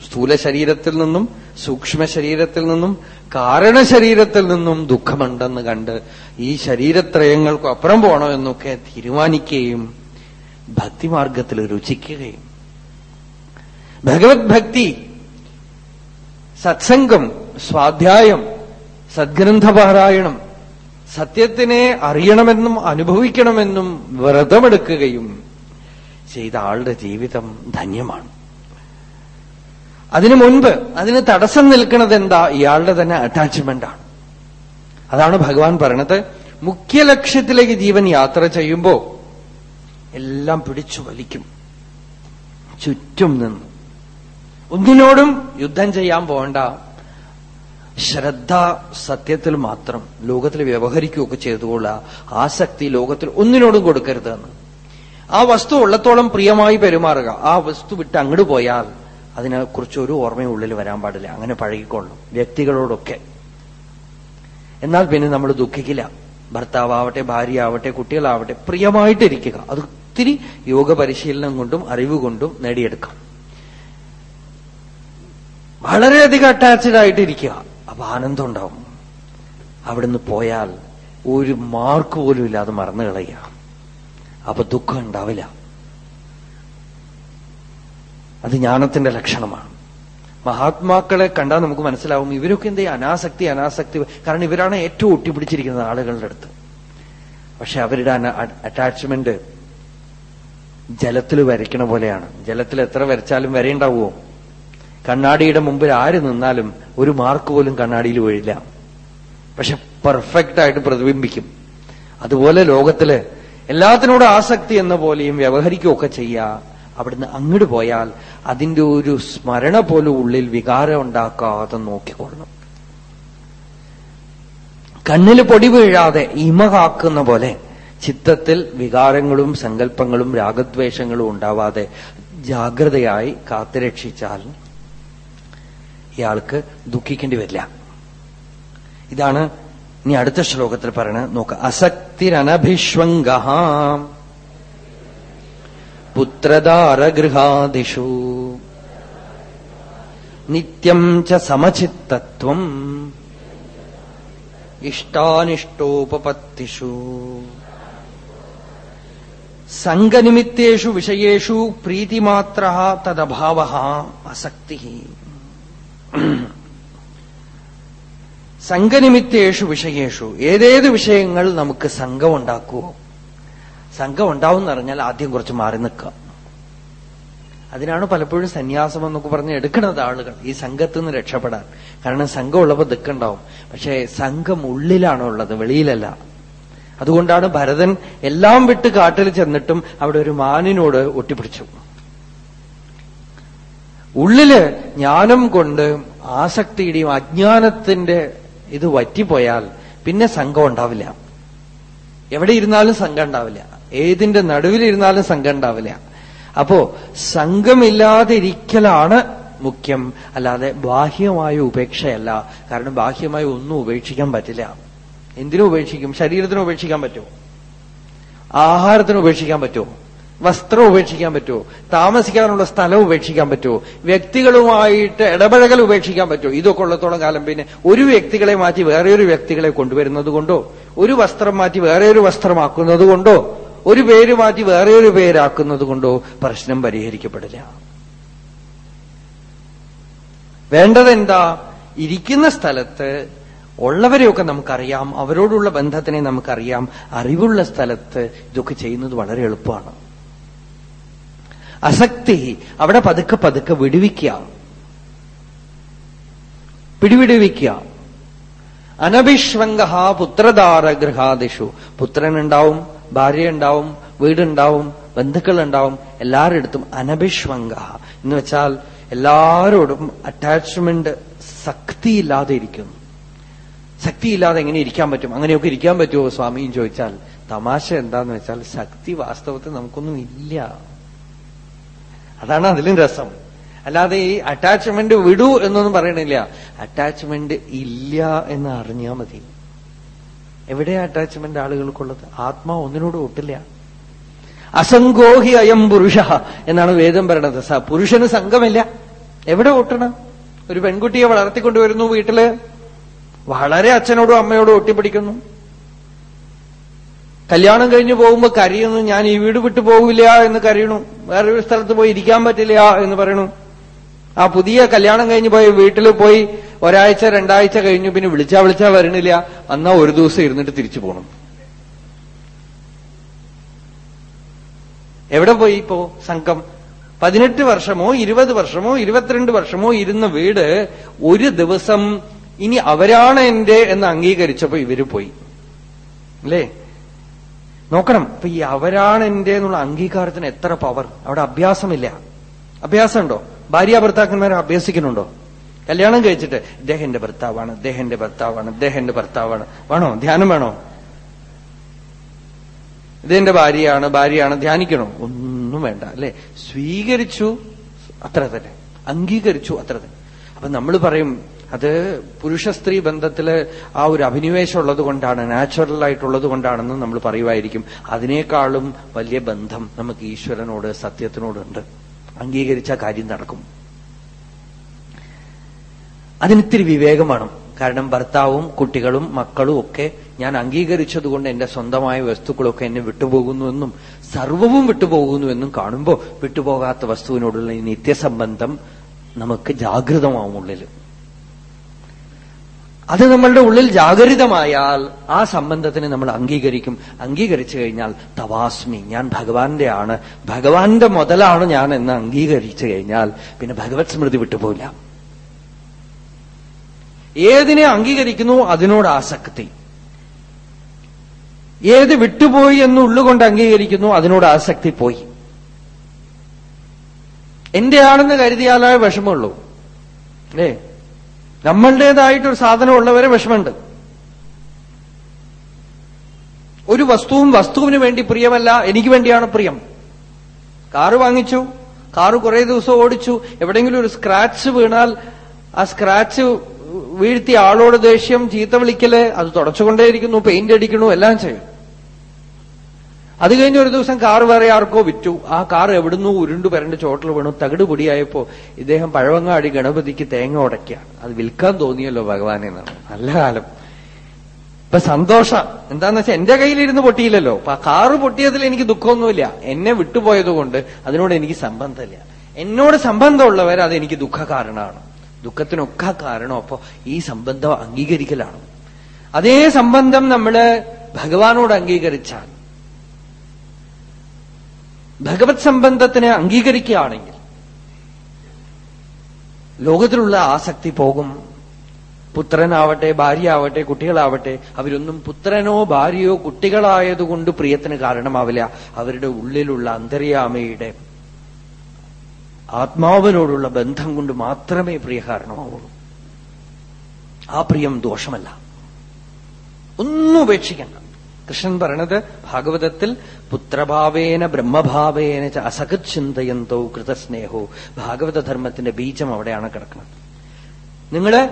സ്ഥൂല ശരീരത്തിൽ നിന്നും സൂക്ഷ്മ ശരീരത്തിൽ നിന്നും കാരണശരീരത്തിൽ നിന്നും ദുഃഖമുണ്ടെന്ന് കണ്ട് ഈ ശരീരത്രയങ്ങൾക്കും അപ്പുറം പോകണമെന്നൊക്കെ തീരുമാനിക്കുകയും ഭക്തിമാർഗത്തിൽ രുചിക്കുകയും. ഭഗവത് ഭക്തി സത്സംഗം സ്വാധ്യായം സദ്ഗ്രന്ഥപാരായണം സത്യത്തിനെ അറിയണമെന്നും അനുഭവിക്കണമെന്നും വ്രതമെടുക്കുകയും ചെയ്ത ആളുടെ ജീവിതം ധന്യമാണ്. അതിനു മുൻപ് അതിന് തടസ്സം നിൽക്കുന്നത് എന്താ ഇയാളുടെ തന്നെ അറ്റാച്ച്മെന്റാണ് അതാണ് ഭഗവാൻ പറയണത്. മുഖ്യ ലക്ഷ്യത്തിലേക്ക് ജീവൻ യാത്ര ചെയ്യുമ്പോ എല്ലാം പിടിച്ചു വലിക്കും. ചുറ്റും നിന്ന്. ഒന്നിനോടും യുദ്ധം ചെയ്യാൻ പോകണ്ട. ശ്രദ്ധ സത്യത്തിൽ മാത്രം ലോകത്തിൽ വ്യവഹരിക്കുകയൊക്കെ ചെയ്തുകൊള്ള ആസക്തി ലോകത്തിൽ ഒന്നിനോടും കൊടുക്കരുത് എന്ന് ആ വസ്തു ഉള്ളത്തോളം പ്രിയമായി പെരുമാറുക. ആ വസ്തു വിട്ട് അങ്ങോട്ട് പോയാൽ അതിനെക്കുറിച്ച് ഒരു ഓർമ്മയും ഉള്ളിൽ വരാൻ പാടില്ല. അങ്ങനെ പഴകിക്കൊള്ളും വ്യക്തികളോടൊക്കെ. എന്നാൽ പിന്നെ നമ്മൾ ദുഃഖിക്കില്ല. ഭർത്താവട്ടെ ഭാര്യ ആവട്ടെ കുട്ടികളാവട്ടെ പ്രിയമായിട്ടിരിക്കുക. അത് ഒത്തിരി യോഗ പരിശീലനം കൊണ്ടും അറിവ് കൊണ്ടും നേടിയെടുക്കാം. വളരെയധികം അറ്റാച്ച്ഡ് ആയിട്ടിരിക്കുക. അപ്പൊ ആനന്ദം ഉണ്ടാവും അവിടുന്ന് പോയാൽ ഒരു മാർക്ക് പോലും ഇല്ലാതെ മറന്നു കളയുക. അപ്പൊ ദുഃഖം ഉണ്ടാവില്ല. അത് ജ്ഞാനത്തിന്റെ ലക്ഷണമാണ്. മഹാത്മാക്കളെ കണ്ടാൽ നമുക്ക് മനസ്സിലാവും ഇവരൊക്കെ എന്തേ അനാസക്തി അനാസക്തി. കാരണം ഇവരാണ് ഏറ്റവും ഒട്ടിപ്പിടിച്ചിരിക്കുന്നത് ആളുകളുടെ അടുത്ത്. പക്ഷെ അവരുടെ അറ്റാച്ച്മെന്റ് ജലത്തിൽ വരയ്ക്കണ പോലെയാണ്. ജലത്തിൽ എത്ര വരച്ചാലും വരയുണ്ടാവുമോ? കണ്ണാടിയുടെ മുമ്പിൽ ആര് നിന്നാലും ഒരു മാർക്ക് പോലും കണ്ണാടിയിൽ വീഴില്ല. പക്ഷെ പെർഫെക്റ്റ് ആയിട്ട് പ്രതിബിംബിക്കും. അതുപോലെ ലോകത്തിൽ എല്ലാത്തിനോടും ആസക്തി എന്ന പോലെയും വ്യവഹരിക്കുകയൊക്കെ ചെയ്യുക അവിടുന്ന് അങ്ങോട്ട് പോയാൽ അതിന്റെ ഒരു സ്മരണ പോലും ഉള്ളിൽ വികാരം ഉണ്ടാക്കാതെ നോക്കിക്കൊള്ളണം. കണ്ണിൽ പൊടി വീഴാതെ ഇമ കാക്കുന്ന പോലെ ചിത്തത്തിൽ വികാരങ്ങളും സങ്കല്പങ്ങളും രാഗദ്വേഷങ്ങളും ഉണ്ടാവാതെ ജാഗ്രതയായി കാത്തുരക്ഷിച്ചാൽ ഇയാൾക്ക് ദുഃഖിക്കേണ്ടി വരില്ല. ഇതാണ് ഇനി അടുത്ത ശ്ലോകത്തിൽ പറയണ നോക്ക. അസക്തിരനഭിഷ്വംഗ പുത്രദാരഗൃഹാദിഷു. നിത്യം ച സമചിത്തത്വം. ഇഷ്ടാനിഷ്ടോപപത്തിഷു. സംഘനിമിത്തേഷു വിഷയേഷു പ്രീതിമാത്ര തദഭാവ അസക്തി സംഘനിമിത്തേഷു വിഷയേഷു ഏതേത് വിഷയങ്ങൾ നമുക്ക് സംഘം ഉണ്ടാക്കുവോ സംഘം ഉണ്ടാവും എന്ന് പറഞ്ഞാൽ ആദ്യം കുറച്ച് മാറി നിൽക്കുക അതിനാണ് പലപ്പോഴും സന്യാസം എന്നൊക്കെ പറഞ്ഞ് എടുക്കുന്നത് ആളുകൾ ഈ സംഘത്തിൽ നിന്ന് രക്ഷപ്പെടാൻ. കാരണം സംഘം ഉള്ളപ്പോൾ ദുഃഖുണ്ടാവും പക്ഷേ സംഘം ഉള്ളിലാണ് ഉള്ളത് വെളിയിലല്ല. അതുകൊണ്ടാണ് ഭരതൻ എല്ലാം വിട്ട് കാട്ടിൽ ചെന്നിട്ടും അവിടെ ഒരു മാനിനോട് ഒട്ടിപ്പിടിച്ചു. ഉള്ളിൽ ജ്ഞാനം കൊണ്ട് ആസക്തിയുടെയും അജ്ഞാനത്തിന്റെ ഇത് വറ്റിപ്പോയാൽ പിന്നെ സംഘം ഉണ്ടാവില്ല. എവിടെ ഇരുന്നാലും സംഘം ഉണ്ടാവില്ല. ഏതിന്റെ നടുവിലിരുന്നാലും സംഘം ഉണ്ടാവില്ല. അപ്പോ സംഘമില്ലാതിരിക്കലാണ് മുഖ്യം. അല്ലാതെ ബാഹ്യമായ ഉപേക്ഷയല്ല. കാരണം ബാഹ്യമായി ഒന്നും ഉപേക്ഷിക്കാൻ പറ്റില്ല. എന്തിനു ഉപേക്ഷിക്കും? ശരീരത്തിന് ഉപേക്ഷിക്കാൻ പറ്റുമോ? ആഹാരത്തിന് ഉപേക്ഷിക്കാൻ പറ്റുമോ? വസ്ത്രം ഉപേക്ഷിക്കാൻ പറ്റുമോ? താമസിക്കാനുള്ള സ്ഥലം ഉപേക്ഷിക്കാൻ പറ്റുമോ? വ്യക്തികളുമായിട്ട് ഇടപഴകൽ ഉപേക്ഷിക്കാൻ പറ്റുമോ? ഇതൊക്കെ ഉള്ളത്തോളം കാലം പിന്നെ ഒരു വ്യക്തികളെ മാറ്റി വേറെയൊരു വ്യക്തികളെ കൊണ്ടുവരുന്നത് കൊണ്ടോ? ഒരു വസ്ത്രം മാറ്റി വേറെയൊരു വസ്ത്രമാക്കുന്നത് കൊണ്ടോ? ഒരു പേര് മാറ്റി വേറെയൊരു പേരാക്കുന്നത് കൊണ്ടോ പ്രശ്നം പരിഹരിക്കപ്പെടില്ല. വേണ്ടതെന്താ? ഇരിക്കുന്ന സ്ഥലത്ത് ഉള്ളവരെയൊക്കെ നമുക്കറിയാം അവരോടുള്ള ബന്ധത്തിനെ നമുക്കറിയാം അറിവുള്ള സ്ഥലത്ത് ഇതൊക്കെ ചെയ്യുന്നത് വളരെ എളുപ്പമാണ്. അസക്തി. അവിടെ പതുക്കെ പതുക്കെ വിടുവിക്കുക. പിടിവിടുവിക്കുക. അനഭിഷ്വംഗ പുത്രദാരഗൃഹാദിഷു പുത്രനുണ്ടാവും ഭാര്യ ഉണ്ടാവും വീടുണ്ടാവും ബന്ധുക്കളുണ്ടാവും എല്ലാവരുടെ അനഭിഷ്വംഗ എന്ന് വെച്ചാൽ എല്ലാരോടും അറ്റാച്ച്മെന്റ് ശക്തിയില്ലാതെ ഇരിക്കുന്നു ശക്തിയില്ലാതെ എങ്ങനെ ഇരിക്കാൻ പറ്റും? അങ്ങനെയൊക്കെ ഇരിക്കാൻ പറ്റുമോ സ്വാമിയും ചോദിച്ചാൽ തമാശ എന്താന്ന് വെച്ചാൽ ശക്തി വാസ്തവത്തിൽ നമുക്കൊന്നും ഇല്ല. അതാണ് അതിലും രസം. അല്ലാതെ ഈ അറ്റാച്ച്മെന്റ് വിടൂ എന്നൊന്നും പറയണില്ല. അറ്റാച്ച്മെന്റ് ഇല്ല എന്ന് അറിഞ്ഞാൽ മതി. എവിടെയാ അറ്റാച്ച്മെന്റ് ആളുകൾക്കുള്ളത്? ആത്മാ ഒന്നിനോട് ഒട്ടില്ല. അസംഗോഹി അയം പുരുഷ എന്നാണ് വേദം പറയണത്. സ പുരുഷന് സംഘമില്ല. എവിടെ ഒട്ടണം? ഒരു പെൺകുട്ടിയെ വളർത്തിക്കൊണ്ടുവരുന്നു വീട്ടിൽ. വളരെ അച്ഛനോടും അമ്മയോടും ഒട്ടിപ്പിടിക്കുന്നു. കല്യാണം കഴിഞ്ഞു പോകുമ്പോ കരയുന്നു ഞാൻ ഈ വീട് വിട്ടു പോകില്ല എന്ന് കരയണു. വേറൊരു സ്ഥലത്ത് പോയി ഇരിക്കാൻ പറ്റില്ല എന്ന് പറയണു. ആ പുതിയ കല്യാണം കഴിഞ്ഞ് പോയി വീട്ടിൽ പോയി ഒരാഴ്ച രണ്ടാഴ്ച കഴിഞ്ഞു. പിന്നെ വിളിച്ചാ വിളിച്ചാ വരണില്ല. എന്നാ ഒരു ദിവസം ഇരുന്നിട്ട് തിരിച്ചു പോകണം എവിടെ പോയി ഇപ്പോ സംഘം? പതിനെട്ട് വർഷമോ ഇരുപത് വർഷമോ ഇരുപത്തിരണ്ട് വർഷമോ ഇരുന്ന വീട് ഒരു ദിവസം ഇനി അവരാണ് എന്റെ എന്ന് അംഗീകരിച്ചപ്പോ ഇവർ പോയി. അല്ലേ? നോക്കണം. ഇപ്പൊ ഈ അവരാണ് എന്റെ എന്നുള്ള അംഗീകാരത്തിന് എത്ര പവർ അവിടെ അഭ്യാസമില്ല. അഭ്യാസമുണ്ടോ? ഭാര്യ ഭർത്താക്കന്മാരെ അഭ്യസിക്കുന്നുണ്ടോ? കല്യാണം കഴിച്ചിട്ട് ഇദ്ദേഹന്റെ ഭർത്താവാണ് ഇദ്ദേഹന്റെ ഭർത്താവാണ് ഇദ്ദേഹന്റെ ഭർത്താവാണ്. വേണോ? ധ്യാനം വേണോ? ഇതെന്റെ ഭാര്യയാണ് ഭാര്യയാണ് ധ്യാനിക്കണോ? ഒന്നും വേണ്ട അല്ലെ? സ്വീകരിച്ചു അത്ര തന്നെ. അംഗീകരിച്ചു അത്ര തന്നെ. അപ്പൊ നമ്മൾ പറയും അത് പുരുഷ സ്ത്രീ ബന്ധത്തിൽ ആ ഒരു അഭിനിവേശം ഉള്ളത് കൊണ്ടാണ് നാച്ചുറൽ ആയിട്ടുള്ളത് കൊണ്ടാണെന്ന് നമ്മൾ പറയുമായിരിക്കും അതിനേക്കാളും വലിയ ബന്ധം നമുക്ക് ഈശ്വരനോട് സത്യത്തിനോടുണ്ട്. അംഗീകരിച്ച കാര്യം നടക്കും. അതിനിത്തിരി വിവേകം വേണം. കാരണം ഭർത്താവും കുട്ടികളും മക്കളും ഒക്കെ ഞാൻ അംഗീകരിച്ചതുകൊണ്ട് എന്റെ സ്വന്തമായ വസ്തുക്കളൊക്കെ എന്നെ വിട്ടുപോകുന്നുവെന്നും സർവവും വിട്ടുപോകുന്നുവെന്നും കാണുമ്പോൾ വിട്ടുപോകാത്ത വസ്തുവിനോടുള്ള ഈ നിത്യസംബന്ധം നമുക്ക് ജാഗ്രതമാവും ഉള്ളിൽ അത് നമ്മളുടെ ഉള്ളിൽ ജാഗരിതമായാൽ ആ സംബന്ധത്തിനെ നമ്മൾ അംഗീകരിക്കും. അംഗീകരിച്ചു കഴിഞ്ഞാൽ തവാസ്മി ഞാൻ ഭഗവാന്റെ ആണ്. ഭഗവാന്റെ മുതലാണ് ഞാൻ എന്ന് അംഗീകരിച്ചു കഴിഞ്ഞാൽ പിന്നെ ഭഗവത് സ്മൃതി വിട്ടുപോയില്ല ഏതിനെ അംഗീകരിക്കുന്നു അതിനോട് ആസക്തി. ഏത് വിട്ടുപോയി എന്ന് ഉള്ളുകൊണ്ട് അംഗീകരിക്കുന്നു അതിനോട് ആസക്തി പോയി. എന്റെ ആണെന്ന് കരുതിയാലേ വിഷമമുള്ളൂ. അല്ലേ? നമ്മളുടേതായിട്ടൊരു സാധനം ഉള്ളവരെ വിഷമുണ്ട് ഒരു വസ്തുവും വസ്തുവിന് വേണ്ടി പ്രിയമല്ല എനിക്ക് വേണ്ടിയാണ് പ്രിയം. കാറ് വാങ്ങിച്ചു കാറ് കുറെ ദിവസം ഓടിച്ചു എവിടെയെങ്കിലും ഒരു സ്ക്രാച്ച് വീണാൽ ആ സ്ക്രാച്ച് വീഴ്ത്തിയ ആളോട് ദേഷ്യം ചീത്ത വിളിക്കൽ അത് തുടച്ചുകൊണ്ടേയിരിക്കുന്നു പെയിന്റ് അടിക്കണു എല്ലാം ചെയ്യും. അത് കഴിഞ്ഞ് ഒരു ദിവസം കാർ വേറെ ആർക്കോ വിറ്റു. ആ കാർ എവിടുന്നോ ഉരുണ്ടു പരണ്ട് ചോട്ടിൽ വീണു. തകിട് പൊടിയായപ്പോ ഇദ്ദേഹം പഴവങ്ങാടി ഗണപതിക്ക് തേങ്ങ ഉടയ്ക്ക അത് വിൽക്കാൻ തോന്നിയല്ലോ ഭഗവാനെ എന്നാണ് നല്ല കാലം. ഇപ്പൊ സന്തോഷം. എന്താന്ന് വെച്ചാൽ എന്റെ കയ്യിലിരുന്ന് പൊട്ടിയില്ലല്ലോ. അപ്പൊ ആ കാറ് പൊട്ടിയതിൽ എനിക്ക് ദുഃഖമൊന്നുമില്ല. എന്നെ വിട്ടുപോയതുകൊണ്ട് അതിനോട് എനിക്ക് സംബന്ധമില്ല. എന്നോട് സംബന്ധമുള്ളവർ അത് എനിക്ക് ദുഃഖ കാരണമാണ് ദുഃഖത്തിനൊക്കെ കാരണം അപ്പോ ഈ സംബന്ധം അംഗീകരിക്കലാണ്. അതേ സംബന്ധം നമ്മൾ ഭഗവാനോട് അംഗീകരിച്ചാൽ ഭഗവത് സംബന്ധത്തിനെ അംഗീകരിക്കുകയാണെങ്കിൽ ലോകത്തിലുള്ള ആസക്തി പോകും. പുത്രനാവട്ടെ ഭാര്യ ആവട്ടെ കുട്ടികളാവട്ടെ അവരൊന്നും പുത്രനോ ഭാര്യയോ കുട്ടികളായതുകൊണ്ട് പ്രിയത്തിന് കാരണമാവില്ല. അവരുടെ ഉള്ളിലുള്ള അന്തര്യാമയുടെ ആത്മാവിനോടുള്ള ബന്ധം കൊണ്ട് മാത്രമേ പ്രിയ കാരണമാവുള്ളൂ. ആ പ്രിയം ദോഷമല്ല. ഒന്നും ഉപേക്ഷിക്കണ്ട. കൃഷ്ണൻ പറയണത് ഭാഗവതത്തിൽ പുത്രഭാവേന ബ്രഹ്മഭാവേന ച അസകത് ചിന്തയന്തോ കൃതസ്നേഹോ. ഭാഗവതധർമ്മത്തിന്റെ ബീജം അവിടെയാണ് കിടക്കുന്നത്. നിങ്ങൾ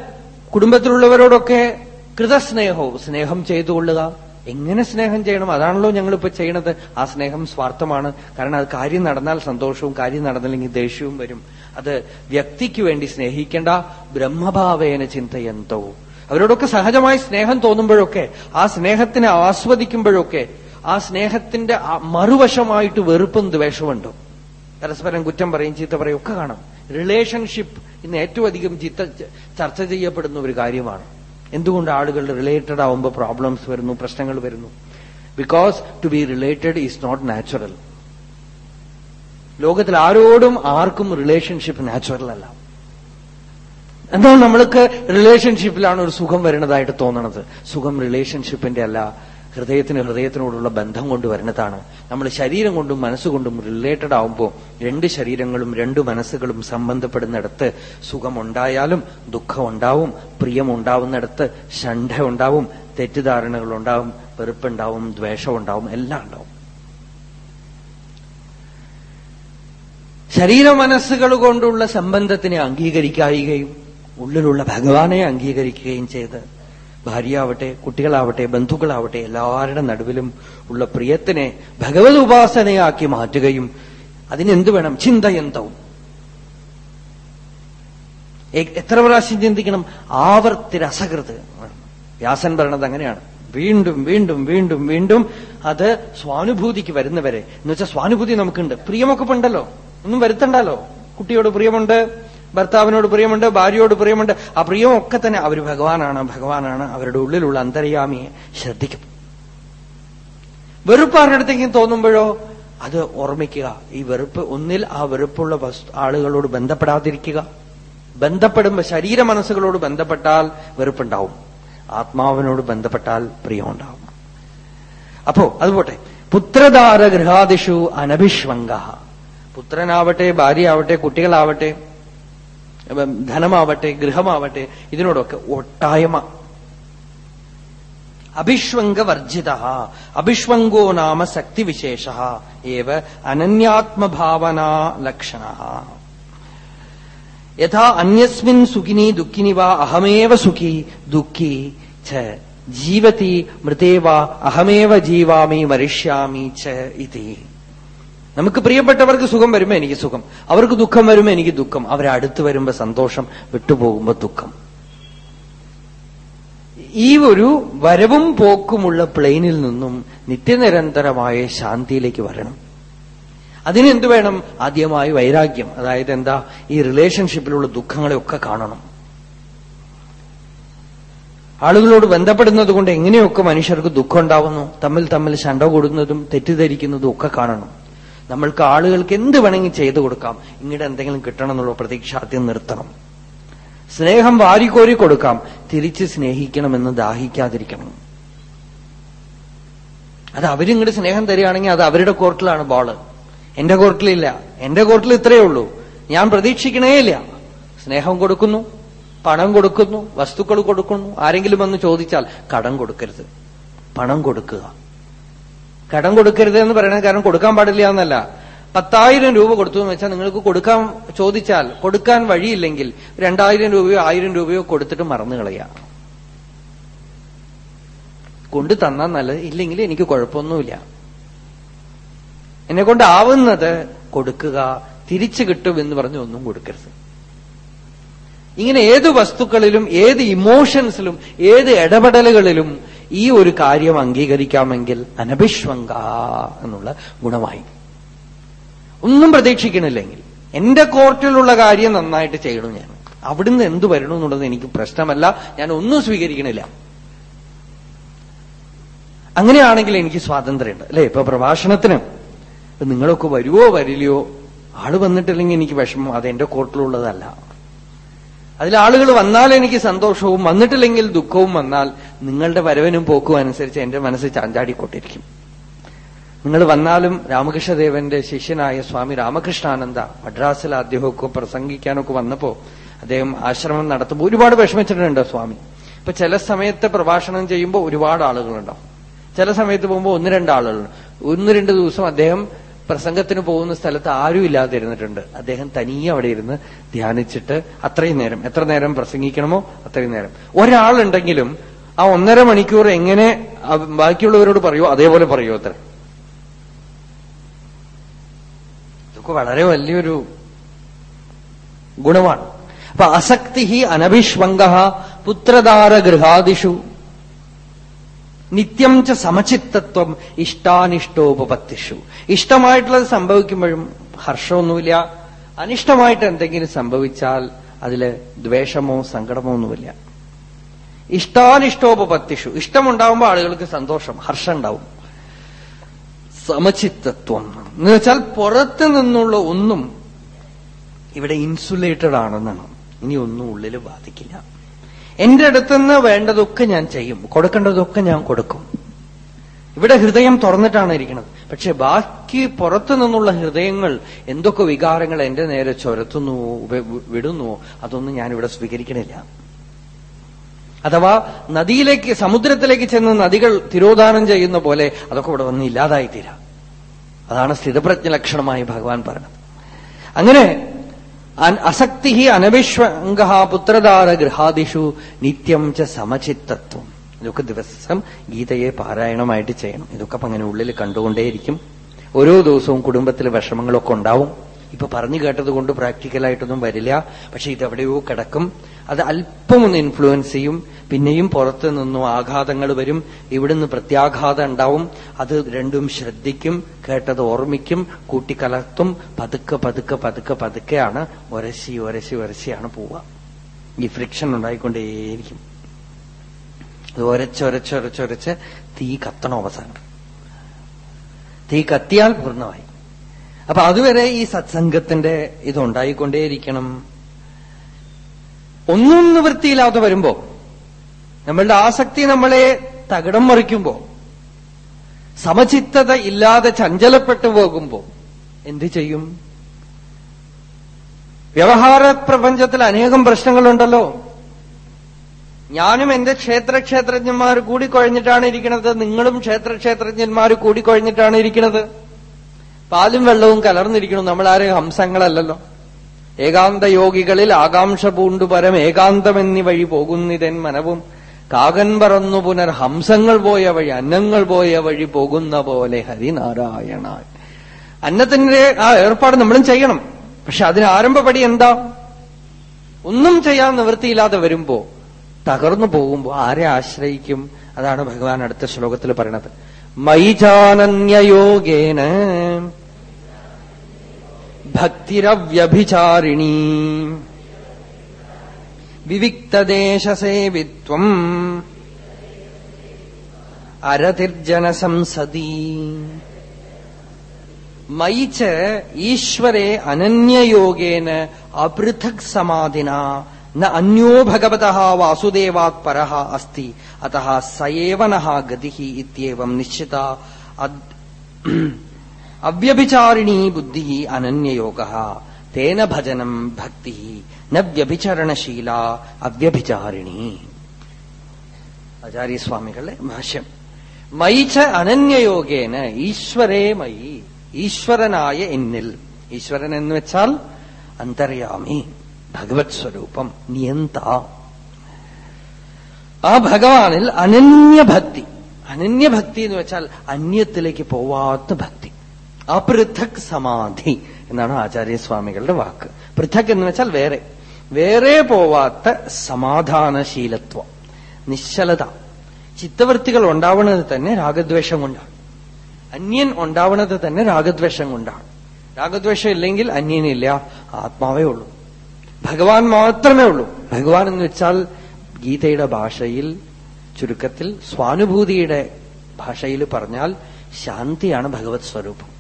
കുടുംബത്തിലുള്ളവരോടൊക്കെ കൃതസ്നേഹോ സ്നേഹം ചെയ്തുകൊള്ളുക. എങ്ങനെ സ്നേഹം ചെയ്യണം? അതാണല്ലോ ഞങ്ങളിപ്പോ ചെയ്യണത്. ആ സ്നേഹം സ്വാർത്ഥമാണ്. കാരണം അത് കാര്യം നടന്നാൽ സന്തോഷവും കാര്യം നടന്നില്ലെങ്കിൽ ദേഷ്യവും വരും. അത് വ്യക്തിക്ക് വേണ്ടി സ്നേഹിക്കേണ്ട ബ്രഹ്മഭാവേന ചിന്തയന്തോ. അവരോടൊക്കെ സഹജമായി സ്നേഹം തോന്നുമ്പോഴൊക്കെ ആ സ്നേഹത്തിനെ ആസ്വദിക്കുമ്പോഴൊക്കെ ആ സ്നേഹത്തിന്റെ മറുവശമായിട്ട് വെറുപ്പും ദ്വേഷമുണ്ടോ പരസ്പരം കുറ്റം പറയും ചീത്ത പറയും ഒക്കെ കാണാം. റിലേഷൻഷിപ്പ് ഇന്ന് ഏറ്റവും അധികം ചീത്ത ചർച്ച ചെയ്യപ്പെടുന്ന ഒരു കാര്യമാണ്. എന്തുകൊണ്ട് ആളുകൾ റിലേറ്റഡ് ആവുമ്പോൾ പ്രോബ്ലംസ് വരുന്നു പ്രശ്നങ്ങൾ വരുന്നു? Because to be related is not natural ലോകത്തിൽ ആരോടും ആർക്കും റിലേഷൻഷിപ്പ് നാച്ചുറൽ അല്ല. എന്നാൽ നമ്മൾക്ക് റിലേഷൻഷിപ്പിലാണ് ഒരു സുഖം വരുന്നതായിട്ട് തോന്നണത്. സുഖം റിലേഷൻഷിപ്പിന്റെ അല്ല ഹൃദയത്തിന് ഹൃദയത്തിനോടുള്ള ബന്ധം കൊണ്ട് വരുന്നതാണ്. നമ്മൾ ശരീരം കൊണ്ടും മനസ്സുകൊണ്ടും റിലേറ്റഡ് ആവുമ്പോൾ രണ്ട് ശരീരങ്ങളും രണ്ട് മനസ്സുകളും സംബന്ധപ്പെടുന്നിടത്ത് സുഖമുണ്ടായാലും ദുഃഖമുണ്ടാവും പ്രിയമുണ്ടാവുന്നിടത്ത് ഷണ്ഠ ഉണ്ടാവും തെറ്റിദ്ധാരണകൾ ഉണ്ടാവും വെറുപ്പുണ്ടാവും ദ്വേഷമുണ്ടാവും എല്ലാം ഉണ്ടാവും. ശരീര മനസ്സുകൾ കൊണ്ടുള്ള സംബന്ധത്തിനെ അംഗീകരിക്കുകയും ഉള്ളിലുള്ള ഭഗവാനെ അംഗീകരിക്കുകയും ചെയ്ത് ഭാര്യയാവട്ടെ കുട്ടികളാവട്ടെ ബന്ധുക്കളാവട്ടെ എല്ലാവരുടെ നടുവിലും ഉള്ള പ്രിയത്തിനെ ഭഗവത് ഉപാസനയാക്കി മാറ്റുകയും അതിനെന്ത് വേണം? ചിന്തയന്തവും. എത്ര പ്രാവശ്യം ചിന്തിക്കണം? ആവർത്തി രസകൃത്. വ്യാസൻ പറയണത് അങ്ങനെയാണ്. വീണ്ടും വീണ്ടും വീണ്ടും വീണ്ടും അത് സ്വാനുഭൂതിക്ക് വരുന്നവരെ. എന്ന് വെച്ചാൽ സ്വാനുഭൂതി നമുക്കുണ്ട്. പ്രിയമൊക്കെ ഉണ്ടല്ലോ. ഒന്നും വരുത്തണ്ടല്ലോ. കുട്ടിയോട് പ്രിയമുണ്ട്. ഭർത്താവിനോട് പ്രിയമുണ്ട് ഭാര്യയോട് പ്രിയമുണ്ട്. ആ പ്രിയമൊക്കെ തന്നെ അവർ ഭഗവാനാണ് ഭഗവാനാണ് അവരുടെ ഉള്ളിലുള്ള അന്തര്യാമിയെ ശ്രദ്ധിക്കും. വെറുപ്പ് ആരുടെ അടുത്തേക്കും തോന്നുമ്പോഴോ അത് ഓർമ്മിക്കുക. ഈ വെറുപ്പ് ഒന്നിൽ ആ വെറുപ്പുള്ള ആളുകളോട് ബന്ധപ്പെടാതിരിക്കുക. ബന്ധപ്പെടുമ്പോ ശരീര മനസ്സുകളോട് ബന്ധപ്പെട്ടാൽ വെറുപ്പുണ്ടാവും. ആത്മാവിനോട് ബന്ധപ്പെട്ടാൽ പ്രിയമുണ്ടാവും. അപ്പോ അതുപോട്ടെ. പുത്രധാര ഗൃഹാദിഷു അനഭിഷ്വംഗ പുത്രനാവട്ടെ ഭാര്യയാവട്ടെ കുട്ടികളാവട്ടെ ധനമാവട്ടെ ഗൃഹമാവട്ടെ ഇതിനോടൊക്കെ ഒട്ടായ്മ. അഭിഷ്വംഗവർജിത അഭിഷ്വംഗോ നാമ ശക്തിവിശേഷ ഏവ അനന്യാത്മഭാവനാ ലക്ഷണ. യഥാ അന്യസ്മിൻ സുഖിനി ദുഃഖിനി വാ അഹമേവ സുഖി ദുഃഖി ച ജീവതി മൃതേവ അഹമേവ ജീവാമി മരിഷ്യാമി ച ഇതി. നമുക്ക് പ്രിയപ്പെട്ടവർക്ക് സുഖം വരുമ്പോ എനിക്ക് സുഖം. അവർക്ക് ദുഃഖം വരുമ്പോ എനിക്ക് ദുഃഖം. അവരെ അടുത്ത് വരുമ്പോ സന്തോഷം വിട്ടുപോകുമ്പോ ദുഃഖം. ഈ ഒരു വരവും പോക്കുമുള്ള പ്ലെയിനിൽ നിന്നും നിത്യനിരന്തരമായ ശാന്തിയിലേക്ക് വരണം. അതിനെന്ത് വേണം? ആദ്യമായി വൈരാഗ്യം. അതായത് എന്താ? ഈ റിലേഷൻഷിപ്പിലുള്ള ദുഃഖങ്ങളെയൊക്കെ കാണണം. ആളുകളോട് ബന്ധപ്പെടുന്നത് കൊണ്ട് എങ്ങനെയൊക്കെ മനുഷ്യർക്ക് ദുഃഖം ഉണ്ടാവുന്നു? തമ്മിൽ തമ്മിൽ ശണ്ട കൂടുന്നതും തെറ്റിദ്ധരിക്കുന്നതും ഒക്കെ കാണണം. നമ്മൾക്ക് ആളുകൾക്ക് എന്ത് വേണമെങ്കിൽ ചെയ്തു കൊടുക്കാം. ഇങ്ങോട്ട് എന്തെങ്കിലും കിട്ടണം എന്നുള്ള പ്രതീക്ഷ ആദ്യം നിർത്തണം. സ്നേഹം വാരിക്കോരി കൊടുക്കാം. തിരിച്ച് സ്നേഹിക്കണമെന്ന് ദാഹിക്കാതിരിക്കണം. അത് അവരിങ്ങോട്ട് സ്നേഹം തരികയാണെങ്കിൽ അത് അവരുടെ കോർട്ടിലാണ് ബോൾ എന്റെ കോർട്ടിലില്ല. എന്റെ കോർട്ടിൽ ഇത്രയേ ഉള്ളൂ. ഞാൻ പ്രതീക്ഷിക്കണേയില്ല സ്നേഹം കൊടുക്കുന്നു പണം കൊടുക്കുന്നു വസ്തുക്കൾ കൊടുക്കുന്നു. ആരെങ്കിലും വന്ന് ചോദിച്ചാൽ കടം കൊടുക്കരുത്. പണം കൊടുക്കുക. കടം കൊടുക്കരുത് എന്ന് പറയുന്നത് കാരണം കൊടുക്കാൻ പാടില്ല എന്നല്ല. പത്തായിരം രൂപ കൊടുത്തു എന്ന് വെച്ചാൽ നിങ്ങൾക്ക് കൊടുക്കാൻ ചോദിച്ചാൽ കൊടുക്കാൻ വഴിയില്ലെങ്കിൽ രണ്ടായിരം രൂപയോ ആയിരം രൂപയോ കൊടുത്തിട്ട് മറന്നു കളയാ. കൊണ്ടു തന്നാൽ നല്ലത്. ഇല്ലെങ്കിൽ എനിക്ക് കുഴപ്പമൊന്നുമില്ല. എന്നെ കൊണ്ടാവുന്നത് കൊടുക്കുക തിരിച്ചു കിട്ടും എന്ന് പറഞ്ഞ് ഒന്നും കൊടുക്കരുത്. ഇങ്ങനെ ഏത് വസ്തുക്കളിലും ഏത് ഇമോഷൻസിലും ഏത് ഇടപെടലുകളിലും ഈ ഒരു കാര്യം അംഗീകരിക്കാമെങ്കിൽ അനഭിഷ്വങ്ക എന്നുള്ള ഗുണമായി. ഒന്നും പ്രതീക്ഷിക്കണില്ലെങ്കിൽ. എന്റെ കോർട്ടിലുള്ള കാര്യം നന്നായിട്ട് ചെയ്യണം ഞാൻ. അവിടുന്ന് എന്ത് വരണം എന്നുള്ളത് എനിക്ക് പ്രശ്നമല്ല. ഞാൻ ഒന്നും സ്വീകരിക്കണില്ല. അങ്ങനെയാണെങ്കിൽ എനിക്ക് സ്വാതന്ത്ര്യമുണ്ട്. അല്ലെ? ഇപ്പൊ പ്രഭാഷണത്തിന് നിങ്ങളൊക്കെ വരുവോ വരില്ലയോ? ആൾ വന്നിട്ടില്ലെങ്കിൽ എനിക്ക് വിഷമം. അത് എന്റെ കോർട്ടിലുള്ളതല്ല. അതിൽ ആളുകൾ വന്നാൽ എനിക്ക് സന്തോഷവും വന്നിട്ടില്ലെങ്കിൽ ദുഃഖവും വന്നാൽ നിങ്ങളുടെ വരവനും പോക്കും അനുസരിച്ച് എന്റെ മനസ്സ് ചാഞ്ചാടിക്കൊണ്ടിരിക്കും. നിങ്ങൾ വന്നാലും രാമകൃഷ്ണദേവന്റെ ശിഷ്യനായ സ്വാമി രാമകൃഷ്ണാനന്ദ മദ്രാസിൽ അദ്ദേഹമൊക്കെ പ്രസംഗിക്കാനൊക്കെ വന്നപ്പോ അദ്ദേഹം ആശ്രമം നടത്തുമ്പോൾ ഒരുപാട് വിഷമിച്ചിട്ടുണ്ട് സ്വാമി. ഇപ്പൊ ചില സമയത്ത് പ്രഭാഷണം ചെയ്യുമ്പോൾ ഒരുപാട് ആളുകളുണ്ടാവും. ചില സമയത്ത് പോകുമ്പോൾ ഒന്ന് രണ്ട് ആളുകൾ ഒന്ന് രണ്ട് ദിവസം അദ്ദേഹം പ്രസംഗത്തിന് പോകുന്ന സ്ഥലത്ത് ആരും ഇല്ലാതിരുന്നിട്ടുണ്ട്. അദ്ദേഹം തനിയെ അവിടെ ഇരുന്ന് ധ്യാനിച്ചിട്ട് അത്രയും നേരം എത്ര നേരം പ്രസംഗിക്കണമോ അത്രയും നേരം. ഒരാളുണ്ടെങ്കിലും ആ ഒന്നര മണിക്കൂർ എങ്ങനെ ബാക്കിയുള്ളവരോട് പറയുമോ അതേപോലെ പറയുമോ അത്ര. ഇതൊക്കെ വളരെ വലിയൊരു ഗുണമാണ്. അപ്പൊ അസക്തി അനഭിഷ്വംഗ പുത്രധാര ഗൃഹാദിഷു. നിത്യം ച സമചിത്തത്വം ഇഷ്ടാനിഷ്ടോപത്തിഷു ഇഷ്ടമായിട്ടുള്ളത് സംഭവിക്കുമ്പോഴും ഹർഷമൊന്നുമില്ല. അനിഷ്ടമായിട്ട് എന്തെങ്കിലും സംഭവിച്ചാൽ അതിൽ ദ്വേഷമോ സങ്കടമോ ഒന്നുമില്ല. ഇഷ്ടാനിഷ്ടോപത്തിഷു ഇഷ്ടമുണ്ടാവുമ്പോൾ ആളുകൾക്ക് സന്തോഷം ഹർഷം ഉണ്ടാവും. സമചിത്തത്വം. എന്ന് വെച്ചാൽ പുറത്തു നിന്നുള്ള ഒന്നും ഇവിടെ ഇൻസുലേറ്റഡ് ആണെന്നാണ്. ഇനി ഒന്നും ഉള്ളിൽ ബാധിക്കില്ല. എന്റെ അടുത്തുനിന്ന് വേണ്ടതൊക്കെ ഞാൻ ചെയ്യും. കൊടുക്കേണ്ടതൊക്കെ ഞാൻ കൊടുക്കും. ഇവിടെ ഹൃദയം തുറന്നിട്ടാണ് ഇരിക്കുന്നത്. പക്ഷെ ബാക്കി പുറത്തു നിന്നുള്ള ഹൃദയങ്ങൾ എന്തൊക്കെ വികാരങ്ങൾ എന്റെ നേരെ ചൊരത്തുന്നുവോ വിടുന്നു അതൊന്നും ഞാൻ ഇവിടെ സ്വീകരിക്കണില്ല. അഥവാ നദിയിലേക്ക് സമുദ്രത്തിലേക്ക് ചെന്ന് നദികൾ തിരോധാനം ചെയ്യുന്ന പോലെ അതൊക്കെ ഇവിടെ വന്ന് ഇല്ലാതായി തീരാം അതാണ് സ്ഥിതപ്രജ്ഞ ലക്ഷണമായി ഭഗവാൻ പറഞ്ഞത്. അങ്ങനെ അസക്തി അനവിശ്വംഗ പുത്രദാര ഗൃഹാദിഷു നിത്യം ച സമചിത്തത്വം. ഇതൊക്കെ ദിവസം ഗീതയെ പാരായണമായിട്ട് ചെയ്യണം. ഇതൊക്കെ അങ്ങനെ ഉള്ളിൽ കണ്ടുകൊണ്ടേയിരിക്കും. ഓരോ ദിവസവും കുടുംബത്തിൽ വിഷമങ്ങളൊക്കെ ഉണ്ടാവും. ഇപ്പൊ പറഞ്ഞു കേട്ടത് കൊണ്ട് പ്രാക്ടിക്കലായിട്ടൊന്നും വരില്ല. പക്ഷെ ഇതെവിടെയോ കിടക്കും. അത് അല്പം ഒന്ന് ഇൻഫ്ലുവൻസ് ചെയ്യും. പിന്നെയും പുറത്തു നിന്നും ആഘാതങ്ങൾ വരും. ഇവിടുന്ന് പ്രത്യാഘാതം ഉണ്ടാവും. അത് രണ്ടും ശ്രദ്ധിക്കും. കേട്ടത് ഓർമ്മിക്കും. കൂട്ടിക്കലർത്തും പതുക്കെ പതുക്കെ പതുക്കെ പതുക്കെയാണ് ഒരശി ഒരശി ഒരശിയാണ് പോവുക. ഈ ഫ്രിക്ഷൻ ഉണ്ടായിക്കൊണ്ടേയിരിക്കും. അത് ഒരച്ചൊരച്ചൊരച്ചൊരച്ച് തീ കത്തണം അവസാനം. തീ കത്തിയാൽ പൂർണമായി. അപ്പൊ അതുവരെ ഈ സത്സംഗത്തിന്റെ ഇതുണ്ടായിക്കൊണ്ടേയിരിക്കണം ഒന്നും നിവൃത്തിയില്ലാതെ വരുമ്പോ നമ്മളുടെ ആസക്തി നമ്മളെ തകിടം മറിക്കുമ്പോ സമചിത്തത ഇല്ലാതെ ചഞ്ചലപ്പെട്ടു പോകുമ്പോ എന്തു ചെയ്യും? വ്യവഹാര പ്രപഞ്ചത്തിൽ അനേകം പ്രശ്നങ്ങളുണ്ടല്ലോ. ഞാനും എന്റെ ക്ഷേത്രക്ഷേത്രജ്ഞന്മാർ കൂടിക്കൊഴഞ്ഞിട്ടാണ് ഇരിക്കുന്നത് നിങ്ങളും ക്ഷേത്രക്ഷേത്രജ്ഞന്മാർ കൂടിക്കൊഴഞ്ഞിട്ടാണ് ഇരിക്കുന്നത്. പാലും വെള്ളവും കലർന്നിരിക്കണം നമ്മളാരും ഹംസങ്ങളല്ലല്ലോ. ഏകാന്ത യോഗികളിൽ ആകാംക്ഷ പൂണ്ടു പരം ഏകാന്തമെന്നി വഴി പോകുന്നിതൻ മനവും. കാകൻ പറന്നു പുനർ ഹംസങ്ങൾ പോയ വഴി അന്നങ്ങൾ പോയ വഴി പോകുന്ന പോലെ ഹരിനാരായണ. അന്നത്തിന്റെ ആ ഏർപ്പാട് നമ്മളും ചെയ്യണം. പക്ഷെ അതിന് ആരംഭപടി എന്താ? ഒന്നും ചെയ്യാൻ നിവൃത്തിയില്ലാതെ വരുമ്പോ തകർന്നു പോകുമ്പോ ആരെ ആശ്രയിക്കും? അതാണ് ഭഗവാൻ അടുത്ത ശ്ലോകത്തിൽ പറയണത്. മൈചാനന്യയോഗേന ഭക്തിരവ്യഭിചാരിണീ. വിവിക്തദേശസേവിത്വം. അരതിർജനസംസദീ. മയിച്ച് ഈശ്വരെ അനന്യയോഗേന അപൃഥക് സമാധിന. ന അന്യോ ഭഗവത വാസുദേവാത് പരഹ അസ്തി. അത സയേവ നഃ ഗതി ഇത്യവം നിശ്ചിത. *clears throat* അവ്യഭിചാരിണീ ബുദ്ധി അനന്യയോഗ. തേന ഭജനം ഭക്തി. ന വ്യഭിചരണശീല അവ്യഭിചാരിണി. ആചാര്യസ്വാമികളുടെ ഭാഷ്യം മയിച്ച അനന്യയോഗേന ഈശ്വരേ മയി. ഈശ്വരനായ എന്നിൽ. ഈശ്വരൻ എന്ന് വെച്ചാൽ അന്തര്യാമി. ഭഗവത് സ്വരൂപം നിയന്ത. ആ ഭഗവാനിൽ അനന്യഭക്തി. അനന്യഭക്തി എന്ന് വെച്ചാൽ അന്യത്തിലേക്ക് പോവാത്ത ഭക്തി. അപൃഥക് സമാധി എന്നാണ് ആചാര്യസ്വാമികളുടെ വാക്ക്. പൃഥക് എന്ന് വെച്ചാൽ വേറെ. വേറെ പോവാത്ത സമാധാനശീലത്വം നിശ്ചലത. ചിത്തവൃത്തികൾ ഉണ്ടാവുന്നത് തന്നെ രാഗദ്വേഷം കൊണ്ടാണ്. അന്യൻ ഉണ്ടാവുന്നത് തന്നെ രാഗദ്വേഷം കൊണ്ടാണ്. രാഗദ്വേഷം ഇല്ലെങ്കിൽ അന്യനില്ല ആത്മാവേ ഉള്ളൂ. ഭഗവാൻ മാത്രമേ ഉള്ളൂ. ഭഗവാൻ എന്ന് വെച്ചാൽ ഗീതയുടെ ഭാഷയിൽ ചുരുക്കത്തിൽ സ്വാനുഭൂതിയുടെ ഭാഷയിൽ പറഞ്ഞാൽ ശാന്തിയാണ് ഭഗവത് സ്വരൂപം.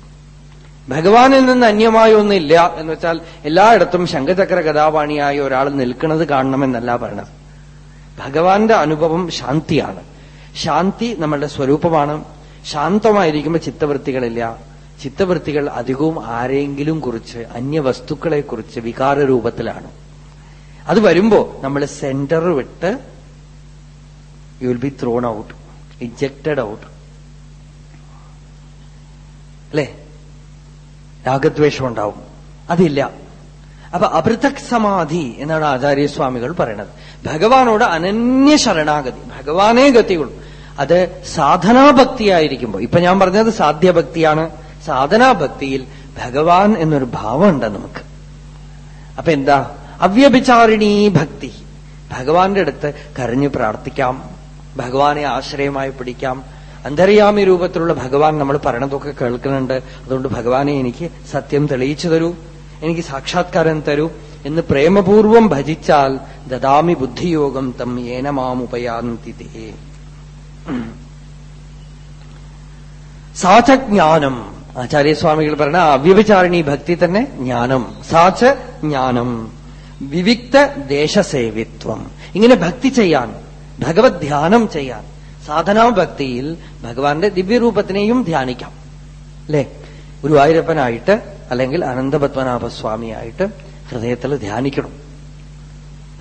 ഭഗവാനിൽ നിന്ന് അന്യമായ ഒന്നില്ല എന്ന് വെച്ചാൽ എല്ലായിടത്തും ശംഖചക്ര കഥാപാണിയായ ഒരാൾ നിൽക്കുന്നത് കാണണമെന്നല്ല പറയണത് ഭഗവാന്റെ അനുഭവം ശാന്തിയാണ്. ശാന്തി നമ്മളുടെ സ്വരൂപമാണ്. ശാന്തമായിരിക്കുമ്പോൾ ചിത്തവൃത്തികളില്ല. ചിത്തവൃത്തികൾ അധികവും ആരെങ്കിലും കുറിച്ച് അന്യവസ്തുക്കളെ കുറിച്ച് വികാര രൂപത്തിലാണ് അത് വരുമ്പോ നമ്മൾ സെന്റർ വിട്ട് you will be thrown out ejected out അല്ലേ? രാഗദ്വേഷം ഉണ്ടാവും അതില്ല. അപ്പൊ അപൃഥക് സമാധി എന്നാണ് ആചാര്യസ്വാമികൾ പറയണത്. ഭഗവാനോട് അനന്യ ശരണാഗതി. ഭഗവാനേ ഗതിയുള്ളൂ. അത് സാധനാഭക്തിയായിരിക്കുമ്പോ. ഇപ്പൊ ഞാൻ പറഞ്ഞത് സാധ്യഭക്തിയാണ്. സാധനാഭക്തിയിൽ ഭഗവാൻ എന്നൊരു ഭാവമുണ്ട് നമുക്ക്. അപ്പൊ എന്താ? അവ്യഭിചാരിണീ ഭക്തി. ഭഗവാന്റെ അടുത്ത് കരഞ്ഞു പ്രാർത്ഥിക്കാം. ഭഗവാനെ ആശ്രയമായി പിടിക്കാം. അന്തര്യാമി രൂപത്തിലുള്ള ഭഗവാൻ നമ്മൾ പറയണതൊക്കെ കേൾക്കുന്നുണ്ട്. അതുകൊണ്ട് ഭഗവാനെ എനിക്ക് സത്യം തെളിയിച്ചു തരൂ. എനിക്ക് സാക്ഷാത്കാരം തരൂ. എന്ന് പ്രേമപൂർവം ഭജിച്ചാൽ ദദാമി ബുദ്ധിയോഗം തം ഏനമാമുപയാന്തി സാധജ്ഞാനം ആചാര്യസ്വാമികൾ പറഞ്ഞ അവ്യഭിചാരിണി ഭക്തി തന്നെ ജ്ഞാനം സാച്ച് ജ്ഞാനം വിവിക്ത ദേശസേവിത്വം. ഇങ്ങനെ ഭക്തി ചെയ്യാൻ ഭഗവത് ധ്യാനം ചെയ്യാൻ സാധനാ ഭക്തിയിൽ ഭഗവാന്റെ ദിവ്യരൂപത്തിനെയും ധ്യാനിക്കാം. അല്ലെ? ഗുരുവായൂരപ്പനായിട്ട് അല്ലെങ്കിൽ അനന്തപത്മനാഭസ്വാമിയായിട്ട് ഹൃദയത്തിൽ ധ്യാനിക്കണം.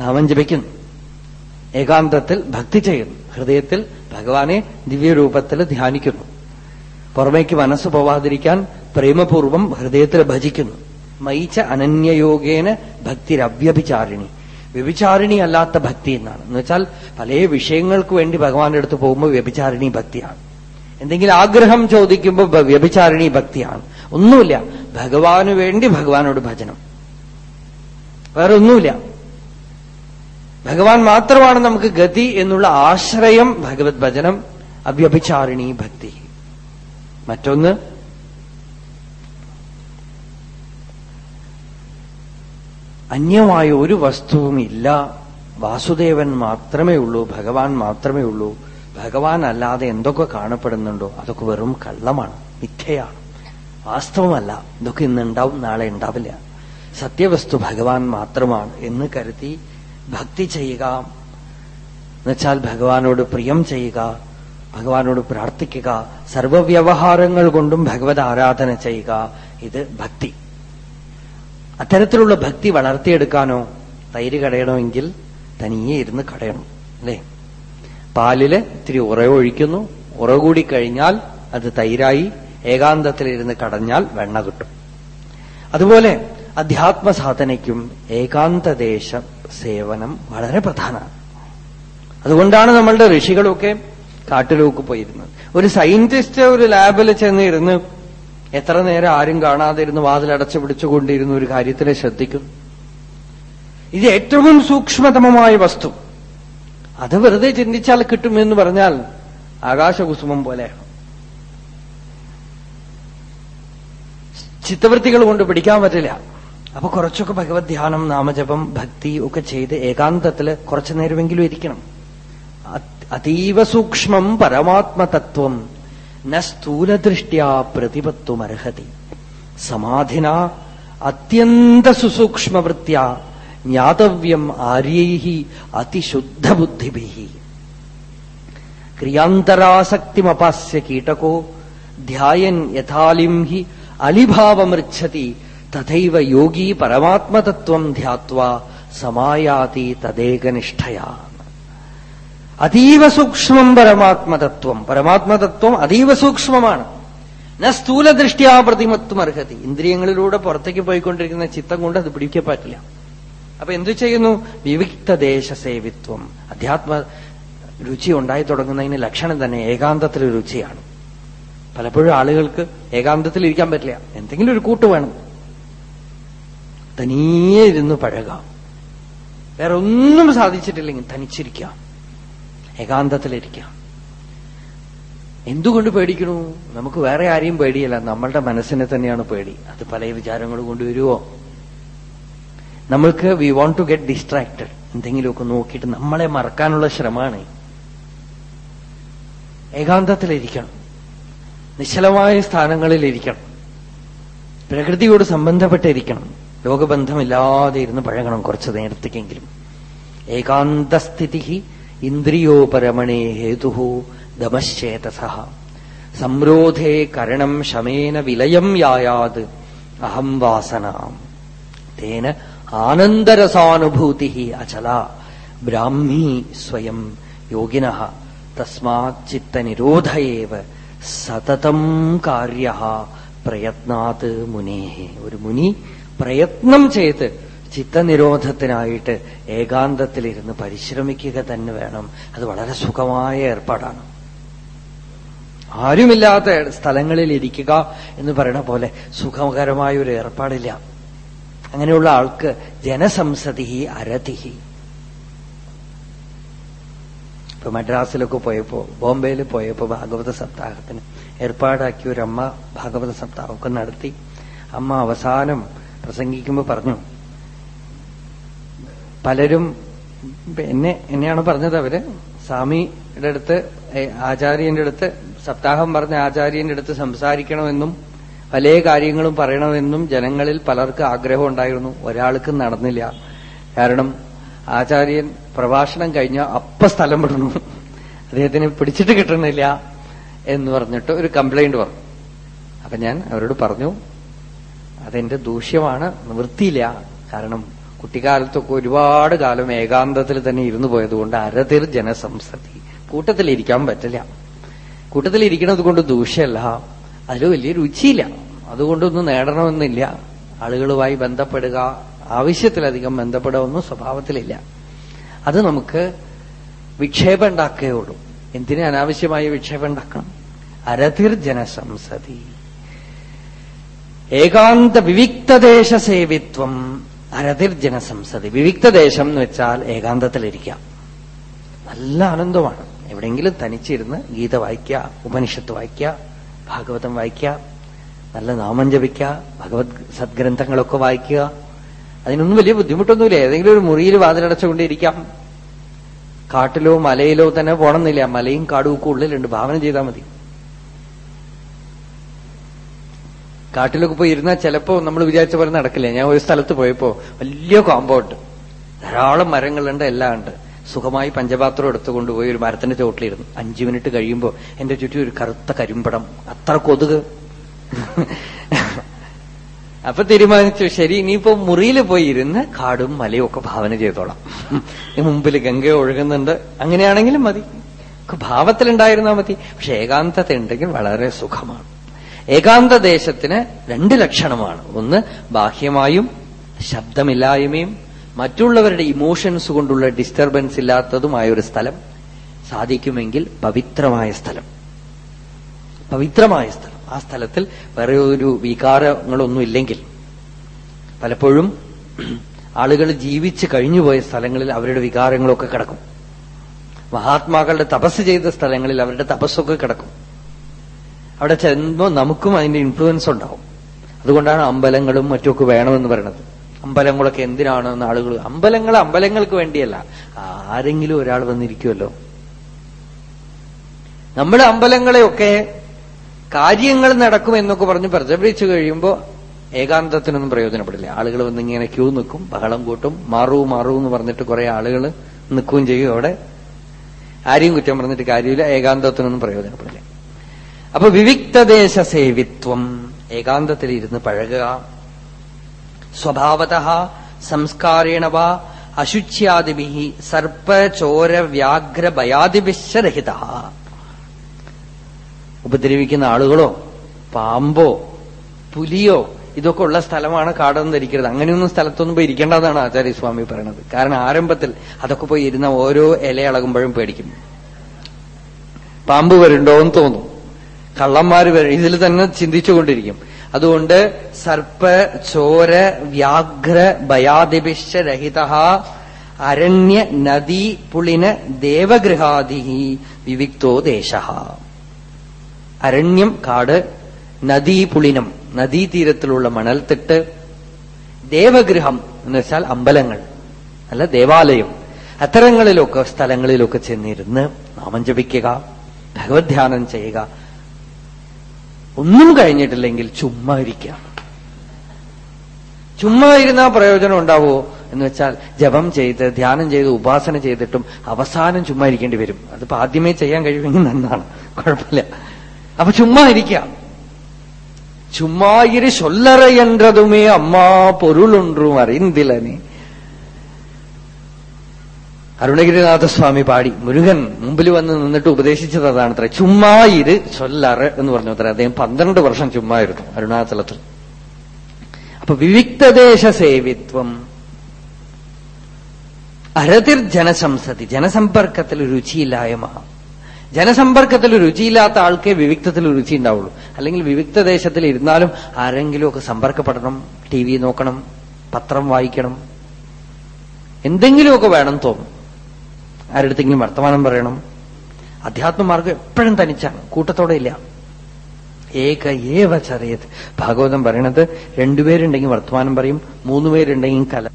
നാമം ജപിക്കുന്നു. ഏകാന്തത്തിൽ ഭക്തി ചെയ്യുന്നു. ഹൃദയത്തിൽ ഭഗവാനെ ദിവ്യരൂപത്തിൽ ധ്യാനിക്കുന്നു. പുറമേക്ക് മനസ്സ് പോവാതിരിക്കാൻ പ്രേമപൂർവം ഹൃദയത്തിൽ ഭജിക്കുന്നു. മയിച്ച അനന്യയോഗേന ഭക്തിരവ്യഭിചാരിണി. വ്യഭിചാരിണി അല്ലാത്ത ഭക്തി എന്നാണ്. എന്ന് വെച്ചാൽ പല വിഷയങ്ങൾക്ക് വേണ്ടി ഭഗവാന്റെ അടുത്ത് പോകുമ്പോൾ വ്യഭിചാരിണി ഭക്തിയാണ്. എന്തെങ്കിലും ആഗ്രഹം ചോദിക്കുമ്പോൾ വ്യഭിചാരിണി ഭക്തിയാണ്. ഒന്നുമില്ല. ഭഗവാന് വേണ്ടി ഭഗവാനോട് ഭജനം. വേറെ ഒന്നുമില്ല. ഭഗവാൻ മാത്രമാണ് നമുക്ക് ഗതി എന്നുള്ള ആശ്രയം ഭഗവത് ഭജനം അവ്യഭിചാരിണി ഭക്തി. മറ്റൊന്ന് അന്യമായ ഒരു വസ്തുവുമില്ല വാസുദേവൻ മാത്രമേ ഉള്ളൂ ഭഗവാൻ മാത്രമേ ഉള്ളൂ. ഭഗവാൻ അല്ലാതെ എന്തൊക്കെ കാണപ്പെടുന്നുണ്ടോ അതൊക്കെ വെറും കള്ളമാണ് മിഥ്യയാണ്. വാസ്തവമല്ല ഇതൊക്കെ ഇന്ന് ഉണ്ടാവും നാളെ ഉണ്ടാവില്ല. സത്യവസ്തു ഭഗവാൻ മാത്രമാണ് എന്ന് കരുതി ഭക്തി ചെയ്യുക. എന്നുവെച്ചാൽ ഭഗവാനോട് പ്രിയം ചെയ്യുക. ഭഗവാനോട് പ്രാർത്ഥിക്കുക. സർവവ്യവഹാരങ്ങൾ കൊണ്ടും ഭഗവത് ആരാധന ചെയ്യുക. ഇത് ഭക്തി. അത്തരത്തിലുള്ള ഭക്തി വളർത്തിയെടുക്കാനോ തൈര് കടയണമെങ്കിൽ തനിയെ ഇരുന്ന് കടയണം അല്ലേ? പാലിൽ ഇത്തിരി ഉറയൊഴിക്കുന്നു ഉറ കൂടി കഴിഞ്ഞാൽ അത് തൈരായി ഏകാന്തത്തിലിരുന്ന് കടഞ്ഞാൽ വെണ്ണ കിട്ടും. അതുപോലെ അധ്യാത്മ സാധനയ്ക്കും ഏകാന്തദേശ സേവനം വളരെ പ്രധാനമാണ്. അതുകൊണ്ടാണ് നമ്മളുടെ ഋഷികളൊക്കെ കാട്ടിലേക്ക് പോയിരുന്നത് ഒരു സയന്റിസ്റ്റ് ഒരു ലാബിൽ ചെന്നിരുന്ന് എത്ര നേരം ആരും കാണാതിരുന്ന് വാതിലടച്ചു പിടിച്ചുകൊണ്ടിരുന്ന ഒരു കാര്യത്തിനെ ശ്രദ്ധിക്കും. ഇത് ഏറ്റവും സൂക്ഷ്മതമമായ വസ്തു. അത് വെറുതെ ചിന്തിച്ചാൽ കിട്ടുമെന്ന് പറഞ്ഞാൽ ആകാശകുസുമം പോലെ ചിത്തവൃത്തികൾ കൊണ്ട് പിടിക്കാൻ പറ്റില്ല. അപ്പൊ കുറച്ചൊക്കെ ഭഗവത് ധ്യാനം നാമജപം ഭക്തി ഒക്കെ ചെയ്ത് ഏകാന്തത്തിൽ കുറച്ചു നേരമെങ്കിലും ഇരിക്കണം. അതീവ സൂക്ഷ്മം പരമാത്മതത്വം ന സ്ഥൂലദൃഷ്ട്യാ പ്രതിപത്തുമർഹതി. സമാധിന അത്യന്ത സുസൂക്ഷ്മവൃത്യ ജ്ഞാതവ്യം ആര്യൈ അതിശുദ്ധബുദ്ധിഭി. ക്രിയാന്തരാസക്തിമപാസ്യ കീടകോ ധ്യായൻ യഥാലിം ഹി അലിഭാവമൃച്ഛതി തഥൈവ യോഗി പരമാത്മതത്വം ധ്യാത്വാ സമായാതി തദേകനിഷ്ഠയാ. അതീവ സൂക്ഷ്മം പരമാത്മതത്വം. പരമാത്മതത്വം അതീവ സൂക്ഷ്മമാണ്. ന സ്ഥൂലദൃഷ്ട്യാ പ്രതിമത്വം അർഹതി. ഇന്ദ്രിയങ്ങളിലൂടെ പുറത്തേക്ക് പോയിക്കൊണ്ടിരിക്കുന്ന ചിത്തം കൊണ്ട് അത് പിടിക്കാൻ പറ്റില്ല. അപ്പൊ എന്തു ചെയ്യുന്നു? വിവിക്ത ദേശസേവിത്വം അധ്യാത്മ രുചി ഉണ്ടായി തുടങ്ങുന്നതിന് ലക്ഷണം തന്നെ ഏകാന്തത്തിലെ രുചിയാണ്. പലപ്പോഴും ആളുകൾക്ക് ഏകാന്തത്തിൽ ഇരിക്കാൻ പറ്റില്ല. എന്തെങ്കിലും ഒരു കൂട്ട് വേണം. തനിയെ ഇരുന്ന് പഴകാം. വേറെ ഒന്നും സാധിച്ചിട്ടില്ലെങ്കിൽ തനിച്ചിരിക്കാം. ഏകാന്തത്തിലിരിക്കാം എന്തുകൊണ്ട് പേടിക്കണു? നമുക്ക് വേറെ ആരെയും പേടിയല്ല. നമ്മളുടെ മനസ്സിനെ തന്നെയാണ് പേടി. അത് പല വിചാരങ്ങൾ കൊണ്ടുവരുമോ നമ്മൾക്ക് we want to get distracted എന്തെങ്കിലുമൊക്കെ നോക്കിയിട്ട് നമ്മളെ മറക്കാനുള്ള ശ്രമമാണ്. ഏകാന്തത്തിലിരിക്കണം. നിശ്ചലമായ സ്ഥാനങ്ങളിലിരിക്കണം. പ്രകൃതിയോട് സംബന്ധപ്പെട്ടിരിക്കണം. ലോകബന്ധമില്ലാതെ ഇരുന്ന് പഴകണം കുറച്ച് നേരത്തേക്കെങ്കിലും. ഏകാന്തസ്ഥിതി ഇന്ദ്രിയോപരമണേ ഹേതു ദമശ്ചേതസ. സംരോധേ കരണം ശമേന വിലയം യായാത് അഹം വാസന. തേന ആനന്ദരസാനുഭൂതി അചല. ബ്രാഹ്മീ സ്വയം യോഗിന. തസ്മാത് ചിത്തനിരോധയേവ സതതം കാര്യ. പ്രയത്നാത് മുനേ ഒരു മുനി പ്രയത്നം ചെയ്ത് ചിത്തനിരോധത്തിനായിട്ട് ഏകാന്തത്തിലിരുന്ന് പരിശ്രമിക്കുക തന്നെ വേണം. അത് വളരെ സുഖമായ ഏർപ്പാടാണ്. ആരുമില്ലാത്ത സ്ഥലങ്ങളിൽ ഇരിക്കുക എന്ന് പറയണ പോലെ സുഖകരമായ ഒരു ഏർപ്പാടില്ല. അങ്ങനെയുള്ള ആൾക്ക് ജനസംസതി അരതിഹി ഇപ്പൊ മദ്രാസിലൊക്കെ പോയപ്പോ ബോംബെയിൽ പോയപ്പോ ഭാഗവത സപ്താഹത്തിന് ഏർപ്പാടാക്കിയ ഒരു അമ്മ ഭാഗവത സപ്താഹമൊക്കെ നടത്തി. അമ്മ അവസാനം പ്രസംഗിക്കുമ്പോൾ പറഞ്ഞു പലരും എന്നെ എന്നെയാണ് പറഞ്ഞത് അവർ? സ്വാമിയുടെ അടുത്ത് ആചാര്യന്റെ അടുത്ത് സപ്താഹം പറഞ്ഞ ആചാര്യന്റെ അടുത്ത് സംസാരിക്കണമെന്നും പല കാര്യങ്ങളും പറയണമെന്നും ജനങ്ങളിൽ പലർക്ക് ആഗ്രഹം ഉണ്ടായിരുന്നു. ഒരാൾക്ക് നടന്നില്ല. കാരണം ആചാര്യൻ പ്രഭാഷണം കഴിഞ്ഞ അപ്പ സ്ഥലം വിടണു. അദ്ദേഹത്തിന് പിടിച്ചിട്ട് കിട്ടണില്ല എന്ന് പറഞ്ഞിട്ട് ഒരു കംപ്ലൈന്റ് പറഞ്ഞു അപ്പൊ ഞാൻ അവരോട് പറഞ്ഞു അതെന്റെ ദൂഷ്യമാണ് നിവൃത്തിയില്ല. കാരണം കുട്ടിക്കാലത്തൊക്കെ ഒരുപാട് കാലം ഏകാന്തത്തിൽ തന്നെ ഇരുന്നു പോയതുകൊണ്ട് അരതിർ ജനസംസതി. കൂട്ടത്തിലിരിക്കാൻ പറ്റില്ല. കൂട്ടത്തിലിരിക്കണത് കൊണ്ട് ദൂഷ്യമല്ല അതിൽ വലിയ രുചിയില്ല. അതുകൊണ്ടൊന്നും നേടണമെന്നില്ല. ആളുകളുമായി ബന്ധപ്പെടുക ആവശ്യത്തിലധികം ബന്ധപ്പെടുക ഒന്നും സ്വഭാവത്തിലില്ല. അത് നമുക്ക് വിക്ഷേപം ഉണ്ടാക്കുകയുള്ളൂ. എന്തിനു അനാവശ്യമായ വിക്ഷേപം ഉണ്ടാക്കണം? അരതിർ ജനസംസതി. ഏകാന്ത വിവിക്തദേശ സേവിത്വം. അരതിർ ജനസംസതി വിവിക്തദേശം എന്ന് വെച്ചാൽ ഏകാന്തത്തിലിരിക്കാം. നല്ല ആനന്ദമാണ്. എവിടെയെങ്കിലും തനിച്ചിരുന്ന് ഗീത വായിക്കുക ഉപനിഷത്ത് വായിക്കുക ഭാഗവതം വായിക്കുക നല്ല നാമം ജപിക്കുക ഭഗവത് സദ്ഗ്രന്ഥങ്ങളൊക്കെ വായിക്കുക. അതിനൊന്നും വലിയ ബുദ്ധിമുട്ടൊന്നുമില്ല. ഏതെങ്കിലും ഒരു മുറിയിൽ വാതിലടച്ചുകൊണ്ടിരിക്കാം. കാട്ടിലോ മലയിലോ തന്നെ പോണമെന്നില്ല മലയും കാടും ഒക്കെ ഉള്ളിലുണ്ട്. ഭാവന ചെയ്താൽ മതി. കാട്ടിലൊക്കെ പോയി ഇരുന്നാൽ ചിലപ്പോ നമ്മൾ വിചാരിച്ച പോലെ നടക്കില്ല? ഞാൻ ഒരു സ്ഥലത്ത് പോയപ്പോ വലിയ കോമ്പൗണ്ട് ധാരാളം മരങ്ങളുണ്ട് എല്ലാം ഉണ്ട്. സുഖമായി പഞ്ചപാത്രം എടുത്തുകൊണ്ടുപോയി ഒരു മരത്തിന്റെ ചോട്ടിലിരുന്നു. അഞ്ചു മിനിറ്റ് കഴിയുമ്പോൾ എന്റെ ചുറ്റും ഒരു കറുത്ത കരിമ്പടം. അത്ര കൊതുക്. അപ്പൊ തീരുമാനിച്ചു ശരി ഇനിയിപ്പോ മുറിയിൽ പോയി ഇരുന്ന് കാടും മലയും ഒക്കെ ഭാവന ചെയ്തോളാം. മുമ്പിൽ ഗംഗ ഒഴുകുന്നുണ്ട്. അങ്ങനെയാണെങ്കിലും മതി. ഭാവത്തിലുണ്ടായിരുന്നാ മതി. പക്ഷെ ഏകാന്തത ഉണ്ടെങ്കിൽ വളരെ സുഖമാണ്. ഏകാന്ത ദേശത്തിന് രണ്ട് ലക്ഷണമാണ്. ഒന്ന് ബാഹ്യമായും ശബ്ദമില്ലായ്മയും മറ്റുള്ളവരുടെ ഇമോഷൻസ് കൊണ്ടുള്ള ഡിസ്റ്റർബൻസ് ഇല്ലാത്തതുമായ ഒരു സ്ഥലം സാധിക്കുമെങ്കിൽ പവിത്രമായ സ്ഥലം. പവിത്രമായ സ്ഥലം. ആ സ്ഥലത്തിൽ വേറെ ഒരു വികാരങ്ങളൊന്നും ഇല്ലെങ്കിൽ. പലപ്പോഴും ആളുകൾ ജീവിച്ച് കഴിഞ്ഞുപോയ സ്ഥലങ്ങളിൽ അവരുടെ വികാരങ്ങളൊക്കെ കിടക്കും. മഹാത്മാക്കളുടെ തപസ് ചെയ്ത സ്ഥലങ്ങളിൽ അവരുടെ തപസ്സൊക്കെ കിടക്കും. അവിടെ ചെല്ലുമ്പോൾ നമുക്കും അതിന്റെ ഇൻഫ്ലുവൻസ് ഉണ്ടാവും. അതുകൊണ്ടാണ് അമ്പലങ്ങളും മറ്റുമൊക്കെ വേണമെന്ന് പറയുന്നത് അമ്പലങ്ങളൊക്കെ എന്തിനാണെന്ന് ആളുകൾ അമ്പലങ്ങൾ അമ്പലങ്ങൾക്ക് വേണ്ടിയല്ല. ആരെങ്കിലും ഒരാൾ വന്നിരിക്കുമല്ലോ നമ്മുടെ അമ്പലങ്ങളെയൊക്കെ കാര്യങ്ങൾ നടക്കും എന്നൊക്കെ പറഞ്ഞ് പ്രചരിപ്പിച്ചു കഴിയുമ്പോൾ ഏകാന്തത്തിനൊന്നും പ്രയോജനപ്പെടില്ല. ആളുകൾ വന്നിങ്ങനെ ക്യൂ നിൽക്കും ബഹളം കൂട്ടും മാറൂ മാറൂ എന്ന് പറഞ്ഞിട്ട് കുറെ ആളുകൾ നിൽക്കുകയും ചെയ്യും അവിടെ. ആരെയും കുറ്റം പറഞ്ഞിട്ട് കാര്യമില്ല ഏകാന്തത്തിനൊന്നും പ്രയോജനപ്പെടില്ല. അപ്പൊ വിവിക്തദേശ സേവിത്വം ഏകാന്തത്തിൽ ഇരുന്ന് പഴകുക. സ്വഭാവത സംസ്കാരേണവ അശുച്യാദിഭി സർപ്പ ചോര വ്യാഘ്ര ഭയാദിഭിശ്ചരഹിത ഉപദ്രവിക്കുന്ന ആളുകളോ പാമ്പോ പുലിയോ ഇതൊക്കെ ഉള്ള സ്ഥലമാണ് കാടെന്ന് ധരിക്കരുത്. അങ്ങനെയൊന്നും സ്ഥലത്തൊന്നും പോയി ഇരിക്കേണ്ടതാണ് ആചാര്യസ്വാമി പറയണത്. കാരണം ആരംഭത്തിൽ അതൊക്കെ പോയി ഇരുന്ന ഓരോ ഇല ഇളകുമ്പോഴും പേടിക്കും. പാമ്പ് വരുണ്ടോ എന്ന് തോന്നും. കള്ളന്മാര് ഇതിൽ തന്നെ ചിന്തിച്ചുകൊണ്ടിരിക്കും. അതുകൊണ്ട് സർപ്പ ചോര വ്യാഘ്ര ഭയാദിഭിശ്ച രഹിത അരണ്യ നദി പുളിന ദേവഗൃഹാദി വിവിക്തോ ദേശ അരണ്യം കാട് നദീപുളിനം നദീതീരത്തിലുള്ള മണൽത്തിട്ട് ദേവഗൃഹം എന്ന് വെച്ചാൽ അമ്പലങ്ങൾ അല്ല ദേവാലയം. അത്തരങ്ങളിലൊക്കെ സ്ഥലങ്ങളിലൊക്കെ ചെന്നിരുന്ന് നാമം ജപിക്കുക ഭഗവത് ധ്യാനം ചെയ്യുക ഒന്നും കഴിഞ്ഞിട്ടില്ലെങ്കിൽ ചുമ്മാ ഇരിക്കാം. ചുമ്മാ ഇരുന്നാ പ്രയോജനം ഉണ്ടാവുമോ എന്ന് വെച്ചാൽ ജപം ചെയ്ത് ധ്യാനം ചെയ്ത് ഉപാസന ചെയ്തിട്ടും അവസാനം ചുമ്മാ ഇരിക്കേണ്ടി വരും. അതിപ്പോ ആദ്യമേ ചെയ്യാൻ കഴിയുമെങ്കിൽ നന്നാണ്. കുഴപ്പമില്ല. അപ്പൊ ചുമ്മാ ഇരിക്കാം. ചുമ്മായിരു ചൊല്ലറ എന്നതുമേ അമ്മ പൊരുളുണ്ടും അറിന്തിലനെ. അരുണഗിരിനാഥസ്വാമി പാടി. മുരുകൻ മുമ്പിൽ വന്ന് നിന്നിട്ട് ഉപദേശിച്ചത് അതാണ് അത്ര ചുമ്മായിര് ചൊല്ലറ് എന്ന് പറഞ്ഞു അത്ര അദ്ദേഹം പന്ത്രണ്ട് വർഷം ചുമ്മായിരുന്നു അരുണാചലത്തിൽ. അപ്പൊ വിവിക്തദേശ സേവിത്വം അരതിർ ജനസംസതി. ജനസമ്പർക്കത്തിൽ രുചിയില്ലായ്മ ജനസമ്പർക്കത്തിൽ രുചിയില്ലാത്ത ആൾക്കേ വിവിക്തത്തിൽ രുചി ഉണ്ടാവുള്ളൂ. അല്ലെങ്കിൽ വിവിക്തദേശത്തിൽ ഇരുന്നാലും ആരെങ്കിലുമൊക്കെ സമ്പർക്കപ്പെടണം ടി നോക്കണം പത്രം വായിക്കണം. എന്തെങ്കിലുമൊക്കെ വേണം തോന്നും. ആരുടെടുത്തെങ്കിലും വർത്തമാനം പറയണം. അധ്യാത്മമാർഗം എപ്പോഴും തനിച്ചാണ്. കൂട്ടത്തോടെ ഇല്ല. ഏക ഏവ ചറിയത് ഭാഗവതം പറയണത് രണ്ടുപേരുണ്ടെങ്കിൽ വർത്തമാനം പറയും മൂന്നുപേരുണ്ടെങ്കിൽ കല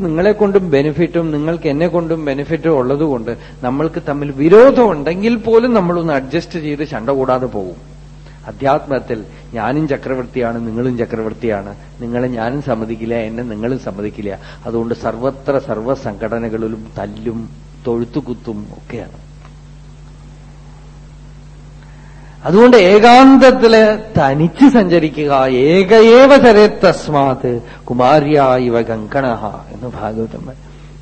നിങ്ങളെ കൊണ്ടും ബെനിഫിറ്റും നിങ്ങൾക്ക് എന്നെ കൊണ്ടും ബെനിഫിറ്റും ഉള്ളതുകൊണ്ട് നമ്മൾക്ക് തമ്മിൽ വിരോധം ഉണ്ടെങ്കിൽ പോലും നമ്മളൊന്ന് അഡ്ജസ്റ്റ് ചെയ്ത് ചണ്ട കൂടാതെ പോകും. അധ്യാത്മത്തിൽ ഞാനും ചക്രവർത്തിയാണ് നിങ്ങളും ചക്രവർത്തിയാണ്. നിങ്ങളെ ഞാനും സമ്മതിക്കില്ല എന്നെ നിങ്ങളും സമ്മതിക്കില്ല. അതുകൊണ്ട് സർവത്ര സർവ സംഘടനകളിലും തല്ലും തൊഴുത്തുകുത്തും ഒക്കെയാണ്. അതുകൊണ്ട് ഏകാന്തത്തിൽ തനിച്ച് സഞ്ചരിക്കുക ഏകയേവ ചരേത്തസ്മാത് കുമാര്യായിവ കുമാര്യ ഇവ എന്ന് ഭാഗവതം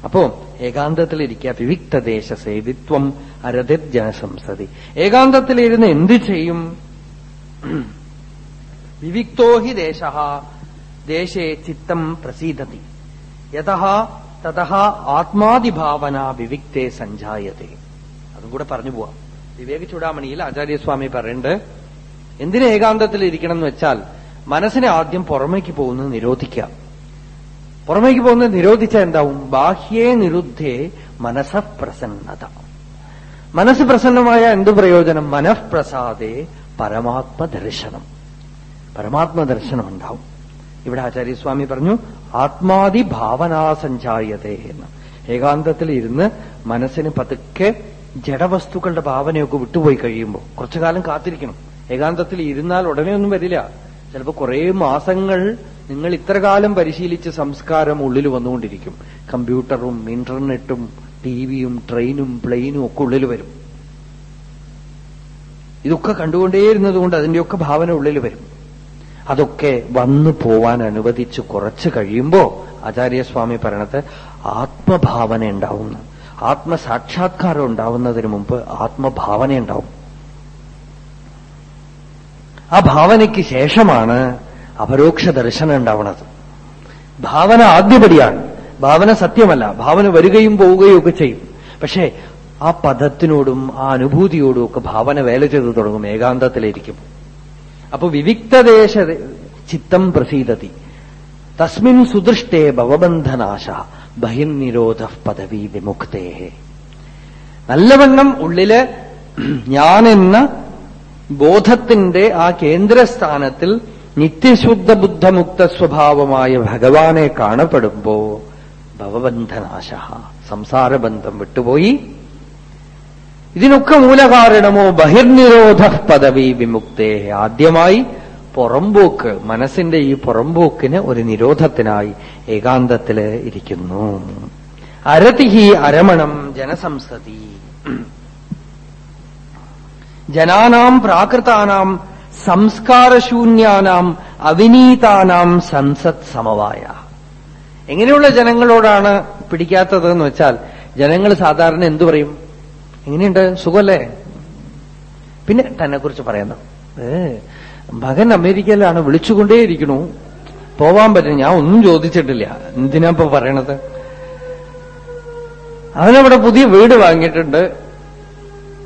അപ്പോ ഏകാന്തത്തിലിരിക്കുക വിവിക്തദേശ സേവിത്വം അരതിർ ജനസംസതി ഏകാന്തത്തിലിരുന്ന് എന്ത് ചെയ്യും? വിവിക്തോ ഹി ദേശ ദേശേ ചിത്തം പ്രസീദതി യഥ തഥ ആത്മാതിഭാവന വിവിക്തേ സഞ്ചായതേ. അതും കൂടെ പറഞ്ഞു പോവാം. വിവേക ചൂടാമണിയിൽ ആചാര്യസ്വാമി പറയുന്നുണ്ട് എന്തിനു ഏകാന്തത്തിൽ ഇരിക്കണം എന്ന് വെച്ചാൽ മനസ്സിനെ ആദ്യം പുറമേക്ക് പോകുന്നത് നിരോധിക്കാം. പുറമേക്ക് പോകുന്നത് നിരോധിച്ചാൽ എന്താവും? ബാഹ്യേ നിരുദ്ധേ മനഃപ്രസന്നത. മനസ്സ് പ്രസന്നമായ എന്ത് പ്രയോജനം? മനഃപ്രസാദേ പരമാത്മദർശനം. പരമാത്മദർശനം ഉണ്ടാവും. ഇവിടെ ആചാര്യസ്വാമി പറഞ്ഞു ആത്മാതി ഭാവനാസഞ്ചായതേ എന്ന്. ഏകാന്തത്തിൽ ഇരുന്ന് മനസ്സിന് പതുക്കെ ജഡവസ്തുക്കളുടെ ഭാവനയൊക്കെ വിട്ടുപോയി കഴിയുമ്പോൾ കുറച്ചു കാലം കാത്തിരിക്കണം. ഏകാന്തത്തിൽ ഇരുന്നാൽ ഉടനെ ഒന്നും വരില്ല. ചിലപ്പോൾ കുറേ മാസങ്ങൾ നിങ്ങൾ ഇത്ര കാലം പരിശീലിച്ച സംസ്കാരം ഉള്ളിൽ വന്നുകൊണ്ടിരിക്കും. കമ്പ്യൂട്ടറും ഇന്റർനെറ്റും ടിവിയും ട്രെയിനും പ്ലെയിനും ഒക്കെ ഉള്ളിൽ വരും. ഇതൊക്കെ കണ്ടുകൊണ്ടേയിരുന്നത് കൊണ്ട് അതിന്റെയൊക്കെ ഭാവന ഉള്ളിൽ വരും. അതൊക്കെ വന്നു പോവാൻ അനുവദിച്ച് കുറച്ച് കഴിയുമ്പോ ആചാര്യസ്വാമി പറയണത് ആത്മഭാവന ഉണ്ടാവുന്നു. ആത്മസാക്ഷാത്കാരം ഉണ്ടാവുന്നതിന് മുമ്പ് ആത്മഭാവന ഉണ്ടാവും. ആ ഭാവനയ്ക്ക് ശേഷമാണ് അപരോക്ഷ ദർശനം ഉണ്ടാവുന്നത്. ഭാവന ആദ്യപടിയാണ്. ഭാവന സത്യമല്ല. ഭാവന വരികയും പോവുകയും ഒക്കെ ചെയ്യും. പക്ഷേ ആ പദത്തിനോടും ആ അനുഭൂതിയോടും ഒക്കെ ഭാവന വേല ചെയ്തു തുടങ്ങും. ഏകാന്തത്തിലിരിക്കും. അപ്പൊ വിവിക്തദേശ ചിത്തം പ്രസീതതി. തസ്മിൻ സുദൃഷ്ടേ ഭവബന്ധനാശ. ബഹിർനിരോധ പദവി വിമുക്തേ. നല്ലവണ്ണം ഉള്ളിൽ ഞാനെന്ന ബോധത്തിന്റെ ആ കേന്ദ്രസ്ഥാനത്തിൽ നിത്യശുദ്ധ ബുദ്ധമുക്ത സ്വഭാവമായ ഭഗവാനെ കാണപ്പെടുമ്പോ ഭവബന്ധനാശ സംസാരബന്ധം വിട്ടുപോയി. ഇതിനൊക്കെ മൂലകാരണമോ ബഹിർനിരോധ പദവി വിമുക്തേ ആദ്യമായി പുറമ്പോക്ക് മനസ്സിന്റെ ഈ പുറമ്പോക്കിന് ഒരു നിരോധത്തിനായി ഏകാന്തത്തിൽ ഇരിക്കുന്നു. അരതിഹി അരമണം ജനസംസതി. ജനാനാം പ്രാകൃതാനാം സംസ്കാരശൂന്യാനാം അവിനീതാനാം സംസത് സമവായ. എങ്ങനെയുള്ള ജനങ്ങളോടാണ് പിടിക്കാത്തത് എന്ന് വെച്ചാൽ ജനങ്ങൾ സാധാരണ എന്തു പറയും? എങ്ങനെയുണ്ട്? സുഖല്ലേ? പിന്നെ തന്നെ കുറിച്ച് പറയുന്നു. ഏ മകൻ അമേരിക്കയിലാണ് വിളിച്ചുകൊണ്ടേയിരിക്കണു. പോവാൻ പറ്റും ഞാൻ ഒന്നും ചോദിച്ചിട്ടില്ല. എന്തിനാ ഇപ്പൊ പറയണത്? അവനവിടെ പുതിയ വീട് വാങ്ങിയിട്ടുണ്ട്.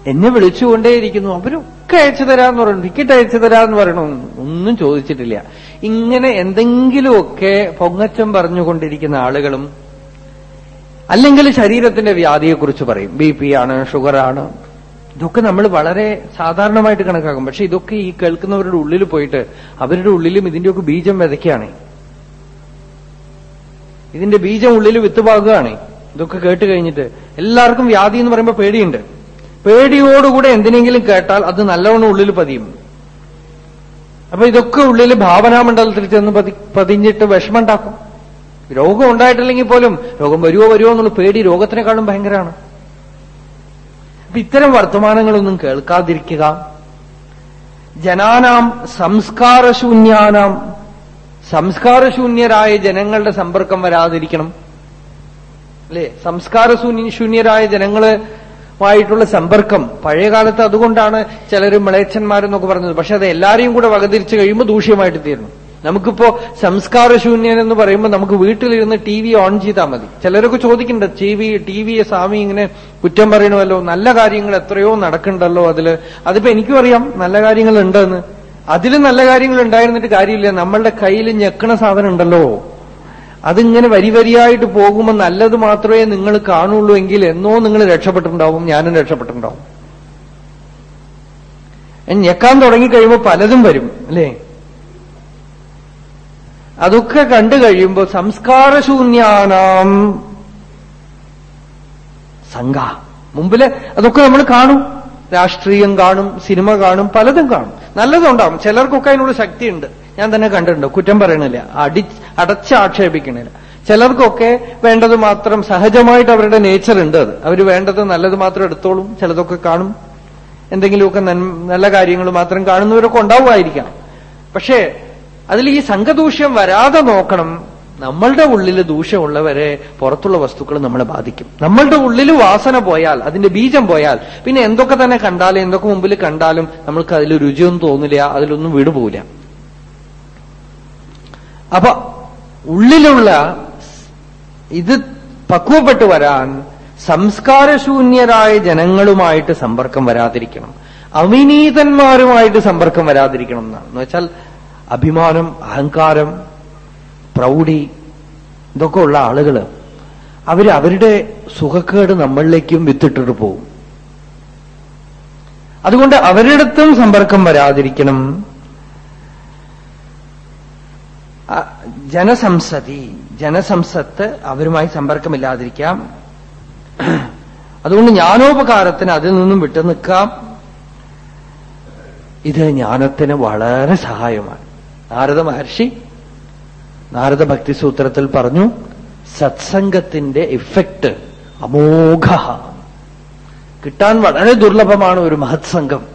എന്നെ വിളിച്ചുകൊണ്ടേയിരിക്കുന്നു. അവരൊക്കെ അയച്ചു തരാന്ന് പറയുന്നു ടിക്കറ്റ് അയച്ചു തരാന്ന് പറയണു. ഒന്നും ചോദിച്ചിട്ടില്ല. ഇങ്ങനെ എന്തെങ്കിലുമൊക്കെ പൊങ്ങച്ചം പറഞ്ഞുകൊണ്ടിരിക്കുന്ന ആളുകളും അല്ലെങ്കിൽ ശരീരത്തിന്റെ വ്യാധിയെക്കുറിച്ച് പറയും. ബി പി ആണ് ഷുഗറാണ് ഇതൊക്കെ നമ്മൾ വളരെ സാധാരണമായിട്ട് കണക്കാക്കും. പക്ഷെ ഇതൊക്കെ ഈ കേൾക്കുന്നവരുടെ ഉള്ളിൽ പോയിട്ട് അവരുടെ ഉള്ളിലും ഇതിന്റെയൊക്കെ ബീജം വിതയ്ക്കുകയാണ്. ഇതിന്റെ ബീജം ഉള്ളിൽ വിത്തുപാകുകയാണ്. ഇതൊക്കെ കേട്ട് കഴിഞ്ഞിട്ട് എല്ലാവർക്കും വ്യാധി എന്ന് പറയുമ്പോൾ പേടിയുണ്ട്. പേടിയോടുകൂടെ എന്തിനെങ്കിലും കേട്ടാൽ അത് നല്ലവണ്ണം ഉള്ളിൽ പതിയും. അപ്പൊ ഇതൊക്കെ ഉള്ളിൽ ഭാവനാമണ്ഡലത്തിൽ ചെന്ന് പതി പതിഞ്ഞിട്ട് വിഷമുണ്ടാക്കും രോഗം ഉണ്ടായിട്ടില്ലെങ്കിൽ പോലും രോഗം വരുമോ വരുമോ എന്നുള്ള പേടി രോഗത്തിനെക്കാളും ഭയങ്കരമാണ്. അപ്പൊ ഇത്തരം വർത്തമാനങ്ങളൊന്നും കേൾക്കാതിരിക്കുക. ജനാനാം സംസ്കാരശൂന്യാനാം. സംസ്കാരശൂന്യരായ ജനങ്ങളുടെ സമ്പർക്കം വരാതിരിക്കണം. അല്ലേ? സംസ്കാരശൂന്യ ശൂന്യരായ ജനങ്ങളുമായിട്ടുള്ള സമ്പർക്കം. പഴയകാലത്ത് അതുകൊണ്ടാണ് ചിലർ മിളയച്ചന്മാരെന്നൊക്കെ പറഞ്ഞത്. പക്ഷെ അത് എല്ലാരെയും കൂടെ വകതിരിച്ചു കഴിയുമ്പോൾ ദൂഷ്യമായിട്ട് തീർന്നു. നമുക്കിപ്പോ സംസ്കാരശൂന്യൻ എന്ന് പറയുമ്പോൾ നമുക്ക് വീട്ടിലിരുന്ന് ടി വി ഓൺ ചെയ്താൽ മതി. ചിലരൊക്കെ ചോദിക്കണ്ട ടി വി ടി വിയെ സ്വാമി ഇങ്ങനെ കുറ്റം പറയണമല്ലോ? നല്ല കാര്യങ്ങൾ എത്രയോ നടക്കണ്ടല്ലോ അതിൽ? അതിപ്പോ എനിക്കും അറിയാം നല്ല കാര്യങ്ങൾ ഉണ്ടെന്ന് അതിലും നല്ല കാര്യങ്ങൾ ഉണ്ടായിരുന്നിട്ട് കാര്യമില്ല. നമ്മളുടെ കയ്യിൽ ഞെക്കണ സാധനം ഉണ്ടല്ലോ. അതിങ്ങനെ വരി വരിയായിട്ട് പോകുമ്പോൾ നല്ലത് മാത്രമേ നിങ്ങൾ കാണുള്ളൂ എങ്കിൽ എന്നോ നിങ്ങൾ രക്ഷപ്പെട്ടിട്ടുണ്ടാവും ഞാനും രക്ഷപ്പെട്ടിട്ടുണ്ടാവും. ഞെക്കാൻ തുടങ്ങിക്കഴിയുമ്പോൾ പലതും വരും അല്ലേ? അതൊക്കെ കണ്ടു കഴിയുമ്പോൾ സംസ്കാരശൂന്യാനാം സംഘ. മുമ്പിൽ അതൊക്കെ നമ്മൾ കാണും. രാഷ്ട്രീയം കാണും സിനിമ കാണും പലതും കാണും. നല്ലതുണ്ടാവും. ചിലർക്കൊക്കെ അതിനുള്ള ശക്തിയുണ്ട്. ഞാൻ തന്നെ കണ്ടിട്ടുണ്ട്. കുറ്റം പറയണില്ല. അടി അടച്ച് ആക്ഷേപിക്കണില്ല. ചിലർക്കൊക്കെ വേണ്ടത് മാത്രം സഹജമായിട്ട് അവരുടെ നേച്ചർ ഉണ്ട് അത്. അവർ വേണ്ടത് നല്ലത് മാത്രം എടുത്തോളും. ചിലതൊക്കെ കാണും. എന്തെങ്കിലുമൊക്കെ നല്ല കാര്യങ്ങൾ മാത്രം കാണുന്നവരൊക്കെ ഉണ്ടാവുമായിരിക്കാം പക്ഷേ അതിൽ ഈ സംഘദൂഷ്യം വരാതെ നോക്കണം. നമ്മളുടെ ഉള്ളിൽ ദൂഷ്യമുള്ളവരെ പുറത്തുള്ള വസ്തുക്കൾ നമ്മളെ ബാധിക്കും. നമ്മളുടെ ഉള്ളിൽ വാസന പോയാൽ അതിന്റെ ബീജം പോയാൽ പിന്നെ എന്തൊക്കെ തന്നെ കണ്ടാലും എന്തൊക്കെ മുമ്പിൽ കണ്ടാലും നമ്മൾക്ക് അതിൽ രുചിയൊന്നും തോന്നില്ല അതിലൊന്നും വിടുപോല അപ്പൊ ഉള്ളിലുള്ള ഇത് പക്വപ്പെട്ടു വരാൻ സംസ്കാരശൂന്യരായ ജനങ്ങളുമായിട്ട് സമ്പർക്കം വരാതിരിക്കണം. അവിനീതന്മാരുമായിട്ട് സമ്പർക്കം വരാതിരിക്കണം എന്നാണ്. എന്ന് വെച്ചാൽ അഭിമാനം അഹങ്കാരം പ്രൗഢി ഇതൊക്കെ ഉള്ള ആളുകൾ അവർ അവരുടെ സുഖക്കേട് നമ്മളിലേക്കും വിത്തിട്ടിട്ട് പോകും അതുകൊണ്ട് അവരിടത്തും സമ്പർക്കം വരാതിരിക്കണം. ജനസംസതി ജനസംസത്ത് അവരുമായി സമ്പർക്കമില്ലാതിരിക്കാം. അതുകൊണ്ട് ജ്ഞാനോപകാരത്തിന് അതിൽ നിന്നും വിട്ടു നിൽക്കാം. ഇത് ജ്ഞാനത്തിന് വളരെ സഹായമാണ്. നാരദ മഹർഷി നാരദ ഭക്തിസൂത്രത്തിൽ പറഞ്ഞു സത്സംഗത്തിന്റെ ഇഫക്റ്റ് അമോഘ. കിട്ടാൻ വളരെ ദുർലഭമാണ് ഒരു മഹത്സംഗം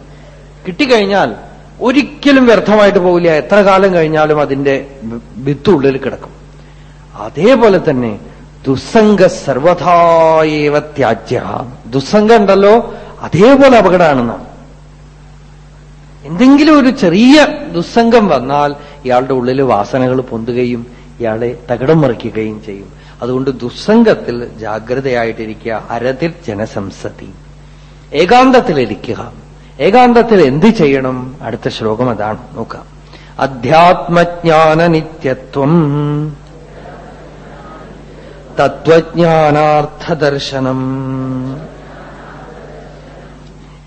കിട്ടിക്കഴിഞ്ഞാൽ ഒരിക്കലും വ്യർത്ഥമായിട്ട് പോകില്ല എത്ര കാലം കഴിഞ്ഞാലും അതിന്റെ വിത്തുള്ളിൽ കിടക്കും. അതേപോലെ തന്നെ ദുസ്സംഗ സർവഥായേവ ത്യാജ്യ. ദുസ്സംഗം ഉണ്ടല്ലോ അതേപോലെ അപകടമാണെന്നാണ് എന്തെങ്കിലും ഒരു ചെറിയ ദുസ്സംഗം വന്നാൽ ഇയാളുടെ ഉള്ളിൽ വാസനകൾ പൊന്തുകയും ഇയാളെ തകിടം മറിക്കുകയും ചെയ്യും. അതുകൊണ്ട് ദുസ്സംഗത്തിൽ ജാഗ്രതയായിട്ടിരിക്കുക. അരതിർ ജനസംസതി. ഏകാന്തത്തിലിരിക്കുക ഏകാന്തത്തിൽ എന്ത് ചെയ്യണം? അടുത്ത ശ്ലോകം അതാണ്. നോക്കാം. അധ്യാത്മജ്ഞാന നിത്യത്വം തത്വജ്ഞാനാർത്ഥദർശനം.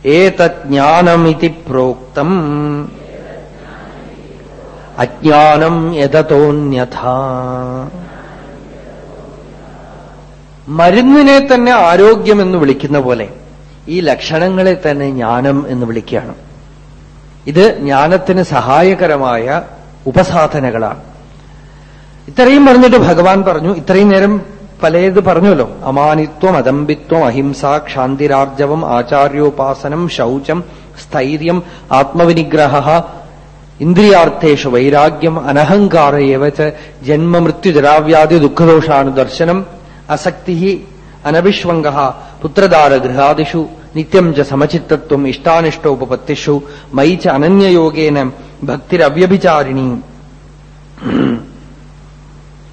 ഏതജ്ഞാനമിതി പ്രോക്തം. അജ്ഞാനം യഥതോന്യഥ. മരുന്നിനെ തന്നെ ആരോഗ്യമെന്ന് വിളിക്കുന്ന പോലെ ഈ ലക്ഷണങ്ങളെ തന്നെ ജ്ഞാനം എന്ന് വിളിക്കുകയാണ്. ഇത് ജ്ഞാനത്തിന് സഹായകരമായ ഉപസാധനകളാണ്. ഇത്രയും പറഞ്ഞിട്ട് ഭഗവാൻ പറഞ്ഞു ഇത്രയും നേരം പലത് പറഞ്ഞല്ലോ അമാനിത്വം അദമ്പിത്വം അഹിംസ ക്ഷാന്തിരാർജവം ആചാര്യോപാസനം ശൗചം സ്ഥൈര്യം ആത്മവിനിഗ്രഹ ഇന്ദ്രിയാർത്ഥേഷു വൈരാഗ്യം അനഹങ്കാര ഏവച്ച് ജന്മമൃത്യുജരാവ്യാധി ദുഃഖദോഷാണു ദർശനം അസക്തി അനവിഷ്വംഗ പുത്രദാരഗൃഹാദിഷു നിത്യം ച സമചിത്തത്വം ഇഷ്ടാനിഷ്ടോപപത്തിഷു മയി ച അനന്യയോഗേന ഭക്തിരവ്യഭിചാരിണീ.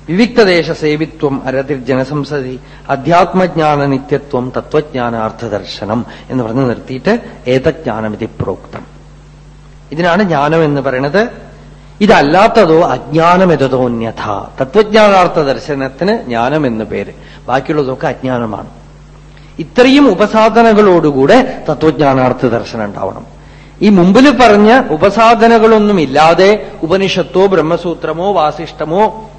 വിവിക്തദേശ സേവിത്വം അരതിർ ജനസംസതി അധ്യാത്മജ്ഞാന നിത്യത്വം തത്വജ്ഞാനാർത്ഥദർശനം എന്ന് പറഞ്ഞു നിർത്തിയിട്ട് ഏതജ്ഞാനമിതി പ്രോക്തം. ഇതിനാണ് ജ്ഞാനം എന്ന് പറയുന്നത്. ഇതല്ലാത്തതോ അജ്ഞാനമെതോ അന്യഥ തത്വജ്ഞാനാർത്ഥ ദർശനത്തിന് ജ്ഞാനം എന്ന് പേര്. ബാക്കിയുള്ളതൊക്കെ അജ്ഞാനമാണ്. ഇത്രയും ഉപസാധനകളോടുകൂടെ തത്വജ്ഞാനാർത്ഥ ദർശനം ഉണ്ടാവണം ഈ മുമ്പിൽ പറഞ്ഞ ഉപസാധനകളൊന്നുമില്ലാതെ ഉപനിഷത്തോ ബ്രഹ്മസൂത്രമോ വാസിഷ്ടമോ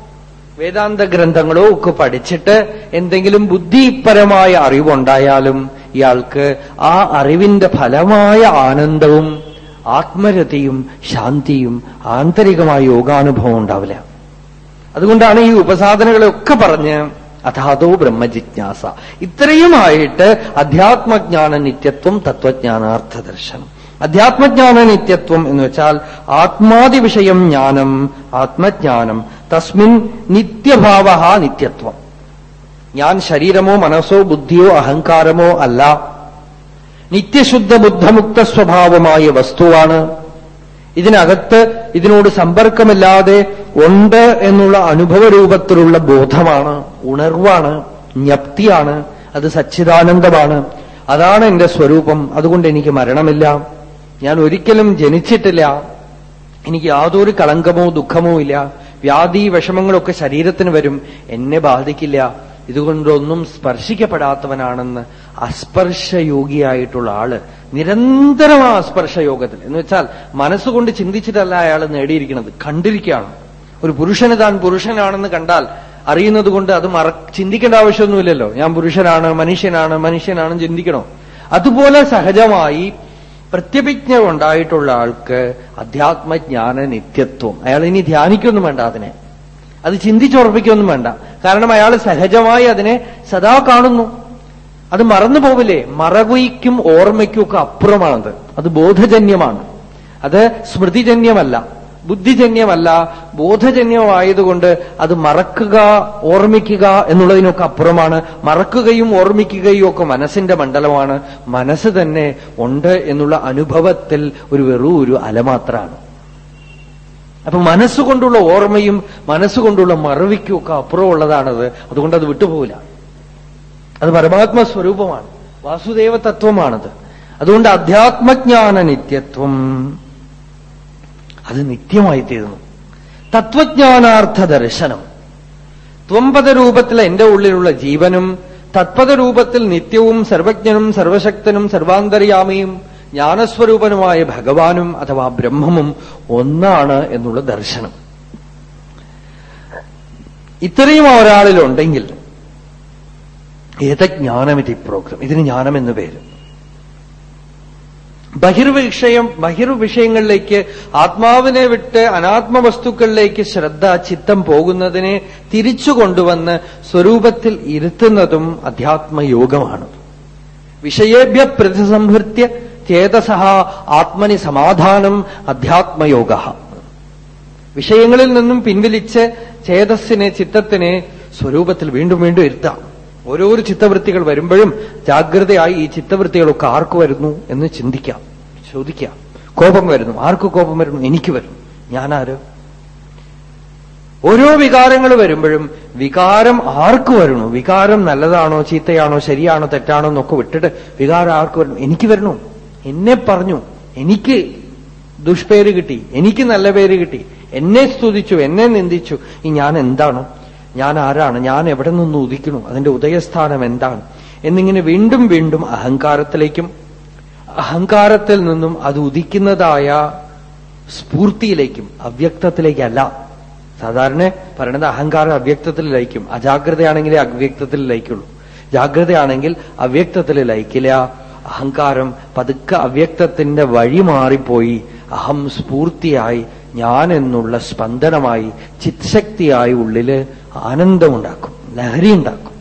വേദാന്ത ഗ്രന്ഥങ്ങളോ ഒക്കെ പഠിച്ചിട്ട് എന്തെങ്കിലും ബുദ്ധിപരമായ അറിവുണ്ടായാലും ഇയാൾക്ക് ആ അറിവിന്റെ ഫലമായ ആനന്ദവും ആത്മരതിയും ശാന്തിയും ആന്തരികമായ യോഗാനുഭവം ഉണ്ടാവില്ല. അതുകൊണ്ടാണ് ഈ ഉപസാധനകളൊക്കെ പറഞ്ഞ് അഥാതോ ബ്രഹ്മജിജ്ഞാസ. ഇത്രയുമായിട്ട് അധ്യാത്മജ്ഞാന നിത്യത്വം തത്വജ്ഞാനാർത്ഥ ദർശനം. അധ്യാത്മജ്ഞാന നിത്യത്വം എന്ന് വെച്ചാൽ ആത്മാദി വിഷയം ജ്ഞാനം ആത്മജ്ഞാനം തസ്മിൻ നിത്യഭാവ നിത്യത്വം. ഞാൻ ശരീരമോ മനസ്സോ ബുദ്ധിയോ അഹങ്കാരമോ അല്ല. നിത്യശുദ്ധ ബുദ്ധമുക്ത സ്വഭാവമായ വസ്തുവാണ്. ഇതിനകത്ത് ഇതിനോട് സമ്പർക്കമില്ലാതെ ഉണ്ട് എന്നുള്ള അനുഭവ രൂപത്തിലുള്ള ബോധമാണ് ഉണർവാണ് ജ്ഞപ്തിയാണ് അത് സച്ചിദാനന്ദമാണ്. അതാണ് എന്റെ സ്വരൂപം. അതുകൊണ്ട് എനിക്ക് മരണമില്ല. ഞാൻ ഒരിക്കലും ജനിച്ചിട്ടില്ല. എനിക്ക് യാതൊരു കളങ്കമോ ദുഃഖമോ ഇല്ല. വ്യാധി വിഷമങ്ങളൊക്കെ ശരീരത്തിന് വരും. എന്നെ ബാധിക്കില്ല. ഇതുകൊണ്ടൊന്നും സ്പർശിക്കപ്പെടാത്തവനാണെന്ന് അസ്പർശയോഗിയായിട്ടുള്ള ആൾ നിരന്തരം ആ സ്പർശയോഗത്തിൽ എന്ന് വെച്ചാൽ മനസ്സുകൊണ്ട് ചിന്തിച്ചിട്ടല്ല അയാൾ നേടിയിരിക്കുന്നത്. കണ്ടിരിക്കുകയാണ്. ഒരു പുരുഷന് താൻ പുരുഷനാണെന്ന് കണ്ടാൽ അറിയുന്നത് കൊണ്ട് അത് മറ ചിന്തിക്കേണ്ട ആവശ്യമൊന്നുമില്ലല്ലോ. ഞാൻ പുരുഷനാണ് മനുഷ്യനാണ് മനുഷ്യനാണെന്ന് ചിന്തിക്കണോ? അതുപോലെ സഹജമായി പ്രത്യഭിജ്ഞ ഉണ്ടായിട്ടുള്ള ആൾക്ക് അധ്യാത്മജ്ഞാന നിത്യത്വം അയാൾ ഇനി ധ്യാനിക്കൊന്നും വേണ്ട അതിനെ. അത് ചിന്തിച്ചുറപ്പിക്കൊന്നും വേണ്ട. കാരണം അയാൾ സഹജമായി അതിനെ സദാ കാണുന്നു. അത് മറന്നു പോവില്ലേ? മറവിക്കും ഓർമ്മയ്ക്കും ഒക്കെ അപ്പുറമാണത്. അത് ബോധജന്യമാണ്. അത് സ്മൃതിജന്യമല്ല. ബുദ്ധിജന്യമല്ല ബോധജന്യമായതുകൊണ്ട് അത് മറക്കുക ഓർമ്മിക്കുക എന്നുള്ളതിനൊക്കെ അപ്പുറമാണ്. മറക്കുകയും ഓർമ്മിക്കുകയും ഒക്കെ മനസ്സിന്റെ മണ്ഡലമാണ്. മനസ്സ് തന്നെ ഉണ്ട് എന്നുള്ള അനുഭവത്തിൽ ഒരു വെറു ഒരു അലമാത്രമാണ് അപ്പൊ മനസ്സുകൊണ്ടുള്ള ഓർമ്മയും മനസ്സുകൊണ്ടുള്ള മറവിക്കും ഒക്കെ അപ്പുറമുള്ളതാണത്. അതുകൊണ്ട് അത് വിട്ടുപോകില്ല അത് പരമാത്മ സ്വരൂപമാണ് വാസുദേവ തത്വമാണത് അതുകൊണ്ട് അധ്യാത്മജ്ഞാന നിത്യത്വം അത് നിത്യമായി തീരുന്നു തത്വജ്ഞാനാർത്ഥ ദർശനം ത്വമ്പത രൂപത്തിൽ എന്റെ ഉള്ളിലുള്ള ജീവനും തത്പത രൂപത്തിൽ നിത്യവും സർവജ്ഞനും സർവശക്തനും സർവാന്തര്യാമിയും ജ്ഞാനസ്വരൂപനുമായ ഭഗവാനും അഥവാ ബ്രഹ്മവും ഒന്നാണ് എന്നുള്ള ദർശനം. ഇത്രയും ഒരാളിലുണ്ടെങ്കിൽ ഏതജ്ഞാനമിതി പ്രോഗ്രാം? ഇതിന് ജ്ഞാനം എന്ന് പേര്. ബഹിർവിഷയം ബഹിർവിഷയങ്ങളിലേക്ക് ആത്മാവിനെ വിട്ട് അനാത്മ വസ്തുക്കളിലേക്ക് ശ്രദ്ധ ചിത്തം പോകുന്നതിനെ തിരിച്ചു കൊണ്ടുവന്ന് സ്വരൂപത്തിൽ ഇരുത്തുന്നതും അധ്യാത്മയോഗമാണ്. വിഷയേഭ്യ പ്രതിസംഹൃത്യ ചേതസഹ ആത്മനി സമാധാനം അധ്യാത്മയോഗ. വിഷയങ്ങളിൽ നിന്നും പിൻവലിച്ച് ചേതസ്സിനെ ചിത്തത്തിനെ സ്വരൂപത്തിൽ വീണ്ടും വീണ്ടും ഇരുത്താം. ഓരോരോ ചിത്തവൃത്തികൾ വരുമ്പോഴും ജാഗ്രതയായി ഈ ചിത്തവൃത്തികളൊക്കെ ആർക്ക് വരുന്നു എന്ന് ചിന്തിക്കാം ചോദിക്കാം. കോപം വരുന്നു. ആർക്ക് കോപം വരുന്നു? എനിക്ക് വരുന്നു. ഞാനാര്? ഓരോ വികാരങ്ങൾ വരുമ്പോഴും വികാരം ആർക്ക് വരണു വികാരം നല്ലതാണോ ചീത്തയാണോ ശരിയാണോ തെറ്റാണോ എന്നൊക്കെ വിട്ടിട്ട് വികാരം ആർക്ക് വരണം എനിക്ക് വരണു എന്നെ പറഞ്ഞു. എനിക്ക് ദുഷ്പേര് കിട്ടി. എനിക്ക് നല്ല പേര് കിട്ടി. എന്നെ സ്തുതിച്ചു. എന്നെ നിന്ദിച്ചു. ഈ ഞാൻ എന്താണ്? ഞാൻ ആരാണ്? ഞാൻ എവിടെ നിന്ന് ഉദിക്കുന്നു? അതിന്റെ ഉദയസ്ഥാനം എന്താണ്? എന്നിങ്ങനെ വീണ്ടും വീണ്ടും അഹങ്കാരത്തിലേക്കും അഹങ്കാരത്തിൽ നിന്നും അത് ഉദിക്കുന്നതായ സ്ഫൂർത്തിയിലേക്കും അവ്യക്തത്തിലേക്കല്ല. സാധാരണ പറയണത് അഹങ്കാരം അവ്യക്തത്തിൽ ലയിക്കും അജാഗ്രതയാണെങ്കിലേ അവ്യക്തത്തിൽ ലയിക്കുള്ളൂ ജാഗ്രതയാണെങ്കിൽ അവ്യക്തത്തിൽ ലയിക്കില്ല അഹങ്കാരം പതുക്കെ അവ്യക്തത്തിന്റെ വഴി മാറിപ്പോയി. അഹം സ്ഫൂർത്തിയായി. ഞാൻ എന്നുള്ള സ്പന്ദനമായി ചിത്ശക്തിയായി ഉള്ളിൽ ആനന്ദമുണ്ടാക്കും ലഹരി ഉണ്ടാക്കും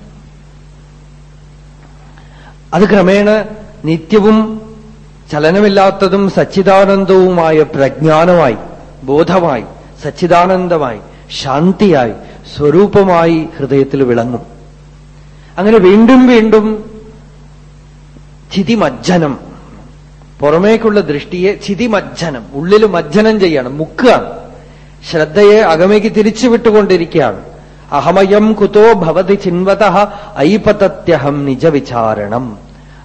അത് ക്രമേണ നിത്യവും ചലനമില്ലാത്തതും സച്ചിദാനന്ദവുമായ പ്രജ്ഞാനമായി ബോധമായി സച്ചിദാനന്ദമായി ശാന്തിയായി സ്വരൂപമായി ഹൃദയത്തിൽ വിളങ്ങും. അങ്ങനെ വീണ്ടും വീണ്ടും ചിതിമജ്ജനം പുറമേക്കുള്ള ദൃഷ്ടിയെ ചിതിമജ്ജനം ഉള്ളിൽ മജ്ജനം ചെയ്യണം മുക്കുകയാണ് ശ്രദ്ധയെ അകമേക്ക് തിരിച്ചു വിട്ടുകൊണ്ടിരിക്കുകയാണ് അഹമയം കുതോ ഭവതി ചിൻവത ഐപതത്യഹം നിജവിചാരണം.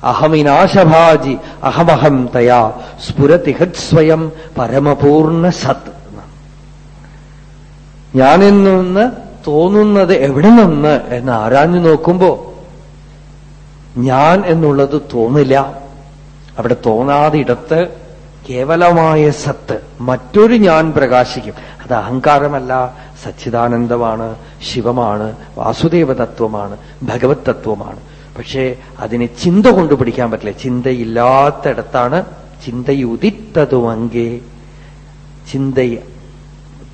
അഹമിനാശഭാജി അഹമഹം തയാ സ്ഫുരതി ഹൃത്സ്വയം പരമപൂർണ സത്. ഞാനെന്ന് തോന്നുന്നത് എവിടെ നിന്ന് എന്ന് ആരാഞ്ഞു നോക്കുമ്പോ ഞാൻ എന്നുള്ളത് തോന്നില്ല. അവിടെ തോന്നാതിടത്ത് കേവലമായ സത്ത് മറ്റൊരു ഞാൻ പ്രകാശിക്കും. അത് അഹങ്കാരമല്ല സച്ചിദാനന്ദമാണ് ശിവമാണ് വാസുദേവ തത്വമാണ് ഭഗവത് തത്വമാണ്. പക്ഷേ അതിനെ ചിന്ത കൊണ്ട് പിടിക്കാൻ പറ്റില്ല. ചിന്തയില്ലാത്തടത്താണ് ചിന്തയുദിത്തതുമങ്കേ ചിന്ത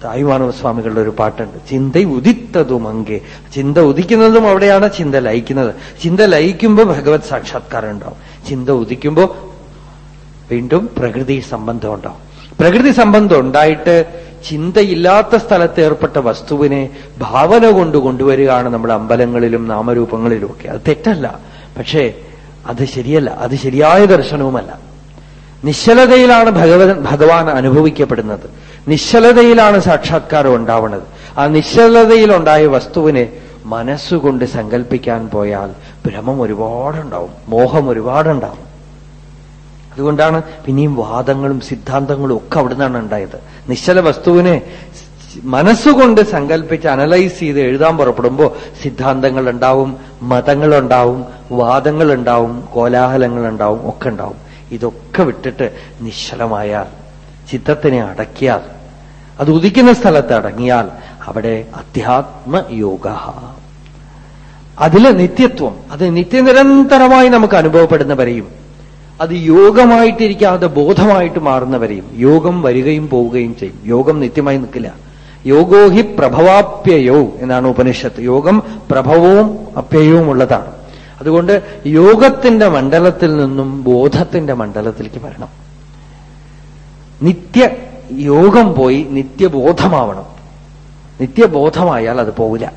തായ്മാനവ സ്വാമികളുടെ ഒരു പാട്ടുണ്ട്. ചിന്ത ഉദിത്തതുമങ്കെ ചിന്ത ഉദിക്കുന്നതും അവിടെയാണ് ചിന്ത ലയിക്കുന്നത്. ചിന്ത ലയിക്കുമ്പോൾ ഭഗവത് സാക്ഷാത്കാരം ഉണ്ടാവും. ചിന്ത ഉദിക്കുമ്പോൾ വീണ്ടും പ്രകൃതി സംബന്ധം ഉണ്ടാവും. പ്രകൃതി സംബന്ധം ഉണ്ടായിട്ട് ചിന്തയില്ലാത്ത സ്ഥലത്ത് ഏർപ്പെട്ട വസ്തുവിനെ ഭാവന കൊണ്ട് കൊണ്ടുവരികയാണ് നമ്മുടെ അമ്പലങ്ങളിലും നാമരൂപങ്ങളിലും ഒക്കെ. അത് തെറ്റല്ല. പക്ഷേ അത് ശരിയല്ല. അത് ശരിയായ ദർശനവുമല്ല. നിശ്ചലതയിലാണ് ഭഗവൻ ഭഗവാൻ അനുഭവിക്കപ്പെടുന്നത്. നിശ്ചലതയിലാണ് സാക്ഷാത്കാരം ഉണ്ടാവുന്നത് ആ നിശ്ചലതയിലുണ്ടായ വസ്തുവിനെ മനസ്സുകൊണ്ട് സങ്കല്പിക്കാൻ പോയാൽ ഭ്രമം ഒരുപാടുണ്ടാവും. മോഹം ഒരുപാടുണ്ടാവും. അതുകൊണ്ടാണ് പിന്നെയും വാദങ്ങളും സിദ്ധാന്തങ്ങളും ഒക്കെ അവിടെ നിന്നാണ് ഉണ്ടായത്. നിശ്ചല വസ്തുവിനെ മനസ്സുകൊണ്ട് സങ്കല്പിച്ച് അനലൈസ് ചെയ്ത് എഴുതാൻ പുറപ്പെടുമ്പോൾ സിദ്ധാന്തങ്ങൾ ഉണ്ടാവും മതങ്ങളുണ്ടാവും വാദങ്ങളുണ്ടാവും കോലാഹലങ്ങളുണ്ടാവും ഒക്കെ ഉണ്ടാവും. ഇതൊക്കെ വിട്ടിട്ട് നിശ്ചലമായാൽ ചിത്തത്തിനെ അടക്കിയാൽ അത് ഉദിക്കുന്ന സ്ഥലത്ത് അടങ്ങിയാൽ അവിടെ അധ്യാത്മയോഗ അതിലെ നിത്യത്വം അത് നിത്യനിരന്തരമായി നമുക്ക് അനുഭവപ്പെടുന്നവരെയും അത് യോഗമായിട്ടിരിക്കാതെ ബോധമായിട്ട് മാറുന്നവരെയും യോഗം വരികയും പോവുകയും ചെയ്യും. യോഗം നിത്യമായി നിൽക്കില്ല. യോഗോഹി പ്രഭവാപ്യയോ എന്നാണ് ഉപനിഷത്ത്. യോഗം പ്രഭവവും അപ്യയവും ഉള്ളതാണ്. അതുകൊണ്ട് യോഗത്തിന്റെ മണ്ഡലത്തിൽ നിന്നും ബോധത്തിന്റെ മണ്ഡലത്തിലേക്ക് വരണം. നിത്യ യോഗം പോയി നിത്യബോധമാവണം. നിത്യബോധമായാൽ അത് പോവില്ല.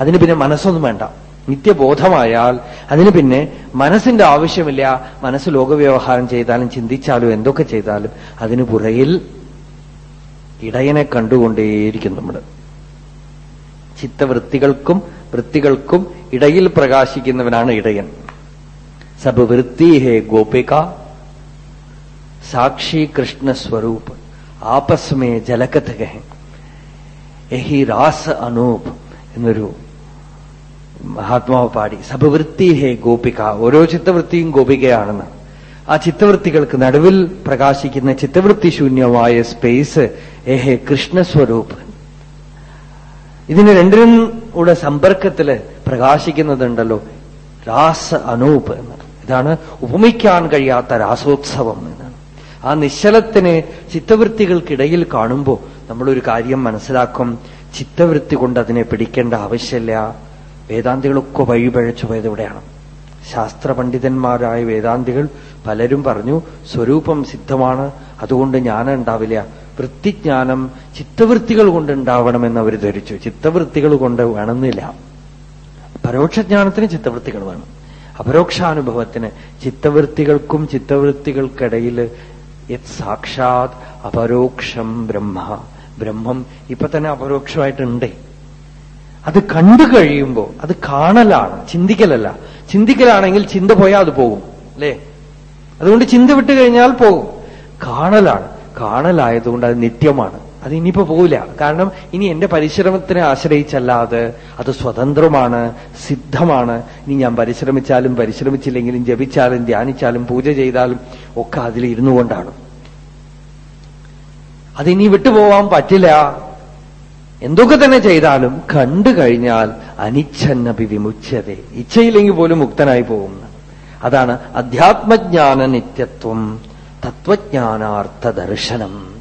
അതിന് പിന്നെ മനസ്സൊന്നും വേണ്ട. നിത്യബോധമായാൽ അതിന് പിന്നെ മനസ്സിന്റെ ആവശ്യമില്ല മനസ്സ് ലോകവ്യവഹാരം ചെയ്താലും ചിന്തിച്ചാലും എന്തൊക്കെ ചെയ്താലും അതിന് പുറയിൽ ഇടയനെ കണ്ടുകൊണ്ടേയിരിക്കും നമ്മൾ. ചിത്തവൃത്തികൾക്കും വൃത്തികൾക്കും ഇടയിൽ പ്രകാശിക്കുന്നവനാണ് ഇടയൻ. സബ് വൃത്തി ഹേ ഗോപിക സാക്ഷി കൃഷ്ണ സ്വരൂപ് ആപസ്മേ ജലകഥ എഹി രാസ് അനൂപ് എന്നൊരു മഹാത്മാവ് പാടി സഭവൃത്തി ഹേ ഗോപിക ഓരോ ചിത്തവൃത്തിയും ഗോപികയാണെന്ന്. ആ ചിത്തവൃത്തികൾക്ക് നടുവിൽ പ്രകാശിക്കുന്ന ചിത്തവൃത്തി ശൂന്യമായ സ്പേസ് ഏഹേ കൃഷ്ണസ്വരൂപ്. ഇതിന് രണ്ടിനും കൂടെ സമ്പർക്കത്തിൽ പ്രകാശിക്കുന്നതുണ്ടല്ലോ രാസ അനൂപ് എന്ന് ഇതാണ് ഉപമിക്കാൻ കഴിയാത്ത രാസോത്സവം എന്നാണ്. ആ നിശ്ചലത്തിനെ ചിത്തവൃത്തികൾക്കിടയിൽ കാണുമ്പോൾ നമ്മളൊരു കാര്യം മനസ്സിലാക്കും. ചിത്തവൃത്തി കൊണ്ട് അതിനെ പിടിക്കേണ്ട ആവശ്യമില്ല. വേദാന്തികളൊക്കെ വഴിപഴച്ചു പോയത് ഇവിടെയാണ് ശാസ്ത്ര പണ്ഡിതന്മാരായ വേദാന്തികൾ പലരും പറഞ്ഞു സ്വരൂപം സിദ്ധമാണ് അതുകൊണ്ട് ജ്ഞാനം ഉണ്ടാവില്ല വൃത്തിജ്ഞാനം ചിത്തവൃത്തികൾ കൊണ്ട് ഉണ്ടാവണമെന്ന് അവർ ധരിച്ചു. ചിത്തവൃത്തികൾ കൊണ്ട് വേണമെന്നില്ല. പരോക്ഷജ്ഞാനത്തിന് ചിത്തവൃത്തികൾ വേണം. അപരോക്ഷാനുഭവത്തിന് ചിത്തവൃത്തികൾക്കും ചിത്തവൃത്തികൾക്കിടയിൽ സാക്ഷാത് അപരോക്ഷം ബ്രഹ്മ. ബ്രഹ്മം ഇപ്പൊ തന്നെ അപരോക്ഷമായിട്ടുണ്ട്. അത് കണ്ടു കഴിയുമ്പോൾ അത് കാണലാണ് ചിന്തിക്കലല്ല. ചിന്തിക്കലാണെങ്കിൽ ചിന്ത പോയാൽ അത് പോകും അല്ലേ? അതുകൊണ്ട് ചിന്ത വിട്ടു കഴിഞ്ഞാൽ പോകും. കാണലാണ്. കാണലായതുകൊണ്ട് അത് നിത്യമാണ്. അത് ഇനിയിപ്പോ പോവില്ല. കാരണം ഇനി എന്റെ പരിശ്രമത്തിനെ ആശ്രയിച്ചല്ലാതെ അത് സ്വതന്ത്രമാണ് സിദ്ധമാണ്. ഇനി ഞാൻ പരിശ്രമിച്ചാലും പരിശ്രമിച്ചില്ലെങ്കിലും ജപിച്ചാലും ധ്യാനിച്ചാലും പൂജ ചെയ്താലും ഒക്കെ അതിൽ ഇരുന്നു കൊണ്ടാണ്. അതിനി വിട്ടുപോവാൻ പറ്റില്ല. എന്തൊക്കെ തന്നെ ചെയ്താലും കണ്ടു കഴിഞ്ഞാൽ അനിച്ഛന്നപി വിമുച്യത. ഇച്ഛയില്ലെങ്കിൽ പോലും മുക്തനായി പോകുന്ന. അതാണ് അധ്യാത്മജ്ഞാന നിത്യത്വം തത്വജ്ഞാനാർത്ഥ ദർശനം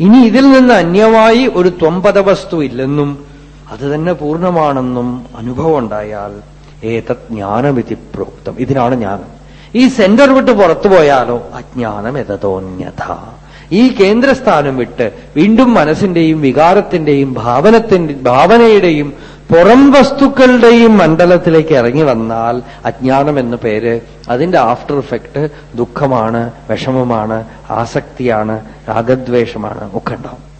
ഇനി ഇതിൽ നിന്ന് അന്യമായി ഒരു ത്വംപദവസ്തു വസ്തു ഇല്ലെന്നും അത് തന്നെ പൂർണമാണെന്നും അനുഭവം ഉണ്ടായാൽ ഏതത് ജ്ഞാനമിതി പ്രോക്തം. ഇതിനാണ് ജ്ഞാനം ഈ സെന്റർ വിട്ട് പുറത്തു പോയാലോ അജ്ഞാനം എതതോന്യഥ. ഈ കേന്ദ്രസ്ഥാനം വിട്ട് വീണ്ടും മനസ്സിന്റെയും വികാരത്തിന്റെയും ഭാവനത്തിന്റെ ഭാവനയുടെയും പുറം വസ്തുക്കളുടെയും മണ്ഡലത്തിലേക്ക് ഇറങ്ങി വന്നാൽ അജ്ഞാനം എന്ന പേര് അതിന്റെ ആഫ്റ്റർ ഇഫക്റ്റ് ദുഃഖമാണ് വിഷമമാണ് ആസക്തിയാണ് രാഗദ്വേഷമാണ് ഒക്കെ ഉണ്ടാവും.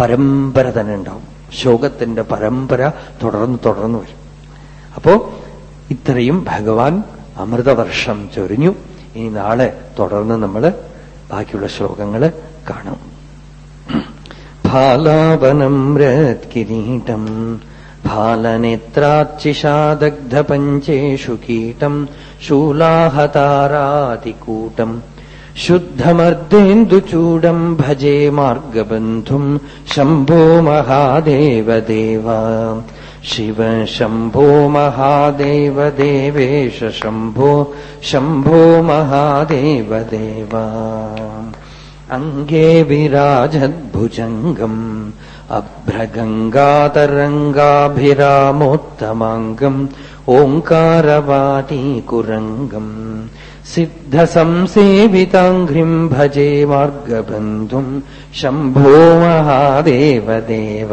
പരമ്പര തന്നെ ഉണ്ടാവും. ശോകത്തിന്റെ പരമ്പര തുടർന്ന് തുടർന്ന് വരും. അപ്പോ ഇത്രയും ഭഗവാൻ അമൃതവർഷം ചൊരിഞ്ഞു. ഇനി നാളെ തുടർന്ന് നമ്മൾ ബാക്കിയുള്ള ശ്ലോകങ്ങൾ കാണും ഫാലാപനം രത്കിരീടം फालनेत्राच्चिषादग्धपञ्चेषु कीटम् शूलाहतारातिकूटम् शुद्धमर्देन्दुचूडम् भजे मार्गबन्धुम् शम्भो महादेव देव शिव शम्भो महादेव देवेश शम्भो शम्भो महादेव देव अङ्गे विराजद्भुजङ्गम् अभ्रगङ्गातरङ्गाभिरामोत्तमाङ्गम् ओङ्कारवाटीकुरङ्गम् सिद्धसंसेविताङ्घ्रिम् भजे मार्गबन्धुम् शम्भो महादेव देव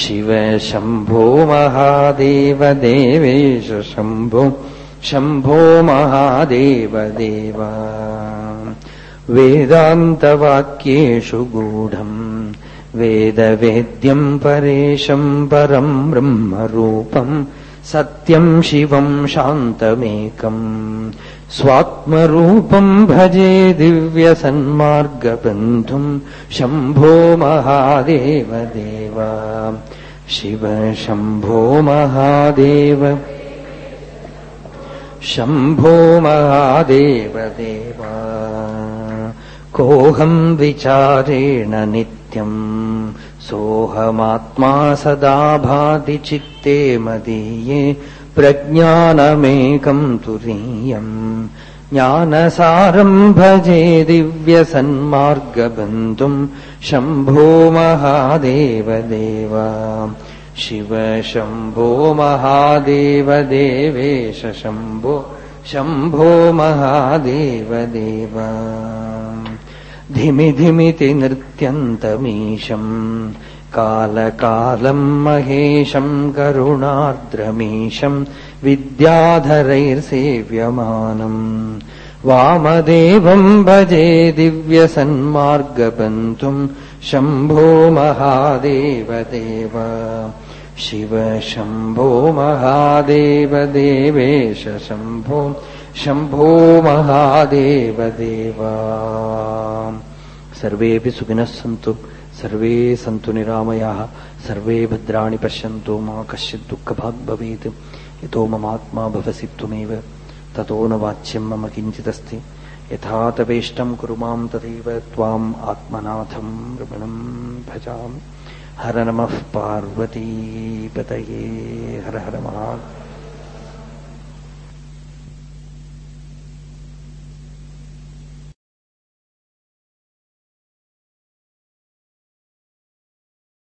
शिव शम्भो महादेव देवेश शम्भो शम्भो महादेव देव वेदान्तवाक्येषु गूढम् वेदवेद्यम् परेशम् परम् ब्रह्मरूपम् सत्यम् शिवम् शान्तमेकम् स्वात्मरूपम् भजे दिव्यसन्मार्गबन्धुम् शम्भो महादेव देव शिव शम्भो महादेव शम्भो महादेव देव कोऽहम् विचारेण नित्यम् सोऽहमात्मा सदा भाति चित्ते मदीये പ്രജ്ഞാനമേകം തുരീയം. ജ്ഞാനസാരം ഭജേ ദിവ്യസന്മാർഗബന്ധും ശംഭോ മഹാദേവദേവ. ശിവ ശംഭോ മഹാദേവദേവേശ ശംഭോ ശംഭോ മഹാദേവദേവ. ധിമി ധിമിതി നൃത്യന്തമീശം कालकालम् महेशम् करुणार्द्रमीशम् विद्याधरैर्सेव्यमानम् वामदेवम् भजे दिव्यसन्मार्गबन्धुम् शम्भो महादेव देव शिव शम्भो महादेव देवेश शम्भो शम्भो महादेव देव सर्वेऽपि सुखिनः सन्तु സർവേ സന്തു നിരാമയാ സർവേ ഭദ്രാണി പശ്യന്തോ മാ കശ്ചിത് ദുഃഖഭാഗ് ഭവേത് യഥോ മമാത്മാ ഭവസി ത്വമേവ തതോ ന വാച്യം മമ കിഞ്ചിതസ്തി യഥാ തവേഷ്ടം കുരു മാം തഥൈവ ത്വാം ആത്മനാഥം രമണം ഭജാം ഹര നമഃ പാർവതീപതയേ ഹര ഹര മഹാ